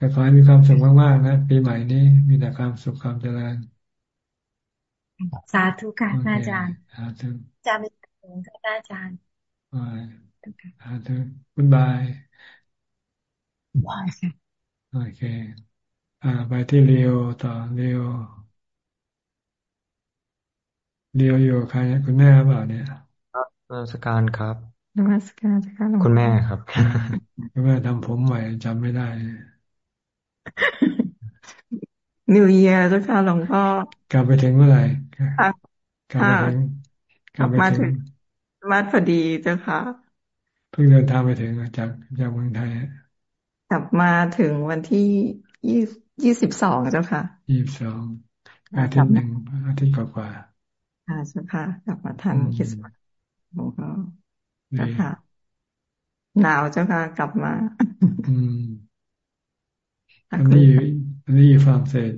ก็ขอให้มีความสุขมากๆนะปีใหม่นี้มีแต่ความสุขความเจริญสาธุค่ะอาจารย์สาธุจามีถึงค่ะอาจารย์สาธุคุณบายบายค่ะโอเค อ่า ไปที่เรียวต่อเรียวเรียวอยู่ใครคุณแม่เปล่าเนี่ยครับนมัสการครับนมัสการค่ะคุณแม่ครับ คุณแม่ทำผมใหม่จำไม่ได้นิวเยียร์เจ้าค่ะหลวงพ่อกลับไปถึงเมื่อไหร่กลับไปถึงกลับมาถึงมาพอดีเจ้าค่ะเพิ่งเดินทางไปถึงจากจากเมืองไทยกลับมาถึงวันที่ยี่ยี่สิบสองเจ้าค่ะยี่สิบสองอาทิตย์หนึ่งอาทิตย์กว่าค่ะเจ้าค่ะกลับมาทันคริสต์มาสหลวงพ่อเจ้าค่ะ หนาวเจ้าค่ะกลับมาอืมอันนี้อันนี้ฝรั่งเศส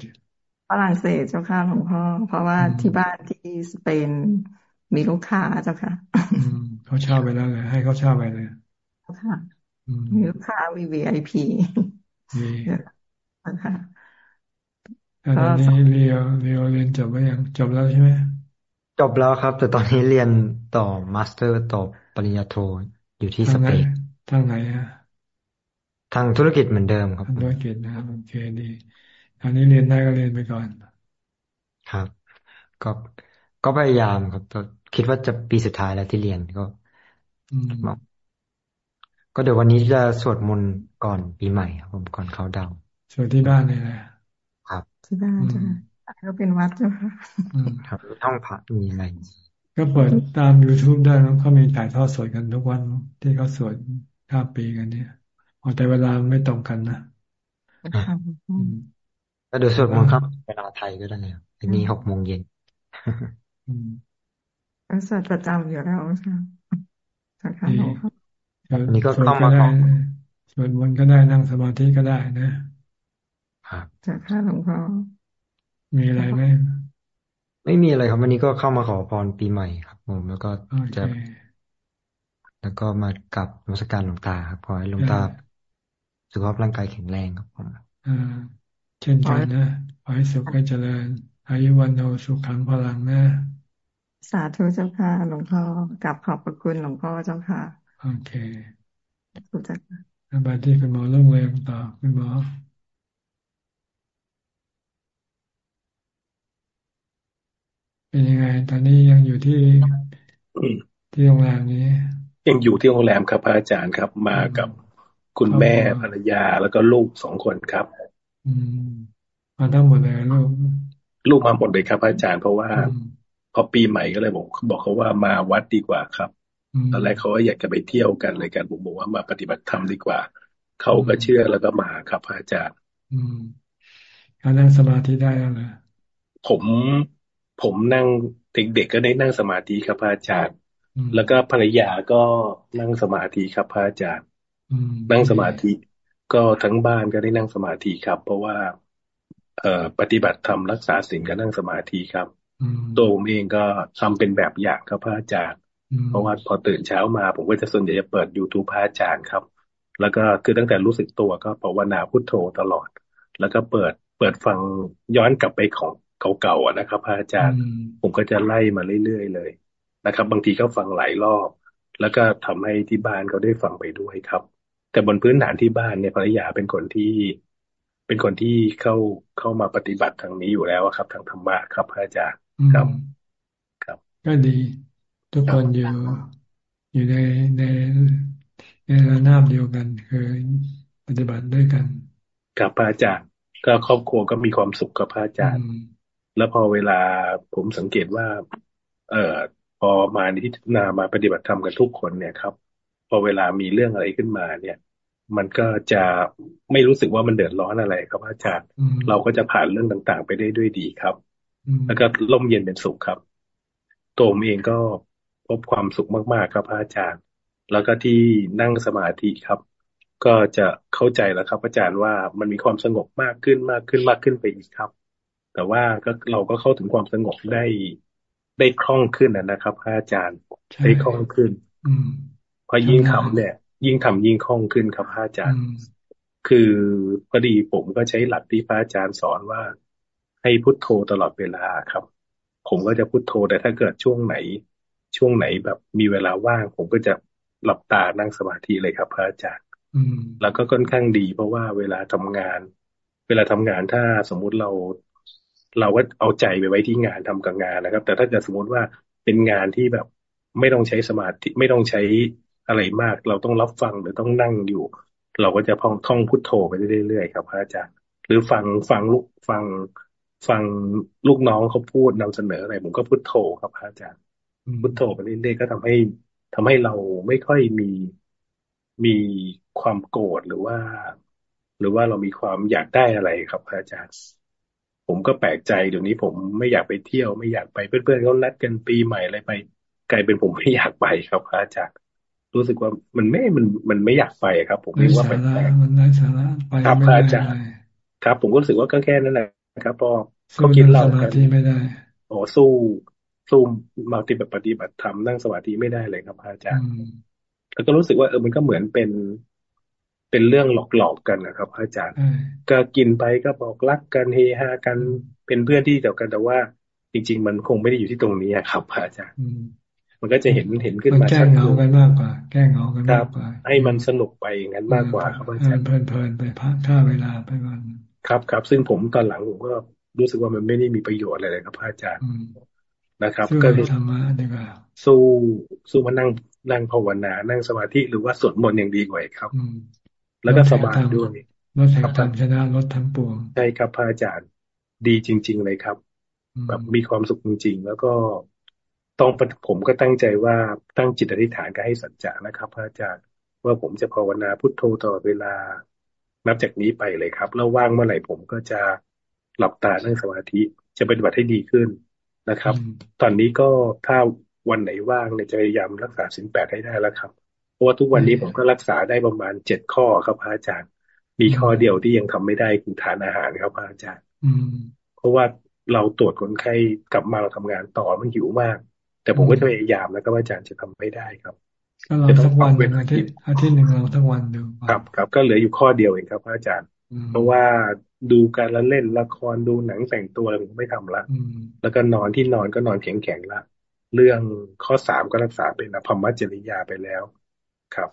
ฝรั่งเศสเจ้าค่ะหลวงพ่อ เพราะว่าที่บ้านที่สเปนมีลูกค้าเจ้าค่ะเขาเช่าไปแล้วเลยให้เขาเช่าไปเลยค่ะมีลูกค้าวีวีไอพี ค่ะตอนนี้เรียวเรียวเรียนจบไปยังจบแล้วใช่ไหมจบแล้วครับ แต่ตอนนี้เรียนต่อ master ต่อปริญญาโทอยู่ที่สเปนทางไหนฮะทางธุรกิจเหมือนเดิมครับธุรกิจนะครับโอเคดีอันนี้เรียนได้ก็เรียนไปก่อน ครับ ก็ก็พยายามครับคิดว่าจะปีสุดท้ายแล้วที่เรียนก็บอกก็เดี๋ยววันนี้จะสวดมนต์ก่อนปีใหม่ครับผมก่อนเขาดาว สวดที่บ้านเลยนะครับที่บ้านจ้ะก็เป็นวัดจ้ะครับท่องพระมีอะไรก็เปิดตาม youtube ได้แล้วเขามีถ่ายทอดสดกันทุกวันที่เขาสวดข้ามปีกันเนี่ยแต่เวลาไม่ตรงกันนะก็ดูสวดมนต์ครับเวลาไทยก็ได้เลยทีนี้หกโมงเย็นสวดประจำอยู่แล้วใช่ค่ะนี่ก็เข้ามาได้สวดมนต์ก็ได้นั่งสมาธิก็ได้นะ ครับจะค่ะหลวงพ่อมีอะไรไหมไม่มีอะไรครับ วันนี้ก็เข้ามาขอพรปีใหม่ครับผมแล้วก็จะแล้วก็มากลับนมัสการหลวงตาครับขอให้หลวงตาสุขภาพร่างกายแข็งแรงครับผมอ่าเช่นกันนะขอให้สุขให้เจริญอายุวันโนสุขังพลังนะสาธุเจ้าค่ะหลวงพ่อกลับขอบพระคุณหลวงพ่อเจ้าค่ะ โอเคสุจ้าค่ะบัดที่คุณหมอลุ่งเรืองต่อคุณหมอ เป็นยังไง ตอนนี้ยังอยู่ที่ที่โรงแรมนี้ ยังอยู่ที่โรงแรมครับพระอาจารย์ครับ มากับคุณแม่ภรรยาแล้วก็ลูกสองคนครับ อืมมาทั้งหมดเลยลูกลูกมาหมดเลยครับอาจารย์เพราะว่าพอปีใหม่ก็เลยบอกบอกเขาว่ามาวัดดีกว่าครับตอนแรกเขาก็อยากจะไปเที่ยวกันเลยกันผมบอกว่ามาปฏิบัติธรรมดีกว่าเขาก็เชื่อแล้วก็มาครับอาจารย์ อืมการนั่งสมาธิได้แล้วนะผม ผมนั่งเด็กๆก็ได้นั่งสมาธิครับอาจารย์ แล้วก็ภรรยาก็นั่งสมาธิครับอาจารย์นั่งสมาธิ ก็ทั้งบ้านก็ได้นั่งสมาธิครับ เพราะว่า เอ่อปฏิบัติธรรมรักษาศีลก็นั่งสมาธิครับตัวผมเองก็ทำเป็นแบบอย่างครับพระอาจารย์ เพราะว่าพอตื่นเช้ามาผมก็จะส่วนใหญ่จะเปิด youtube พระอาจารย์ครับ แล้วก็คือตั้งแต่รู้สึกตัวก็ภาวนาพุทโธตลอด แล้วก็เปิดเปิดฟังย้อนกลับไปของ เก่าๆนะครับพระอาจารย์ผมก็จะไล่มาเรื่อยๆเลยนะครับ บางทีก็ฟังหลายรอบ แล้วก็ทำให้ที่บ้านเขาได้ฟังไปด้วยครับ แต่บนพื้นฐานที่บ้านเนี่ยภรรยาเป็นคนที่ เป็นคนที่เข้าเข้ามาปฏิบัติทางนี้อยู่แล้วครับ ทางธรรมะครับพระอาจารย์ครับ ครับ ก็ดี ทุกคนอยู่อยู่ในในในระนาบเดียวกันคือปฏิบัติด้วยกัน กับพระอาจารย์ก็ครอบครัวก็มีความสุขกับพระอาจารย์ แล้วพอเวลาผมสังเกตว่า เอ่อพอมาที่นามาปฏิบัติธรรมกันทุกคนเนี่ยครับ พอเวลามีเรื่องอะไรขึ้นมาเนี่ย มันก็จะไม่รู้สึกว่ามันเดือดร้อนอะไรครับอาจารย์เราก็จะผ่านเรื่องต่างๆ ไปได้ด้วยดีครับ แล้วก็ล่มเย็นเป็นสุขครับตัวผมเองก็พบความสุขมากๆครับอาจารย์ แล้วก็ที่นั่งสมาธิครับ ก็จะเข้าใจแล้วครับ อาจารย์ว่ามันมีความสงบมากขึ้นมากขึ้นมากขึ้นไปอีกครับ แต่ว่าก็เราก็เข้าถึงความสงบได้ได้คล่องขึ้นนะครับอาจารย์ได้คล่องขึ้นพอยิ่งทำเนี่ย ยิ่งทำยิ่งคล่องขึ้นครับพระอาจารย์ คือพอดีผมก็ใช้หลักที่พระอาจารย์สอนว่า ให้พุทโธตลอดเวลาครับ ผมก็จะพุทโธแต่ถ้าเกิดช่วงไหน ช่วงไหนแบบมีเวลาว่าง ผมก็จะหลับตานั่งสมาธิเลยครับ พระอาจารย์แล้วก็ค่อนข้างดี เพราะว่าเวลาทำงาน เวลาทำงานถ้าสมมุติเรา เราก็เอาใจไปไว้ที่งานทำกับงานนะครับ แต่ถ้าเกิดสมมติว่าเป็นงานที่แบบไม่ต้องใช้สมาธิไม่ต้องใช้อะไรมาก เราต้องรับฟังหรือต้องนั่งอยู่ เราก็จะพองท่องพุทโธไปเรื่อยๆครับพระอาจารย์หรือฟังฟังลูกฟังฟังลูกน้องเขาพูดนำเสนออะไรผมก็พุทโธครับพระอาจารย์พุทโธไปเรื่อยๆก็ทำให้ทำให้เราไม่ค่อยมีมีความโกรธหรือว่า หรือว่าเรามีความอยากได้อะไรครับพระอาจารย์ ผมก็แปลกใจเดี๋ยวนี้ผมไม่อยากไปเที่ยวไม่อยากไปเพื่อนๆเขานัดกันปีใหม่อะไรไป กลายเป็นผมไม่อยากไปครับพระอาจารย์รู้สึกว่ามันไม่ มัน มันไม่อยากไปครับ ผมคิดว่ามันมันไร้สาระไปครับอาจารย์ครับ ผมก็รู้สึกว่าก็แค่นั้นแหละครับพอเขากินเหล้ากันไม่ได้โอ้สู้สู้มาติแบบปฏิบัติธรรมนั่งสมาธิไม่ได้เลยครับอาจารย์แล้วก็รู้สึกว่าเออมันก็เหมือนเป็น เป็นเรื่องหลอกๆกันนะครับอาจารย์ ก็กินไปก็บอกรักกันเฮฮากันเป็นเพื่อนที่เดียวกันแต่ว่า จริง ๆ มันคงไม่ได้อยู่ที่ตรงนี้ครับอาจารย์มันก็จะเห็นเห็นขึ้นมาแก้เงากันมากกว่า แก้เงากันมากกว่าให้มันสนุกไปอย่างนั้นมากกว่าครับอาจารย์เพลินๆไปพักค่าเวลาไปวันครับครับซึ่งผมตอนหลังผมก็รู้สึกว่ามันไม่ได้มีประโยชน์อะไรเลยครับอาจารย์นะครับ ก็ธรรมะดีกว่าสู้สู้มานั่งนั่งภาวนา นั่งสมาธิหรือว่าสวดมนต์อย่างดีกว่าครับ แล้วก็สบายด้วยลดแห่งธรรมชนะลดทั้งปวงใช่ครับพระอาจารย์ดีจริง ๆ เลยครับ แบบมีความสุขจริง ๆ แล้วก็ต้องผมก็ตั้งใจว่าตั้งจิตอธิษฐานก็ให้สัจจะนะครับ พระอาจารย์ว่าผมจะภาวนาพุทโธตลอดเวลา นับจากนี้ไปเลยครับ แล้วว่างเมื่อไหร่ผมก็จะหลับตานั่งสมาธิจะปฏิบัติให้ดีขึ้นนะครับ ตอนนี้ก็ถ้าวันไหนว่างเนี่ยจะพยายามรักษาสินแปดให้ได้แล้วครับเพ ราะว่าทุกวันนี้ผมก็รักษาได้ประมาณเจ็ดข้อครับพระอาจารย์ มีข้อเดียวที่ยังทำไม่ได้คือทานอาหารครับพระอาจารย์เพราะว่าเราตรวจคนไข้กลับมาเราทำงานต่อมันหิวมาก แต่ผมก็จะพยายามแล้วก็อาจารย์จะทำไม่ได้ครับก็ลองสักวันหนึ่งอาทิตย์อาทิตย์หนึ่งลองสักวันดูครับครับ ก็เหลืออยู่ข้อเดียวเองครับอาจารย์ เพราะว่าดูการละเล่นละครดูหนังแต่งตัวอะไรผมไม่ทำละแล้วก็นอนที่นอนก็นอนแข็งๆละเรื่องข้อสามก็รักษาเป็นอภรรมจริยาไปแล้ว ครับ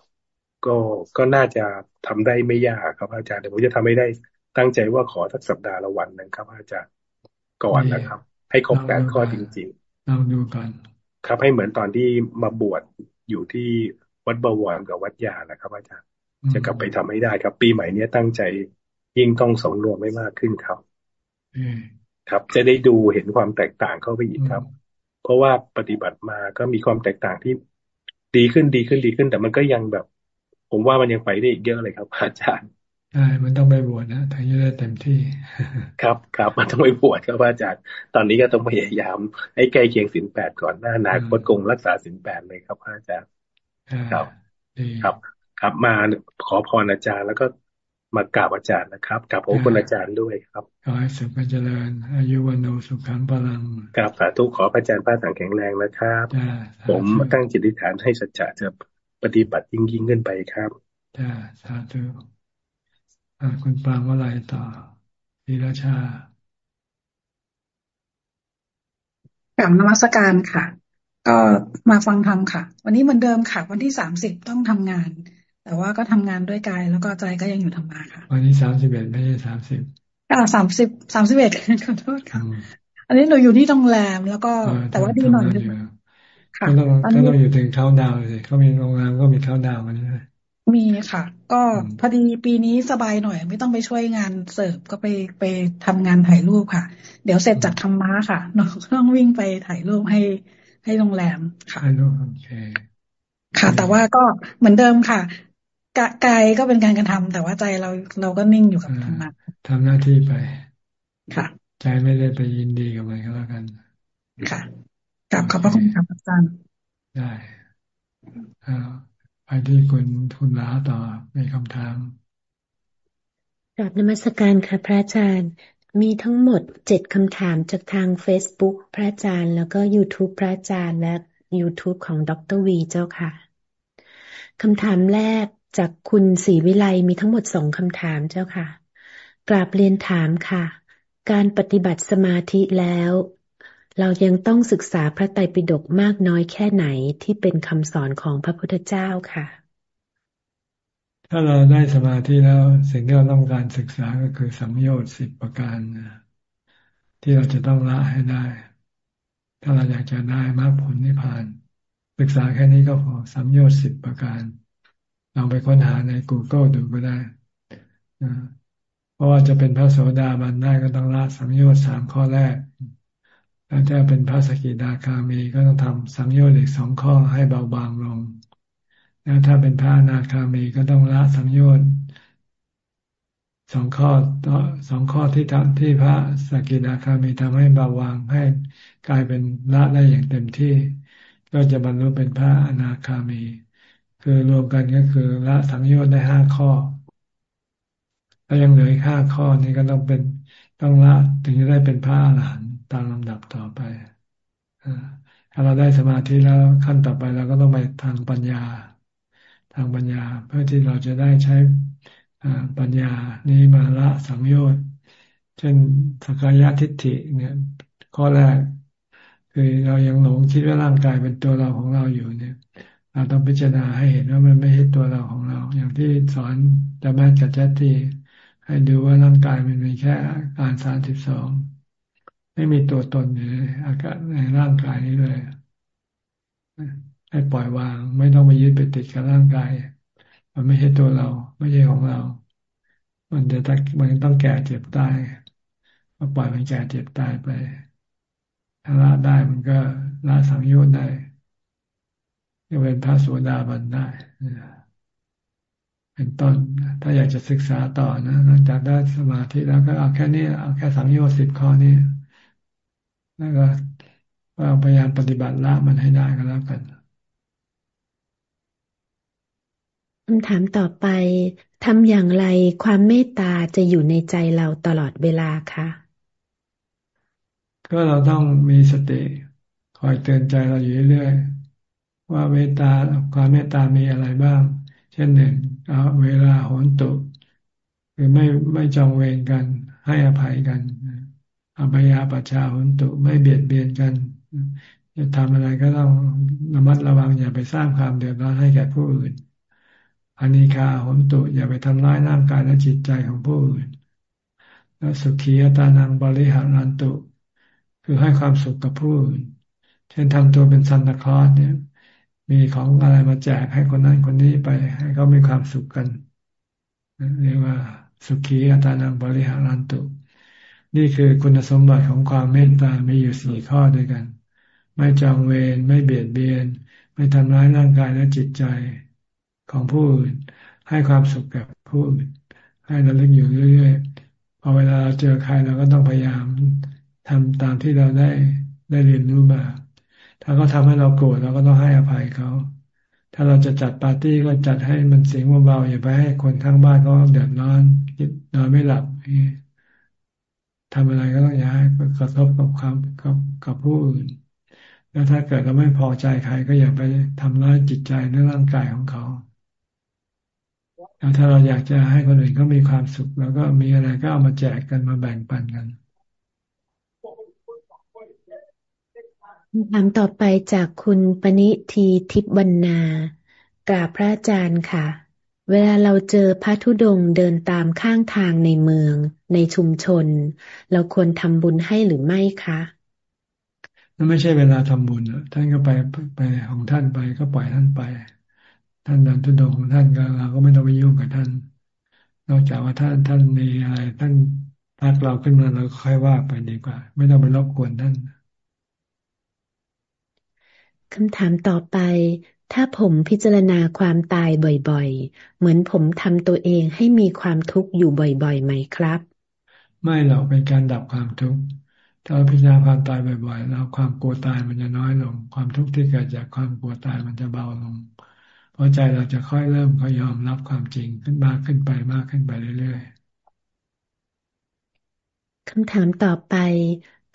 ก็ก็น่าจะทำได้ไม่ยากครับ อาจารย์แต่ผมจะทำไม่ได้ตั้งใจว่าขอสักสัปดาห์ละวันนะครับ อาจารย์ก่อนนะครับ ให้ครบแปดข้อจริงๆลองดูก่อนครับให้เหมือนตอนที่มาบวชอยู่ที่วัดบวรกับวัดยานะครับ อาจารย์จะกลับไปทำให้ได้ครับ ปีใหม่นี้ตั้งใจยิ่งต้องสองรวมไม่มากขึ้นครับครับ จะได้ดูเห็นความแตกต่างเข้าไปอีกครับ เพราะว่าปฏิบัติมาก็มีความแตกต่างที่ ดีขึ้นดีขึ้นดีขึ้น แต่มันก็ยังแบบ ผมว่ามันยังไปได้อีกเยอะเลยครับ อาจารย์ใช่มันต้องไปบวชนะถึงจะได้เต็มที่ ครับครับมันต้องไปบวชครับอาจารย์ ตอนนี้ก็ต้องพยายาม ให้ใกล้เคียงสินแปดก่อนหน้านาคตกงรักษาสินแปดเลยครับอาจารย์ครับครับครับ มาขอพรอาจารย์แล้วก็ มากราบอาจารย์นะครับกราบขอบคุณอาจารย์ด้วยครับขอให้สุขเจริญ อายุวันโนสุขังพลังกราบสาธุขอพระอาจารย์ป้าต่างแข็งแรงนะครับ ผมตั้งจิตอธิษฐานให้สัจจะจะปฏิบัติยิ่งยิ่งขึ้นไปครับจ้าสาธุคุณปางว่าอะไรต่อธีราชากลับนมัสการค่ะ ก็มาฟังธรรมค่ะ วันนี้เหมือนเดิมค่ะ วันที่สามสิบต้องทำงาน แต่ว่าก็ทำงานด้วยกายแล้วก็ใจก็ยังอยู่ธรรมะค่ะ วันนี้สามสิบเอ็ดไม่ใช่สามสิบอ่าสามสิบสามสิบเอ็ดขอโทษค่ะ อันนี้หนูอยู่ที่โรงแรมแล้วก็แต่ว่าดีหน่อยค่ะก็ต้องก็ต้องอยู่ถึงเข้าดาวเลยเขามีโรงแรมก็มีเข้าดาวมันใช่มีค่ะ ก็พอดีปีนี้สบายหน่อย ไม่ต้องไปช่วยงานเสิร์ฟก็ไปไปทำงานถ่ายรูปค่ะ เดี๋ยวเสร็จจากธรรมะค่ะน้องต้องวิ่งไปถ่ายรูปให้ให้โรงแรมค่ะถ่ายรูปโอเคค่ะ แต่ว่าก็เหมือนเดิมค่ะ กายก็เป็นการกระทำแต่ว่าใจเราเราก็นิ่งอยู่กับธรรมะทำหน้าที่ไป ค่ะ ใจไม่ได้ไปยินดีกับมันก็แล้วกัน ค่ะกลับขอบพระคุณครับอาจารย์ได้อ่าไปที่คุณทุนลาต่อในคำถามกราบนมัสการค่ะพระอาจารย์ มีทั้งหมดเจ็ดคำถามจากทาง Facebook พระอาจารย์ แล้วก็ YouTube พระอาจารย์และ YouTube ของดรวีเจ้าค่ะคำถามแรก จากคุณศรีวิไลมีทั้งหมดสองคำถามเจ้าค่ะ กราบเรียนถามค่ะ การปฏิบัติสมาธิแล้ว เรายังต้องศึกษาพระไตรปิฎกมากน้อยแค่ไหนที่เป็นคำสอนของพระพุทธเจ้าค่ะ ถ้าเราได้สมาธิแล้วสิ่งที่เราต้องการศึกษาก็คือสัมโยชน์สิบประการที่เราจะต้องละให้ได้ ถ้าเราอยากจะได้มรรคผลนิพพาน ศึกษาแค่นี้ก็พอสัมโยชน์สิบประการ เราไปค้นหาใน Google ดูก็ได้เพราะว่าจะเป็นพระโสดาบันได้ก็ต้องละสัมโยชน์สามข้อแรกถ้าจะเป็นพระสกิดาคามีก็ต้องทำสัมโยชน์อีกสองข้อให้เบาบางลง แล้วถ้าเป็นพระนาคามีก็ต้องละสัมโยชน์สองข้อสองข้อที่ทำที่พระสกิดาคามีทำให้เบาบางให้กลายเป็นละได้อย่างเต็มที่ ก็จะบรรลุเป็นพระอนาคามี คือรวมกันก็คือละสัมโยชน์ได้ห้าข้อ แล้วยังเหลืออีกห้าข้อนี้ก็ต้องเป็นต้องละถึงจะได้เป็นพระอรหันต์ตามลำดับต่อไปถ้าเราได้สมาธิแล้วขั้นต่อไปเราก็ต้องไปทางปัญญา ทางปัญญา เพื่อที่เราจะได้ใช้ปัญญานี้มาละสังโยชน์เช่นสกายทิฏฐิเนี่ยข้อแรกคือเรายังหลงคิดว่าร่างกายเป็นตัวเราของเราอยู่เนี่ย เราต้องพิจารณาให้เห็นว่ามันไม่ใช่ตัวเราของเรา อย่างที่สอนจะแม่กับเจตีให้ดูว่าร่างกายมันมีแค่การสามสิบสองไม่มีตัวตนอยู่ในอากาศในร่างกายนี้เลยให้ปล่อยวาง ไม่ต้องไปยึดไปติดกับร่างกาย มันไม่ใช่ตัวเรา ไม่ใช่ของเรา มันจะมันต้องแก่เจ็บตายก็ปล่อยมันแก่เจ็บตายไป ถ้าละได้มันก็ละสังโยชน์ได้ จะเป็นพระสวดาบันได้เป็นต้นถ้าอยากจะศึกษาต่อนะหลังจากได้สมาธิแล้วก็เอาแค่นี้เอาแค่สังโยชน์สิบข้อนี้แล้วก็พยายามปฏิบัติละมันให้ได้ก็แล้วกันคำถามต่อไปทำอย่างไรความเมตตาจะอยู่ในใจเราตลอดเวลาคะก็เราต้องมีสติ คอยเตือนใจเราอยู่เรื่อย ว่าเมตตาความเมตตามีอะไรบ้าง เช่นหนึ่งเวลาโหนตุคือไม่ไม่จองเวรกัน ให้อภัยกันอภยาปชาโหนตุไม่เบียดเบียนกันจะทำอะไรก็ต้องระมัดระวังอย่าไปสร้างความเดือดร้อนให้แก่ผู้อื่นอานิคาโหนตุอย่าไปทำร้ายร่างกายและจิตใจของผู้อื่น และสุขียตานังบริหารันตุ คือให้ความสุขกับผู้อื่น เช่นทำตัวเป็นซันตาคลอสเนี่ย มีของอะไรมาแจกให้คนนั้นคนนี้ไปให้เขามีความสุขกันเรียกว่า สุขีอัตานังบริหารันตุ นี่คือคุณสมบัติของความเมตตา มีอยู่สี่ข้อด้วยกัน ไม่จองเวร ไม่เบียดเบียน ไม่ทำร้ายร่างกายและจิตใจของผู้อื่น ให้ความสุขกับผู้อื่น ให้เราเลึกอยู่เรื่อยๆ พอเวลาเราเจอใครเราก็ต้องพยายามทำตามที่เราได้ได้เรียนรู้มา ถ้าเขาทาให้เราโกรธเราก็ต้องให้อภัยเขาถ้าเราจะจัดปาร์ตี้ก็จัดให้มันเสียงเบาๆอย่าไปให้คนข้างบ้านเขาเดือดร้อนนอนไม่หลับทำอะไรก็ต้องอย่าให้กระทบกับความกับกับผู้อื่น แล้วถ้าเกิดเราไม่พอใจใคร ก็อย่าไปทำร้ายจิตใจหรือร่างกายของเขาแล้วถ้าเราอยากจะให้คนอื่นเขามีความสุข แล้วก็มีอะไรก็เอามาแจกกันมาแบ่งปันกันคำ ถามต่อไปจากคุณปณิทีทิพวรรณากราบพระอาจารย์ค่ะ เวลาเราเจอพระธุดงเดินตามข้างทางในเมือง ในชุมชน เราควรทำบุญให้หรือไม่คะนั่นไม่ใช่เวลาทำบุญท่านก็ไปไปของท่านไปก็ปล่อยท่านไป ท่านเดินธุดงของท่านก็เราก็ไม่ต้องไปยุ่งกับท่าน นอกจากว่าท่านท่านมีอะไรท่านทักเราขึ้นมาเราค่อยว่าไปดีกว่า ไม่ต้องไปรบกวนท่าน คำถามต่อไป ถ้าผมพิจารณาความตายบ่อยๆ เหมือนผมทำตัวเองให้มีความทุกข์อยู่บ่อยๆ ไหมครับ ไม่หรอกเป็นการดับความทุกข์ถ้าเราพิจารณาความตายบ่อยๆ แล้วความกลัวตายมันจะน้อยลง ความทุกข์ที่เกิดจากความกลัวตายมันจะเบาลง เพราะใจเราจะค่อยเริ่มค่อยยอมรับความจริงขึ้นมากขึ้นไปมากขึ้นไปเรื่อยๆคำถามต่อไป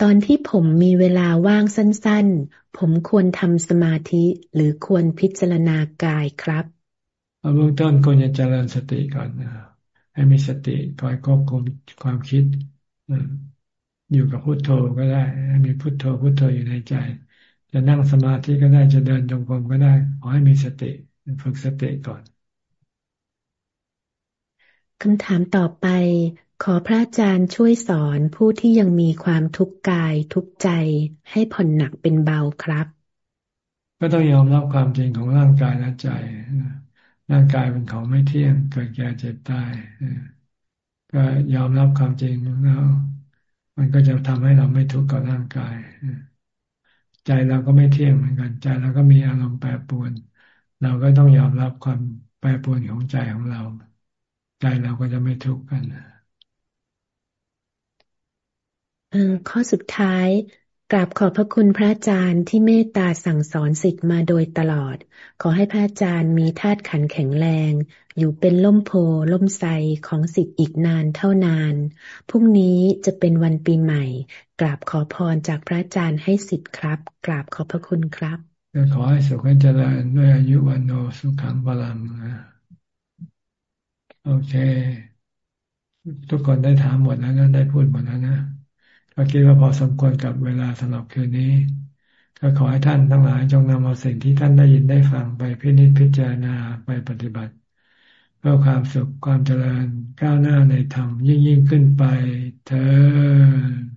ตอนที่ผมมีเวลาว่างสั้น ๆ ผมควรทำสมาธิหรือควรพิจารณากายครับเบื้องต้นควรจะเจริญสติก่อนนะให้มีสติคอยควบคุมความคิดอยู่กับพุโทโธก็ได้ ให้มีพุโทโธพุโทโธอยู่ในใจ จะนั่งสมาธิก็ได้จะเดินจงกรมก็ได้ขอให้มีสติฝึกสติก่อนคำถามต่อไป ขอพระอาจารย์ช่วยสอนผู้ที่ยังมีความทุกข์กายทุกข์ใจให้ผ่อนหนักเป็นเบาครับ ก็ต้องยอมรับความจริงของร่างกายและใจ ร่างกายเป็นของไม่เที่ยงเกิดแก่เจ็บตายก็ยอมรับความจริงแล้วมันก็จะทำให้เราไม่ทุกข์กับร่างกายใจเราก็ไม่เที่ยงเหมือนกัน ใจเราก็มีอารมณ์แปรปรวน เราก็ต้องยอมรับความแปรปรวนของใจของเรา ใจเราก็จะไม่ทุกข์กัน ข้อสุดท้ายกราบขอบพระคุณพระอาจารย์ที่เมตตาสั่งสอนสิทธิ์มาโดยตลอด ขอให้พระอาจารย์มีธาตุขันแข็งแรง อยู่เป็นล่มโพล่มไทรของสิทธิ์อีกนานเท่านาน พรุ่งนี้จะเป็นวันปีใหม่ กราบขอพรจากพระอาจารย์ให้สิทธิ์ครับ กราบขอบพระคุณครับขอให้สุขให้เจริญด้วยอายุวันโนสุขังพลังนะโอเค ทุกคนได้ถามหมดแล้วนะได้พูดหมดแล้วนะ ก็คิดว่าพอสมควรกับเวลาสำหรับคืนนี้ ก็ขอให้ท่านทั้งหลายจงนำเอาสิ่งที่ท่านได้ยินได้ฟังไปพินิจพิจารณาไปปฏิบัติ เพื่อความสุขความเจริญก้าวหน้าในธรรมยิ่งยิ่งขึ้นไปเธอ